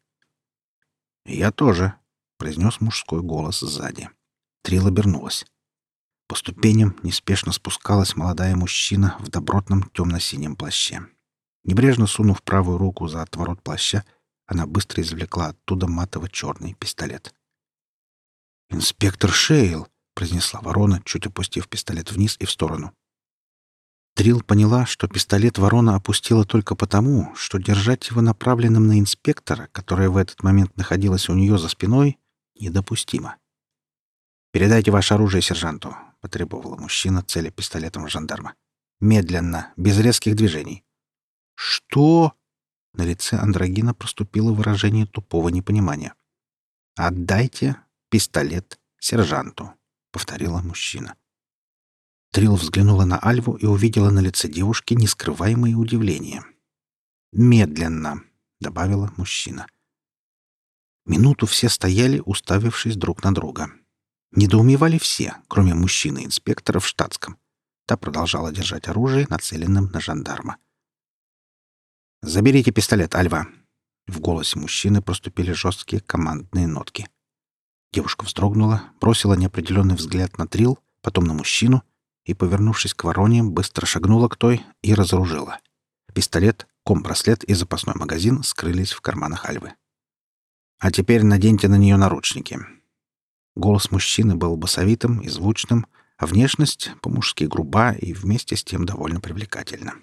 Я тоже, произнес мужской голос сзади. Трил обернулась. По ступеням неспешно спускалась молодая мужчина в добротном темно-синем плаще. Небрежно сунув правую руку за отворот плаща, она быстро извлекла оттуда матово-черный пистолет. «Инспектор Шейл!» — произнесла ворона, чуть опустив пистолет вниз и в сторону. Трил поняла, что пистолет ворона опустила только потому, что держать его направленным на инспектора, которая в этот момент находилась у нее за спиной, недопустимо. «Передайте ваше оружие сержанту», — потребовала мужчина, целя пистолетом в жандарма. «Медленно, без резких движений». «Что?» На лице Андрогина проступило выражение тупого непонимания. «Отдайте пистолет сержанту», — повторила мужчина. Трил взглянула на Альву и увидела на лице девушки нескрываемое удивление. «Медленно», — добавила мужчина. Минуту все стояли, уставившись друг на друга. Недоумевали все, кроме мужчины-инспектора в штатском. Та продолжала держать оружие, нацеленным на жандарма. «Заберите пистолет, Альва!» В голосе мужчины проступили жесткие командные нотки. Девушка вздрогнула, бросила неопределенный взгляд на Трил, потом на мужчину и, повернувшись к вороне, быстро шагнула к той и разоружила. Пистолет, комбраслет и запасной магазин скрылись в карманах Альвы. «А теперь наденьте на нее наручники». Голос мужчины был басовитым и звучным, а внешность по-мужски груба и вместе с тем довольно привлекательна.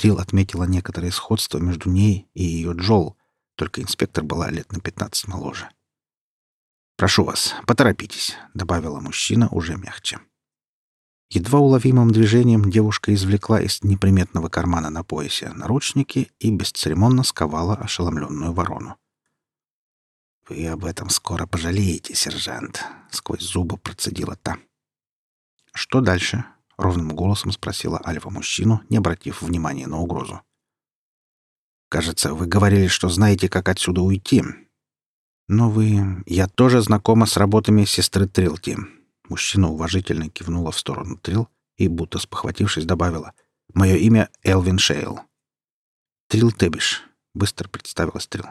Трил отметила некоторые сходства между ней и ее Джол, только инспектор была лет на пятнадцать моложе. «Прошу вас, поторопитесь», — добавила мужчина уже мягче. Едва уловимым движением девушка извлекла из неприметного кармана на поясе наручники и бесцеремонно сковала ошеломленную ворону. «Вы об этом скоро пожалеете, сержант», — сквозь зубы процедила та. «Что дальше?» — ровным голосом спросила Альва мужчину, не обратив внимания на угрозу. «Кажется, вы говорили, что знаете, как отсюда уйти. Но вы... Я тоже знакома с работами сестры Трилти». Мужчина уважительно кивнула в сторону Трил и, будто спохватившись, добавила. «Мое имя Элвин Шейл». «Трил Тебиш», — быстро представилась Трил.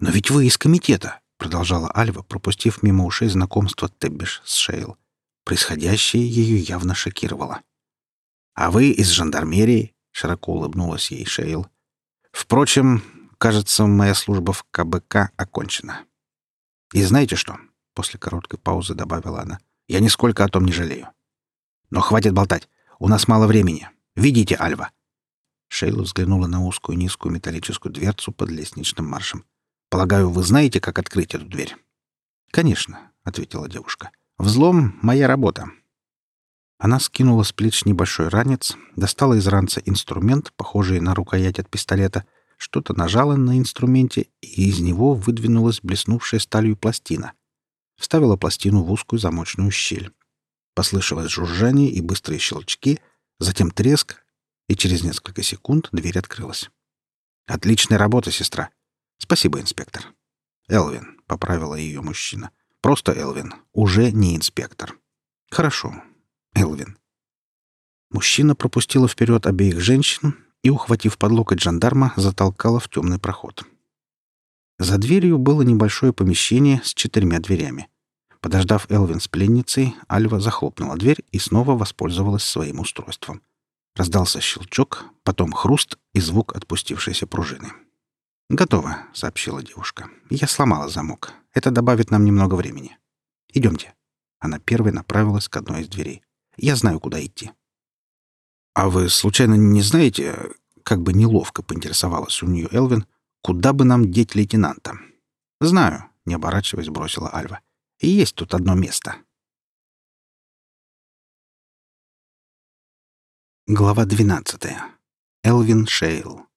«Но ведь вы из комитета», — продолжала Альва, пропустив мимо ушей знакомство Тебиш с Шейл. Происходящее ее явно шокировало. «А вы из жандармерии?» — широко улыбнулась ей Шейл. «Впрочем, кажется, моя служба в КБК окончена. И знаете что?» — после короткой паузы добавила она. «Я нисколько о том не жалею. Но хватит болтать. У нас мало времени. Видите, Альва?» Шейла взглянула на узкую низкую металлическую дверцу под лестничным маршем. «Полагаю, вы знаете, как открыть эту дверь?» «Конечно», — ответила девушка. Взлом — моя работа. Она скинула с плеч небольшой ранец, достала из ранца инструмент, похожий на рукоять от пистолета, что-то нажала на инструменте, и из него выдвинулась блеснувшая сталью пластина. Вставила пластину в узкую замочную щель. Послышалось жужжание и быстрые щелчки, затем треск, и через несколько секунд дверь открылась. «Отличная работа, сестра!» «Спасибо, инспектор!» «Элвин», — поправила ее мужчина. Просто Элвин, уже не инспектор. Хорошо, Элвин. Мужчина пропустила вперед обеих женщин и, ухватив под локоть жандарма, затолкала в темный проход. За дверью было небольшое помещение с четырьмя дверями. Подождав Элвин с пленницей, Альва захлопнула дверь и снова воспользовалась своим устройством. Раздался щелчок, потом хруст и звук отпустившейся пружины. «Готово», — сообщила девушка. «Я сломала замок. Это добавит нам немного времени. Идемте». Она первой направилась к одной из дверей. «Я знаю, куда идти». «А вы, случайно, не знаете...» Как бы неловко поинтересовалась у нее Элвин. «Куда бы нам деть лейтенанта?» «Знаю», — не оборачиваясь, бросила Альва. «И есть тут одно место». Глава двенадцатая. Элвин Шейл.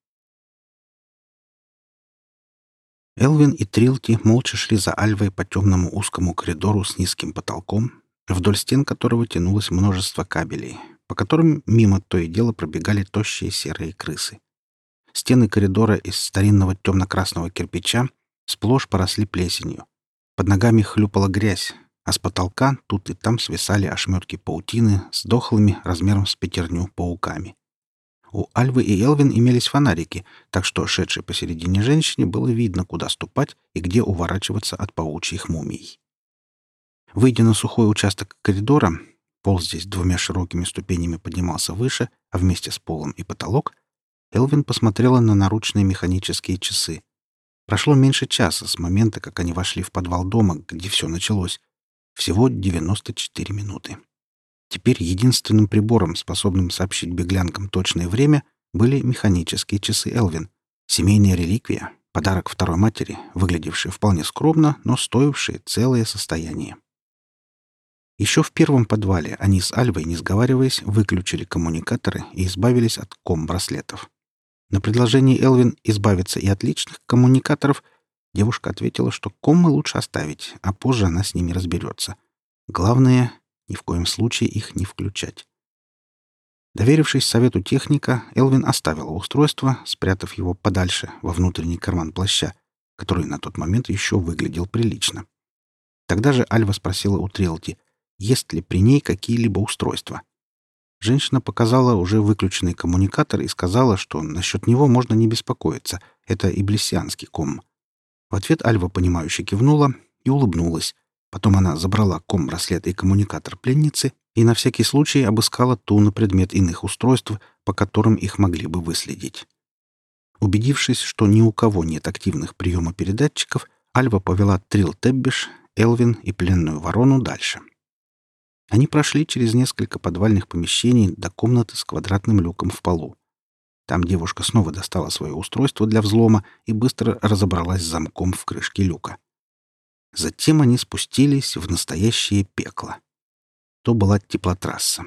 Элвин и Трилти молча шли за Альвой по темному узкому коридору с низким потолком, вдоль стен которого тянулось множество кабелей, по которым мимо то и дело пробегали тощие серые крысы. Стены коридора из старинного темно-красного кирпича сплошь поросли плесенью. Под ногами хлюпала грязь, а с потолка тут и там свисали ошметки паутины с дохлыми размером с пятерню пауками. У Альвы и Элвин имелись фонарики, так что шедшей посередине женщине было видно, куда ступать и где уворачиваться от паучьих мумий. Выйдя на сухой участок коридора, пол здесь двумя широкими ступенями поднимался выше, а вместе с полом и потолок, Элвин посмотрела на наручные механические часы. Прошло меньше часа с момента, как они вошли в подвал дома, где все началось. Всего 94 минуты. Теперь единственным прибором, способным сообщить беглянкам точное время, были механические часы Элвин. Семейная реликвия, подарок второй матери, выглядевший вполне скромно, но стоивший целое состояние. Еще в первом подвале они с Альвой, не сговариваясь, выключили коммуникаторы и избавились от ком-браслетов. На предложение Элвин избавиться и от личных коммуникаторов девушка ответила, что комы лучше оставить, а позже она с ними разберется. Главное ни в коем случае их не включать. Доверившись совету техника, Элвин оставила устройство, спрятав его подальше во внутренний карман плаща, который на тот момент еще выглядел прилично. Тогда же Альва спросила у Трелти, есть ли при ней какие-либо устройства. Женщина показала уже выключенный коммуникатор и сказала, что насчет него можно не беспокоиться, это иблисианский ком. В ответ Альва, понимающе кивнула и улыбнулась, Потом она забрала ком-браслет и коммуникатор пленницы и на всякий случай обыскала ту на предмет иных устройств, по которым их могли бы выследить. Убедившись, что ни у кого нет активных приемопередатчиков, Альва повела Трил Теббиш, Элвин и пленную ворону дальше. Они прошли через несколько подвальных помещений до комнаты с квадратным люком в полу. Там девушка снова достала свое устройство для взлома и быстро разобралась с замком в крышке люка. Затем они спустились в настоящее пекло. То была теплотрасса.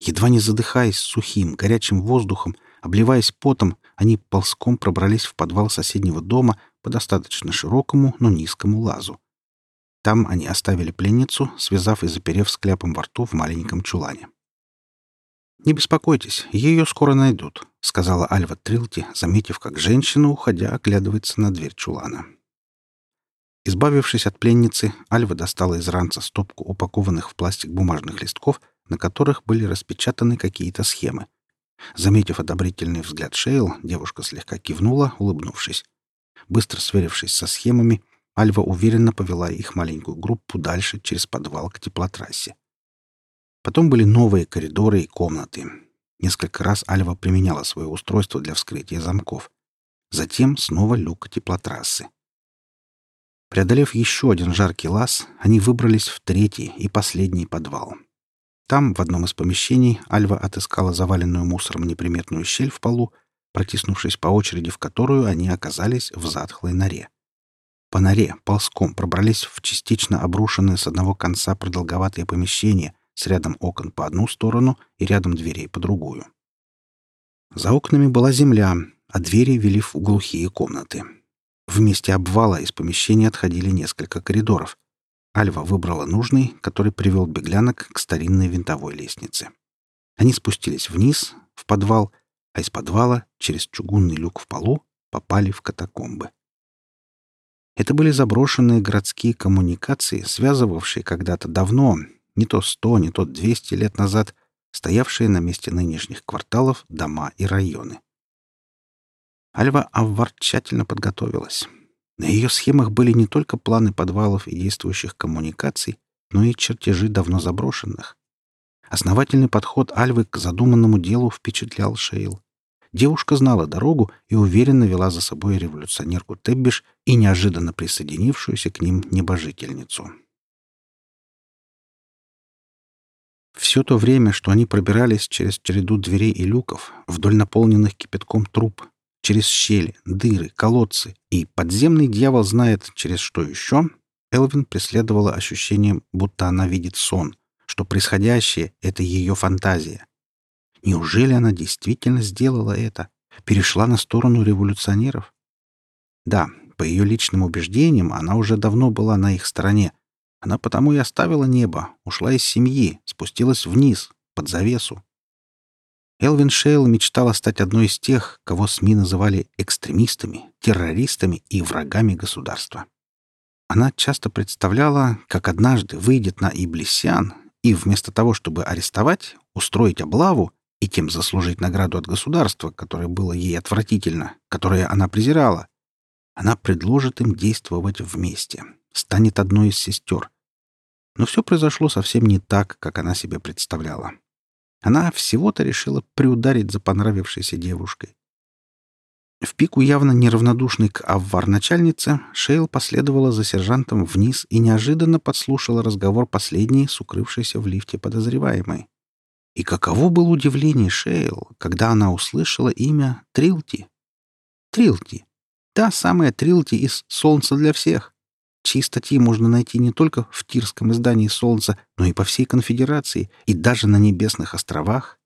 Едва не задыхаясь сухим, горячим воздухом, обливаясь потом, они ползком пробрались в подвал соседнего дома по достаточно широкому, но низкому лазу. Там они оставили пленницу, связав и заперев с кляпом во рту в маленьком чулане. «Не беспокойтесь, ее скоро найдут», — сказала Альва Трилти, заметив, как женщина, уходя, оглядывается на дверь чулана. Избавившись от пленницы, Альва достала из ранца стопку упакованных в пластик бумажных листков, на которых были распечатаны какие-то схемы. Заметив одобрительный взгляд Шейл, девушка слегка кивнула, улыбнувшись. Быстро сверившись со схемами, Альва уверенно повела их маленькую группу дальше через подвал к теплотрассе. Потом были новые коридоры и комнаты. Несколько раз Альва применяла свое устройство для вскрытия замков. Затем снова люк теплотрассы. Преодолев еще один жаркий лаз, они выбрались в третий и последний подвал. Там, в одном из помещений, Альва отыскала заваленную мусором неприметную щель в полу, протиснувшись по очереди, в которую они оказались в затхлой норе. По норе ползком пробрались в частично обрушенное с одного конца продолговатое помещение с рядом окон по одну сторону и рядом дверей по другую. За окнами была земля, а двери вели в глухие комнаты. В месте обвала из помещения отходили несколько коридоров. Альва выбрала нужный, который привел беглянок к старинной винтовой лестнице. Они спустились вниз, в подвал, а из подвала, через чугунный люк в полу, попали в катакомбы. Это были заброшенные городские коммуникации, связывавшие когда-то давно, не то сто, не то двести лет назад, стоявшие на месте нынешних кварталов дома и районы. Альва Аввар тщательно подготовилась. На ее схемах были не только планы подвалов и действующих коммуникаций, но и чертежи давно заброшенных. Основательный подход Альвы к задуманному делу впечатлял Шейл. Девушка знала дорогу и уверенно вела за собой революционерку Теббиш и неожиданно присоединившуюся к ним небожительницу. Все то время, что они пробирались через череду дверей и люков, вдоль наполненных кипятком труб, через щели, дыры, колодцы и подземный дьявол знает, через что еще, Элвин преследовала ощущение, будто она видит сон, что происходящее — это ее фантазия. Неужели она действительно сделала это? Перешла на сторону революционеров? Да, по ее личным убеждениям, она уже давно была на их стороне. Она потому и оставила небо, ушла из семьи, спустилась вниз, под завесу. Элвин Шейл мечтала стать одной из тех, кого СМИ называли экстремистами, террористами и врагами государства. Она часто представляла, как однажды выйдет на Иблисян и вместо того, чтобы арестовать, устроить облаву и тем заслужить награду от государства, которое было ей отвратительно, которое она презирала, она предложит им действовать вместе, станет одной из сестер. Но все произошло совсем не так, как она себе представляла. Она всего-то решила приударить за понравившейся девушкой. В пику явно неравнодушной к аввар начальнице, Шейл последовала за сержантом вниз и неожиданно подслушала разговор последней с укрывшейся в лифте подозреваемой. И каково было удивление Шейл, когда она услышала имя Трилти. Трилти. Та самая Трилти из «Солнца для всех» чьи статьи можно найти не только в Тирском издании «Солнца», но и по всей конфедерации, и даже на Небесных островах.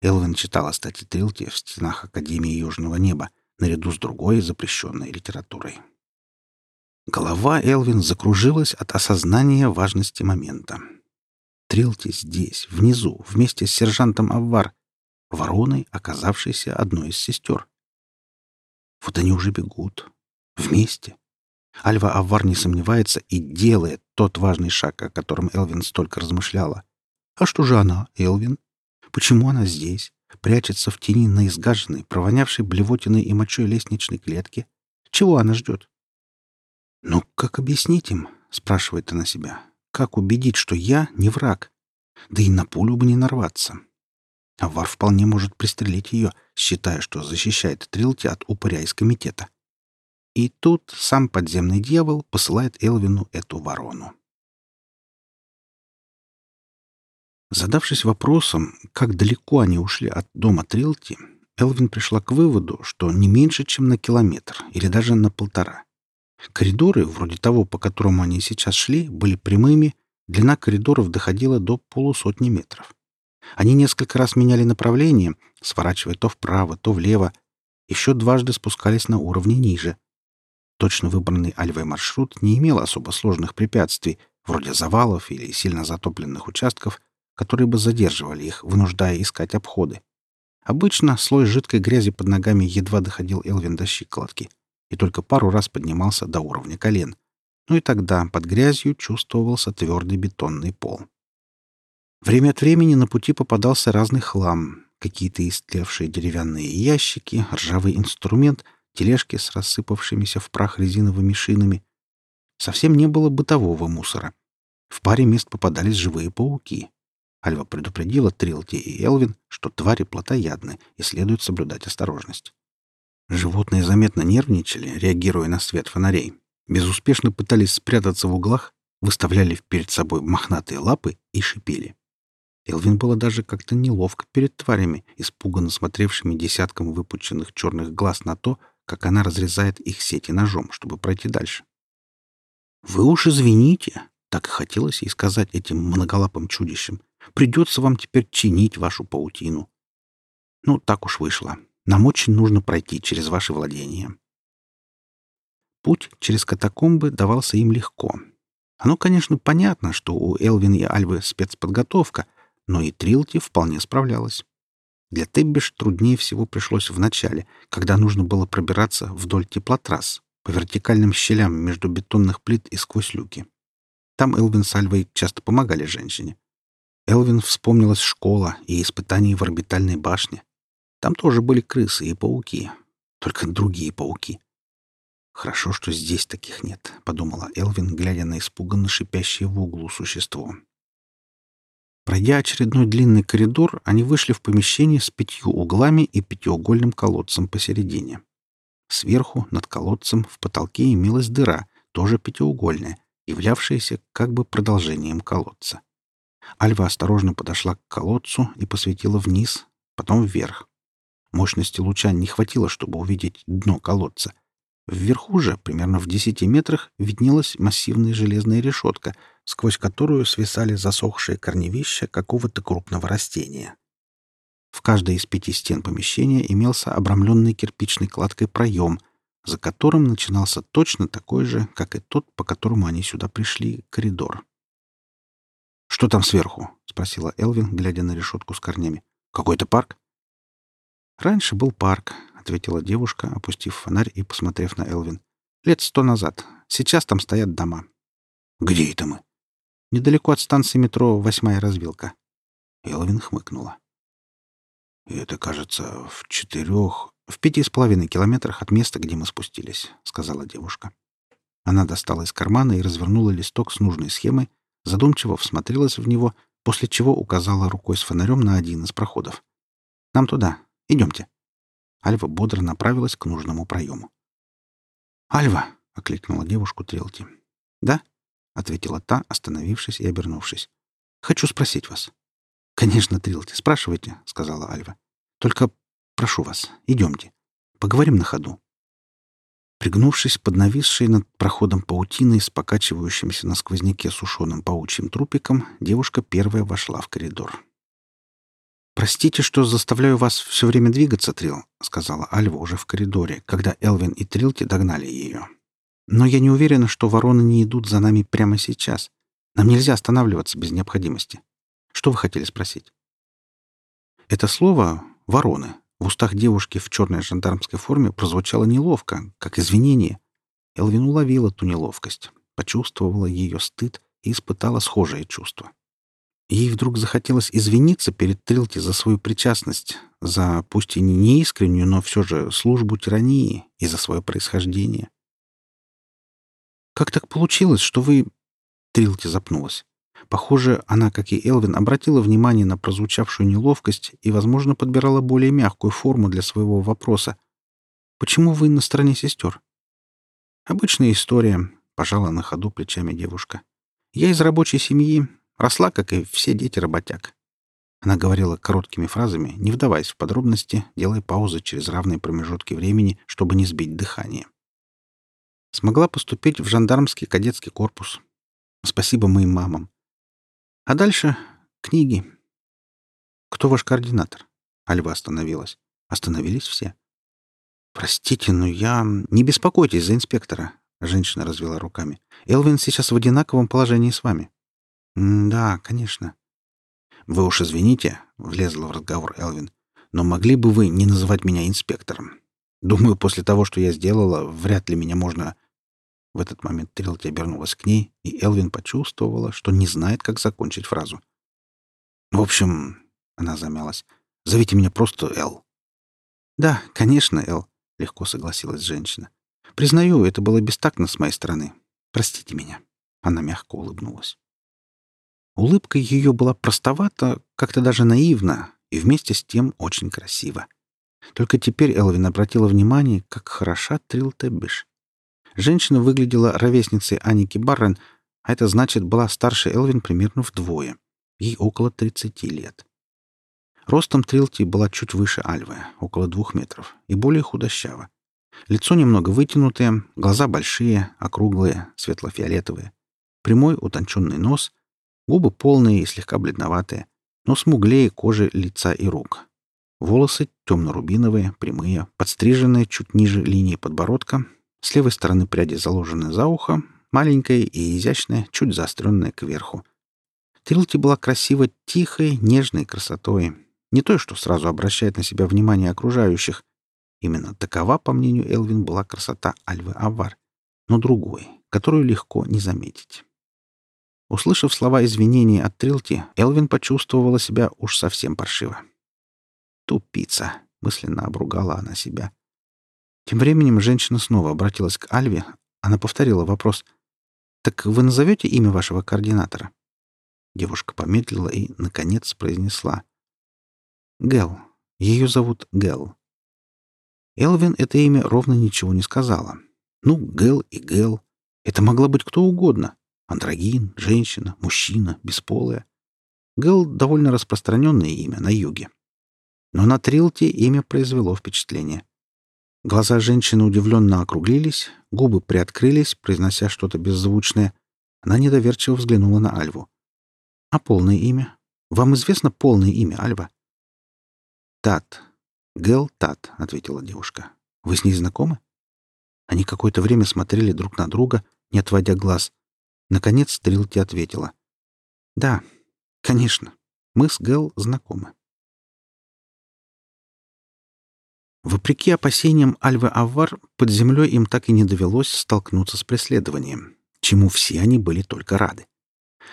Элвин читала статьи Трилти в стенах Академии Южного Неба, наряду с другой запрещенной литературой. Голова Элвин закружилась от осознания важности момента. Трилти здесь, внизу, вместе с сержантом Аввар, вороной, оказавшейся одной из сестер. Вот они уже бегут. Вместе. Альва Аввар не сомневается и делает тот важный шаг, о котором Элвин столько размышляла. А что же она, Элвин? Почему она здесь, прячется в тени на изгаженной, провонявшей блевотиной и мочой лестничной клетке? Чего она ждет? «Ну, как объяснить им?» — спрашивает она себя. «Как убедить, что я не враг? Да и на пулю бы не нарваться». Авар вполне может пристрелить ее, считая, что защищает Трилти от упыря из комитета. И тут сам подземный дьявол посылает Элвину эту ворону. Задавшись вопросом, как далеко они ушли от дома Трилти, Элвин пришла к выводу, что не меньше, чем на километр или даже на полтора. Коридоры, вроде того, по которому они сейчас шли, были прямыми, длина коридоров доходила до полусотни метров. Они несколько раз меняли направление, сворачивая то вправо, то влево, еще дважды спускались на уровне ниже. Точно выбранный Альвой маршрут не имел особо сложных препятствий, вроде завалов или сильно затопленных участков, которые бы задерживали их, вынуждая искать обходы. Обычно слой жидкой грязи под ногами едва доходил Элвин до щиколотки и только пару раз поднимался до уровня колен. Ну и тогда под грязью чувствовался твердый бетонный пол. Время от времени на пути попадался разный хлам, какие-то истлевшие деревянные ящики, ржавый инструмент, тележки с рассыпавшимися в прах резиновыми шинами. Совсем не было бытового мусора. В паре мест попадались живые пауки. Альва предупредила Трилти и Элвин, что твари плотоядны и следует соблюдать осторожность. Животные заметно нервничали, реагируя на свет фонарей. Безуспешно пытались спрятаться в углах, выставляли перед собой мохнатые лапы и шипели. Элвин было даже как-то неловко перед тварями, испуганно смотревшими десятком выпученных черных глаз на то, как она разрезает их сети ножом, чтобы пройти дальше. «Вы уж извините!» — так и хотелось ей сказать этим многолапым чудищам. Придется вам теперь чинить вашу паутину. Ну, так уж вышло. Нам очень нужно пройти через ваши владения. Путь через катакомбы давался им легко. Оно, конечно, понятно, что у Элвин и Альвы спецподготовка, но и Трилти вполне справлялась. Для Теббиш труднее всего пришлось в начале, когда нужно было пробираться вдоль теплотрасс, по вертикальным щелям между бетонных плит и сквозь люки. Там Элвин с Альвой часто помогали женщине. Элвин вспомнилась школа и испытания в орбитальной башне. Там тоже были крысы и пауки. Только другие пауки. «Хорошо, что здесь таких нет», — подумала Элвин, глядя на испуганно шипящее в углу существо. Пройдя очередной длинный коридор, они вышли в помещение с пятью углами и пятиугольным колодцем посередине. Сверху, над колодцем, в потолке имелась дыра, тоже пятиугольная, являвшаяся как бы продолжением колодца. Альва осторожно подошла к колодцу и посветила вниз, потом вверх. Мощности луча не хватило, чтобы увидеть дно колодца. Вверху же, примерно в десяти метрах, виднелась массивная железная решетка, сквозь которую свисали засохшие корневища какого-то крупного растения. В каждой из пяти стен помещения имелся обрамленный кирпичной кладкой проем, за которым начинался точно такой же, как и тот, по которому они сюда пришли, коридор. «Что там сверху?» — спросила Элвин, глядя на решетку с корнями. «Какой-то парк?» «Раньше был парк», — ответила девушка, опустив фонарь и посмотрев на Элвин. «Лет сто назад. Сейчас там стоят дома». «Где это мы?» «Недалеко от станции метро «Восьмая развилка». Элвин хмыкнула. «Это, кажется, в четырех... в пяти с половиной километрах от места, где мы спустились», — сказала девушка. Она достала из кармана и развернула листок с нужной схемой, задумчиво всмотрелась в него, после чего указала рукой с фонарем на один из проходов. «Нам туда. Идемте». Альва бодро направилась к нужному проему. «Альва!» — окликнула девушку Трелти. «Да?» — ответила та, остановившись и обернувшись. «Хочу спросить вас». «Конечно, Трилти, спрашивайте», — сказала Альва. «Только прошу вас, идемте. Поговорим на ходу». Пригнувшись под нависшей над проходом паутиной с покачивающимся на сквозняке сушеным паучьим трупиком, девушка первая вошла в коридор. «Простите, что заставляю вас все время двигаться, Трил», — сказала Альва уже в коридоре, когда Элвин и Трилти догнали ее. «Но я не уверена, что вороны не идут за нами прямо сейчас. Нам нельзя останавливаться без необходимости. Что вы хотели спросить?» Это слово «вороны» В устах девушки в черной жандармской форме прозвучало неловко, как извинение. Элвин уловила ту неловкость, почувствовала ее стыд и испытала схожее чувство. Ей вдруг захотелось извиниться перед Трилти за свою причастность, за, пусть и не неискреннюю, но все же службу тирании и за свое происхождение. «Как так получилось, что вы...» Трилти запнулась. Похоже, она, как и Элвин, обратила внимание на прозвучавшую неловкость и, возможно, подбирала более мягкую форму для своего вопроса. «Почему вы на стороне сестер?» «Обычная история», — пожала на ходу плечами девушка. «Я из рабочей семьи, росла, как и все дети работяг. Она говорила короткими фразами, не вдаваясь в подробности, делая паузы через равные промежутки времени, чтобы не сбить дыхание. Смогла поступить в жандармский кадетский корпус. Спасибо моим мамам. А дальше книги. Кто ваш координатор? Альва остановилась. Остановились все. Простите, но я... Не беспокойтесь за инспектора. Женщина развела руками. Элвин сейчас в одинаковом положении с вами. да, конечно. Вы уж извините, влезла в разговор Элвин, но могли бы вы не называть меня инспектором? Думаю, после того, что я сделала, вряд ли меня можно... В этот момент Трилти обернулась к ней, и Элвин почувствовала, что не знает, как закончить фразу. «В общем...» — она замялась. «Зовите меня просто Эл». «Да, конечно, Эл», — легко согласилась женщина. «Признаю, это было бестактно с моей стороны. Простите меня». Она мягко улыбнулась. Улыбка ее была простовата, как-то даже наивна, и вместе с тем очень красиво. Только теперь Элвин обратила внимание, как хороша Трил Теббиш. Женщина выглядела ровесницей Аники Баррен, а это значит, была старше Элвин примерно вдвое. Ей около 30 лет. Ростом Трилти была чуть выше Альвы, около двух метров, и более худощава. Лицо немного вытянутое, глаза большие, округлые, светло-фиолетовые. Прямой утонченный нос, губы полные и слегка бледноватые, но смуглее кожи лица и рук. Волосы темно-рубиновые, прямые, подстриженные чуть ниже линии подбородка, с левой стороны пряди заложены за ухо, маленькая и изящная, чуть заостренная кверху. Трилти была красиво тихой, нежной красотой. Не той, что сразу обращает на себя внимание окружающих. Именно такова, по мнению Элвин, была красота Альвы Авар, но другой, которую легко не заметить. Услышав слова извинений от Трилти, Элвин почувствовала себя уж совсем паршиво. «Тупица!» — мысленно обругала она себя. Тем временем женщина снова обратилась к Альве. Она повторила вопрос. «Так вы назовете имя вашего координатора?» Девушка помедлила и, наконец, произнесла. «Гэл. Ее зовут Гэл». Элвин это имя ровно ничего не сказала. Ну, Гэл и Гэл. Это могла быть кто угодно. Андрогин, женщина, мужчина, бесполая. Гэл — довольно распространенное имя на юге. Но на Трилте имя произвело впечатление. Глаза женщины удивленно округлились, губы приоткрылись, произнося что-то беззвучное. Она недоверчиво взглянула на Альву. «А полное имя? Вам известно полное имя, Альва?» «Тат. Гел Тат», — ответила девушка. «Вы с ней знакомы?» Они какое-то время смотрели друг на друга, не отводя глаз. Наконец Трилти ответила. «Да, конечно. Мы с Гел знакомы». Вопреки опасениям Альвы Аввар, под землей им так и не довелось столкнуться с преследованием, чему все они были только рады.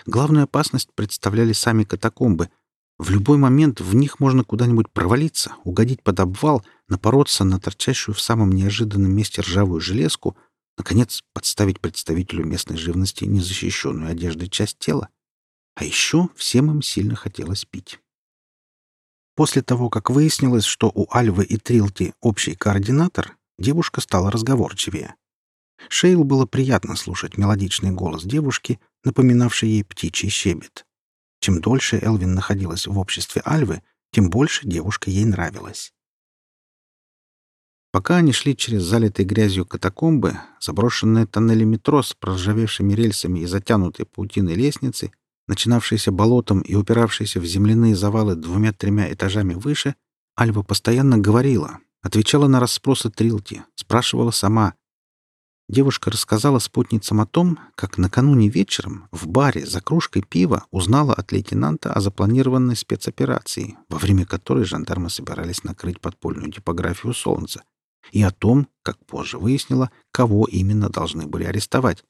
Главную опасность представляли сами катакомбы. В любой момент в них можно куда-нибудь провалиться, угодить под обвал, напороться на торчащую в самом неожиданном месте ржавую железку, наконец, подставить представителю местной живности незащищенную одеждой часть тела. А еще всем им сильно хотелось пить. После того, как выяснилось, что у Альвы и Трилти общий координатор, девушка стала разговорчивее. Шейл было приятно слушать мелодичный голос девушки, напоминавший ей птичий щебет. Чем дольше Элвин находилась в обществе Альвы, тем больше девушка ей нравилась. Пока они шли через залитые грязью катакомбы, заброшенные тоннели метро с проржавевшими рельсами и затянутые паутиной лестницы, начинавшийся болотом и упиравшийся в земляные завалы двумя-тремя этажами выше, Альва постоянно говорила, отвечала на расспросы Трилти, спрашивала сама. Девушка рассказала спутницам о том, как накануне вечером в баре за кружкой пива узнала от лейтенанта о запланированной спецоперации, во время которой жандармы собирались накрыть подпольную типографию «Солнца», и о том, как позже выяснила, кого именно должны были арестовать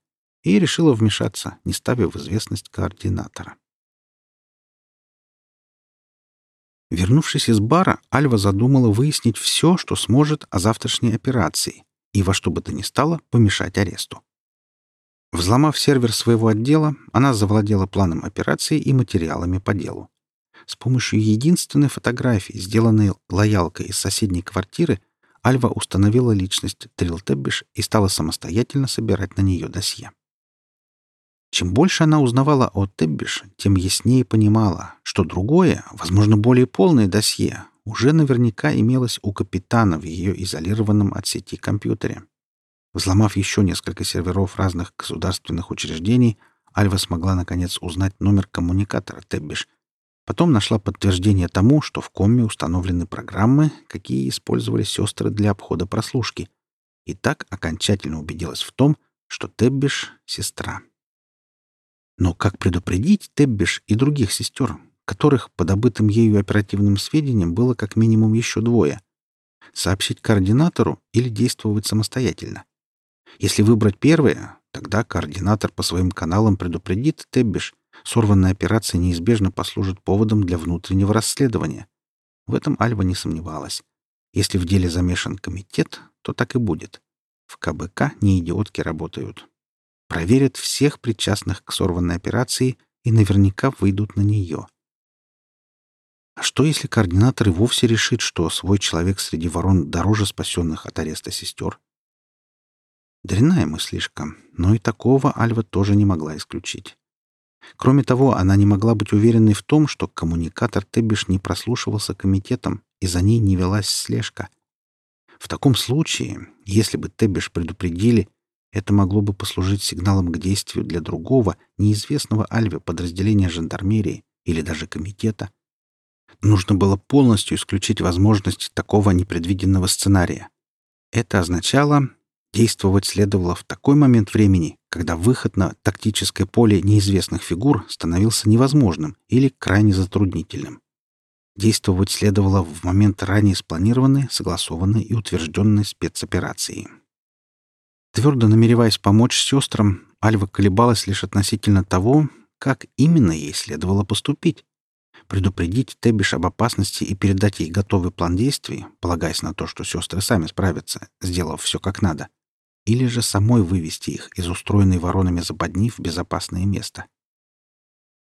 и решила вмешаться, не ставя в известность координатора. Вернувшись из бара, Альва задумала выяснить все, что сможет о завтрашней операции, и во что бы то ни стало помешать аресту. Взломав сервер своего отдела, она завладела планом операции и материалами по делу. С помощью единственной фотографии, сделанной лоялкой из соседней квартиры, Альва установила личность Трилтеббиш и стала самостоятельно собирать на нее досье. Чем больше она узнавала о Теббиш, тем яснее понимала, что другое, возможно, более полное досье уже наверняка имелось у капитана в ее изолированном от сети компьютере. Взломав еще несколько серверов разных государственных учреждений, Альва смогла наконец узнать номер коммуникатора Теббиш. Потом нашла подтверждение тому, что в коме установлены программы, какие использовали сестры для обхода прослушки. И так окончательно убедилась в том, что Теббиш — сестра. Но как предупредить Теббиш и других сестер, которых, по добытым ею оперативным сведениям, было как минимум еще двое? Сообщить координатору или действовать самостоятельно? Если выбрать первое, тогда координатор по своим каналам предупредит Теббиш, сорванная операция неизбежно послужит поводом для внутреннего расследования. В этом Альва не сомневалась. Если в деле замешан комитет, то так и будет. В КБК не идиотки работают проверят всех причастных к сорванной операции и наверняка выйдут на нее. А что, если координатор и вовсе решит, что свой человек среди ворон дороже спасенных от ареста сестер? Дрянная мыслишка, но и такого Альва тоже не могла исключить. Кроме того, она не могла быть уверенной в том, что коммуникатор Тебиш не прослушивался комитетом, и за ней не велась слежка. В таком случае, если бы Тебиш предупредили, это могло бы послужить сигналом к действию для другого, неизвестного Альве подразделения жандармерии или даже комитета. Нужно было полностью исключить возможность такого непредвиденного сценария. Это означало, действовать следовало в такой момент времени, когда выход на тактическое поле неизвестных фигур становился невозможным или крайне затруднительным. Действовать следовало в момент ранее спланированной, согласованной и утвержденной спецоперации. Твердо намереваясь помочь сестрам, Альва колебалась лишь относительно того, как именно ей следовало поступить. Предупредить Тебиш об опасности и передать ей готовый план действий, полагаясь на то, что сестры сами справятся, сделав все как надо. Или же самой вывести их из устроенной воронами западни в безопасное место.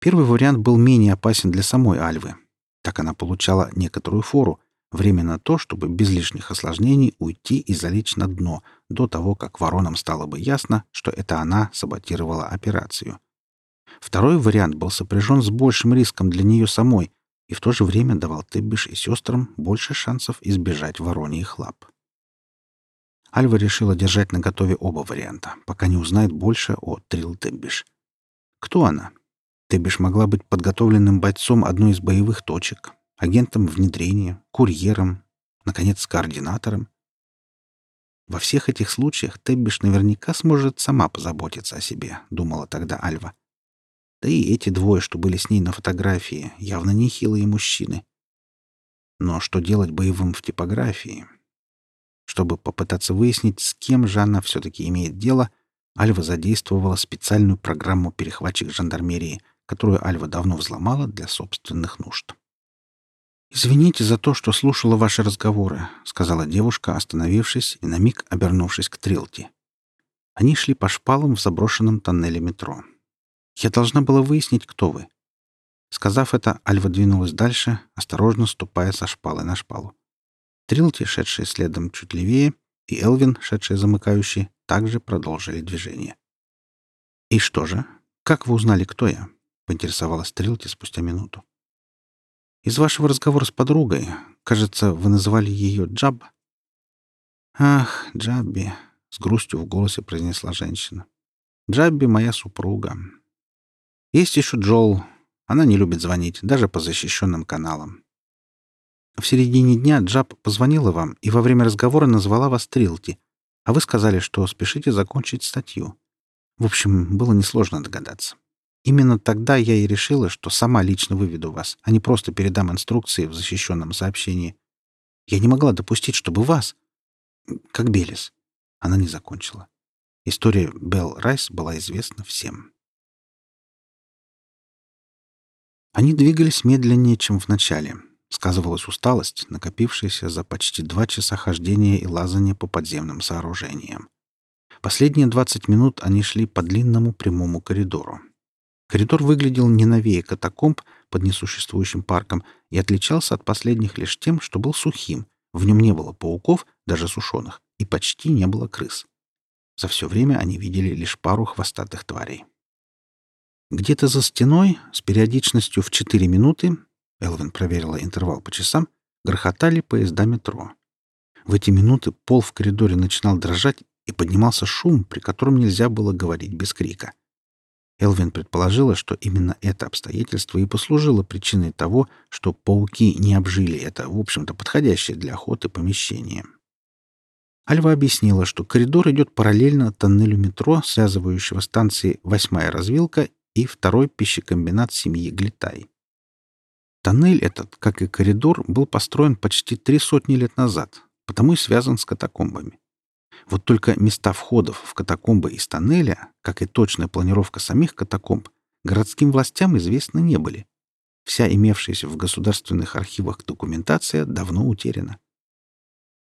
Первый вариант был менее опасен для самой Альвы. Так она получала некоторую фору, Время на то, чтобы без лишних осложнений уйти и залечь на дно, до того, как воронам стало бы ясно, что это она саботировала операцию. Второй вариант был сопряжен с большим риском для нее самой и в то же время давал Теббиш и сестрам больше шансов избежать вороньих лап. Альва решила держать наготове оба варианта, пока не узнает больше о Трил Теббиш. Кто она? Теббиш могла быть подготовленным бойцом одной из боевых точек, агентом внедрения, курьером, наконец, координатором. Во всех этих случаях Теббиш наверняка сможет сама позаботиться о себе, думала тогда Альва. Да и эти двое, что были с ней на фотографии, явно не хилые мужчины. Но что делать боевым в типографии? Чтобы попытаться выяснить, с кем же она все-таки имеет дело, Альва задействовала специальную программу «Перехватчик жандармерии», которую Альва давно взломала для собственных нужд. «Извините за то, что слушала ваши разговоры», — сказала девушка, остановившись и на миг обернувшись к Трилти. Они шли по шпалам в заброшенном тоннеле метро. «Я должна была выяснить, кто вы». Сказав это, Альва двинулась дальше, осторожно ступая со шпалы на шпалу. Трилти, шедшие следом чуть левее, и Элвин, шедшие замыкающие, также продолжили движение. «И что же? Как вы узнали, кто я?» — поинтересовалась Трилти спустя минуту. Из вашего разговора с подругой, кажется, вы называли ее Джаб. Ах, Джабби, с грустью в голосе произнесла женщина. Джабби моя супруга. Есть еще Джол. Она не любит звонить, даже по защищенным каналам. В середине дня Джаб позвонила вам и во время разговора назвала вас Трилти, а вы сказали, что спешите закончить статью. В общем, было несложно догадаться. Именно тогда я и решила, что сама лично выведу вас, а не просто передам инструкции в защищенном сообщении. Я не могла допустить, чтобы вас... Как Белис. Она не закончила. История Белл Райс была известна всем. Они двигались медленнее, чем в начале. Сказывалась усталость, накопившаяся за почти два часа хождения и лазания по подземным сооружениям. Последние двадцать минут они шли по длинному прямому коридору. Коридор выглядел не новее катакомб под несуществующим парком и отличался от последних лишь тем, что был сухим. В нем не было пауков, даже сушеных, и почти не было крыс. За все время они видели лишь пару хвостатых тварей. Где-то за стеной, с периодичностью в 4 минуты, Элвин проверила интервал по часам, грохотали поезда метро. В эти минуты пол в коридоре начинал дрожать, и поднимался шум, при котором нельзя было говорить без крика. Элвин предположила, что именно это обстоятельство и послужило причиной того, что пауки не обжили это, в общем-то, подходящее для охоты помещение. Альва объяснила, что коридор идет параллельно тоннелю метро, связывающего станции «Восьмая развилка» и второй пищекомбинат семьи Глитай. Тоннель этот, как и коридор, был построен почти три сотни лет назад, потому и связан с катакомбами. Вот только места входов в катакомбы из тоннеля, как и точная планировка самих катакомб, городским властям известны не были. Вся имевшаяся в государственных архивах документация давно утеряна.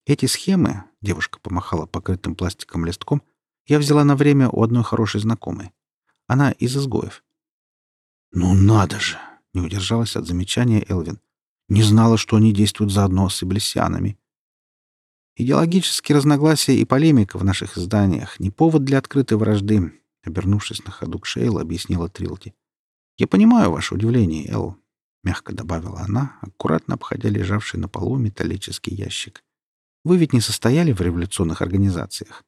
Эти схемы, девушка помахала покрытым пластиком листком, я взяла на время у одной хорошей знакомой. Она из изгоев. «Ну надо же!» — не удержалась от замечания Элвин. «Не знала, что они действуют заодно с иблисянами. Идеологические разногласия и полемика в наших изданиях — не повод для открытой вражды, — обернувшись на ходу к Шейл, объяснила Трилти. «Я понимаю ваше удивление, Эл», — мягко добавила она, аккуратно обходя лежавший на полу металлический ящик. «Вы ведь не состояли в революционных организациях?»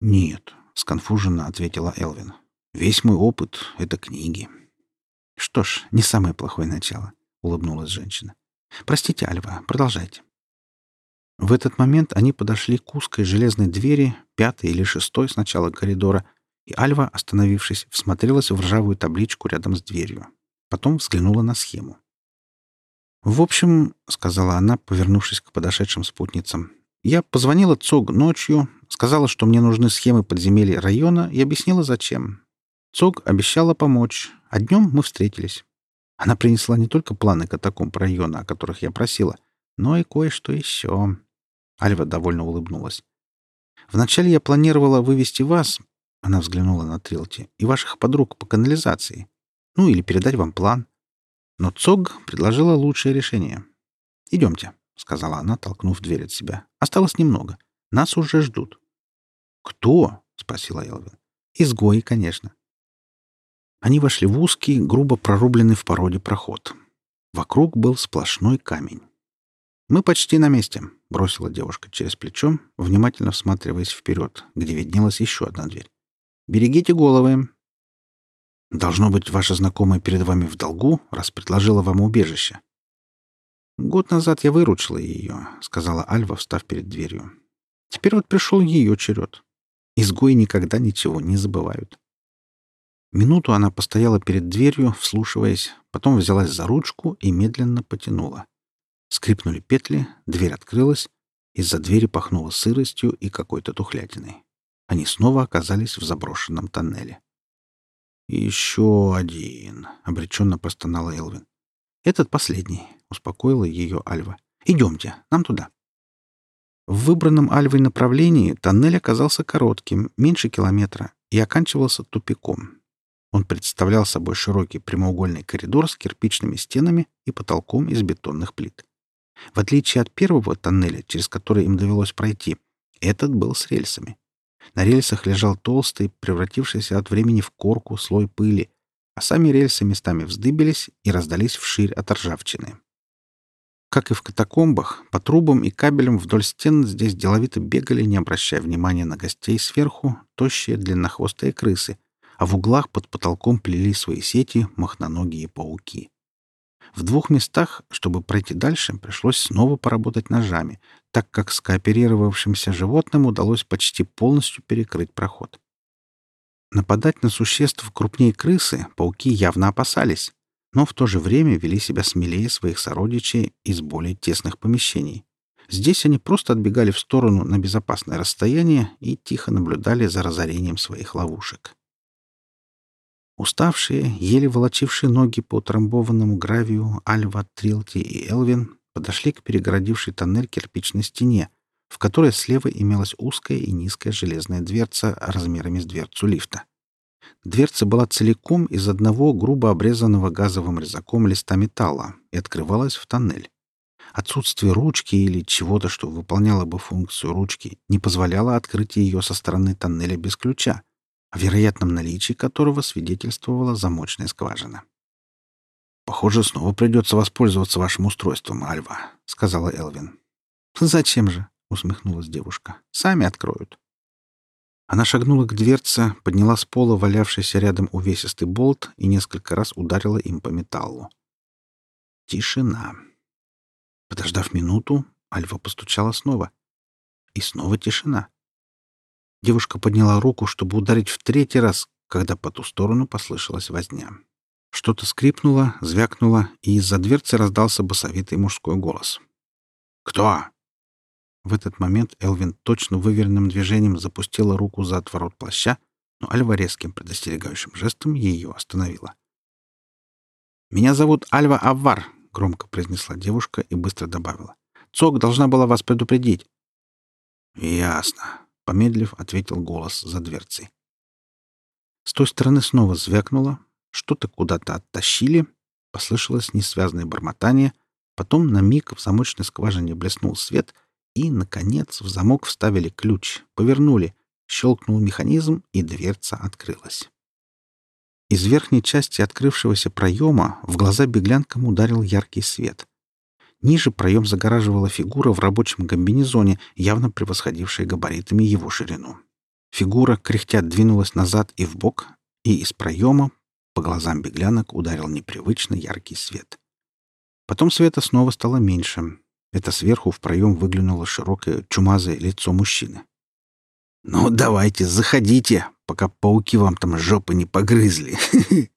«Нет», — сконфуженно ответила Элвин. «Весь мой опыт — это книги». «Что ж, не самое плохое начало», — улыбнулась женщина. «Простите, Альва, продолжайте». В этот момент они подошли к узкой железной двери, пятой или шестой с начала коридора, и Альва, остановившись, всмотрелась в ржавую табличку рядом с дверью. Потом взглянула на схему. «В общем», — сказала она, повернувшись к подошедшим спутницам, «я позвонила ЦОГ ночью, сказала, что мне нужны схемы подземелья района и объяснила, зачем. ЦОГ обещала помочь, а днем мы встретились. Она принесла не только планы катакомб района, о которых я просила, но и кое-что еще. Альва довольно улыбнулась. «Вначале я планировала вывести вас...» Она взглянула на Трилти. «И ваших подруг по канализации. Ну, или передать вам план. Но Цог предложила лучшее решение. «Идемте», — сказала она, толкнув дверь от себя. «Осталось немного. Нас уже ждут». «Кто?» — спросила Элвин. «Изгои, конечно». Они вошли в узкий, грубо прорубленный в породе проход. Вокруг был сплошной камень. «Мы почти на месте», — бросила девушка через плечо, внимательно всматриваясь вперед, где виднелась еще одна дверь. «Берегите головы!» «Должно быть, ваша знакомая перед вами в долгу, раз предложила вам убежище». «Год назад я выручила ее», — сказала Альва, встав перед дверью. «Теперь вот пришел ее черед. Изгои никогда ничего не забывают». Минуту она постояла перед дверью, вслушиваясь, потом взялась за ручку и медленно потянула. Скрипнули петли, дверь открылась, из-за двери пахнуло сыростью и какой-то тухлятиной. Они снова оказались в заброшенном тоннеле. «Еще один», — обреченно простонала Элвин. «Этот последний», — успокоила ее Альва. «Идемте, нам туда». В выбранном Альвой направлении тоннель оказался коротким, меньше километра, и оканчивался тупиком. Он представлял собой широкий прямоугольный коридор с кирпичными стенами и потолком из бетонных плит. В отличие от первого тоннеля, через который им довелось пройти, этот был с рельсами. На рельсах лежал толстый, превратившийся от времени в корку слой пыли, а сами рельсы местами вздыбились и раздались вширь от ржавчины. Как и в катакомбах, по трубам и кабелям вдоль стен здесь деловито бегали, не обращая внимания на гостей сверху, тощие длиннохвостые крысы, а в углах под потолком плели свои сети махноногие пауки. В двух местах, чтобы пройти дальше, пришлось снова поработать ножами, так как скооперировавшимся животным удалось почти полностью перекрыть проход. Нападать на существ крупнее крысы пауки явно опасались, но в то же время вели себя смелее своих сородичей из более тесных помещений. Здесь они просто отбегали в сторону на безопасное расстояние и тихо наблюдали за разорением своих ловушек. Уставшие, еле волочившие ноги по утрамбованному гравию, Альва, Трилти и Элвин подошли к перегородившей тоннель кирпичной стене, в которой слева имелась узкая и низкая железная дверца размерами с дверцу лифта. Дверца была целиком из одного грубо обрезанного газовым резаком листа металла и открывалась в тоннель. Отсутствие ручки или чего-то, что выполняло бы функцию ручки, не позволяло открыть ее со стороны тоннеля без ключа, о вероятном наличии которого свидетельствовала замочная скважина. «Похоже, снова придется воспользоваться вашим устройством, Альва», — сказала Элвин. «Зачем же?» — усмехнулась девушка. «Сами откроют». Она шагнула к дверце, подняла с пола валявшийся рядом увесистый болт и несколько раз ударила им по металлу. Тишина. Подождав минуту, Альва постучала снова. И снова тишина. Девушка подняла руку, чтобы ударить в третий раз, когда по ту сторону послышалась возня. Что-то скрипнуло, звякнуло, и из-за дверцы раздался басовитый мужской голос. «Кто?» В этот момент Элвин точно выверенным движением запустила руку за отворот плаща, но Альва резким предостерегающим жестом ее остановила. «Меня зовут Альва Аввар», — громко произнесла девушка и быстро добавила. «Цок должна была вас предупредить». «Ясно», — помедлив, ответил голос за дверцей. С той стороны снова звякнуло, что-то куда-то оттащили, послышалось несвязное бормотание, потом на миг в замочной скважине блеснул свет — и, наконец, в замок вставили ключ, повернули, щелкнул механизм, и дверца открылась. Из верхней части открывшегося проема в глаза беглянкам ударил яркий свет. Ниже проем загораживала фигура в рабочем комбинезоне, явно превосходившая габаритами его ширину. Фигура, кряхтя, двинулась назад и вбок, и из проема по глазам беглянок ударил непривычно яркий свет. Потом света снова стало меньше, это сверху в проем выглянуло широкое чумазое лицо мужчины. «Ну, давайте, заходите, пока пауки вам там жопы не погрызли!»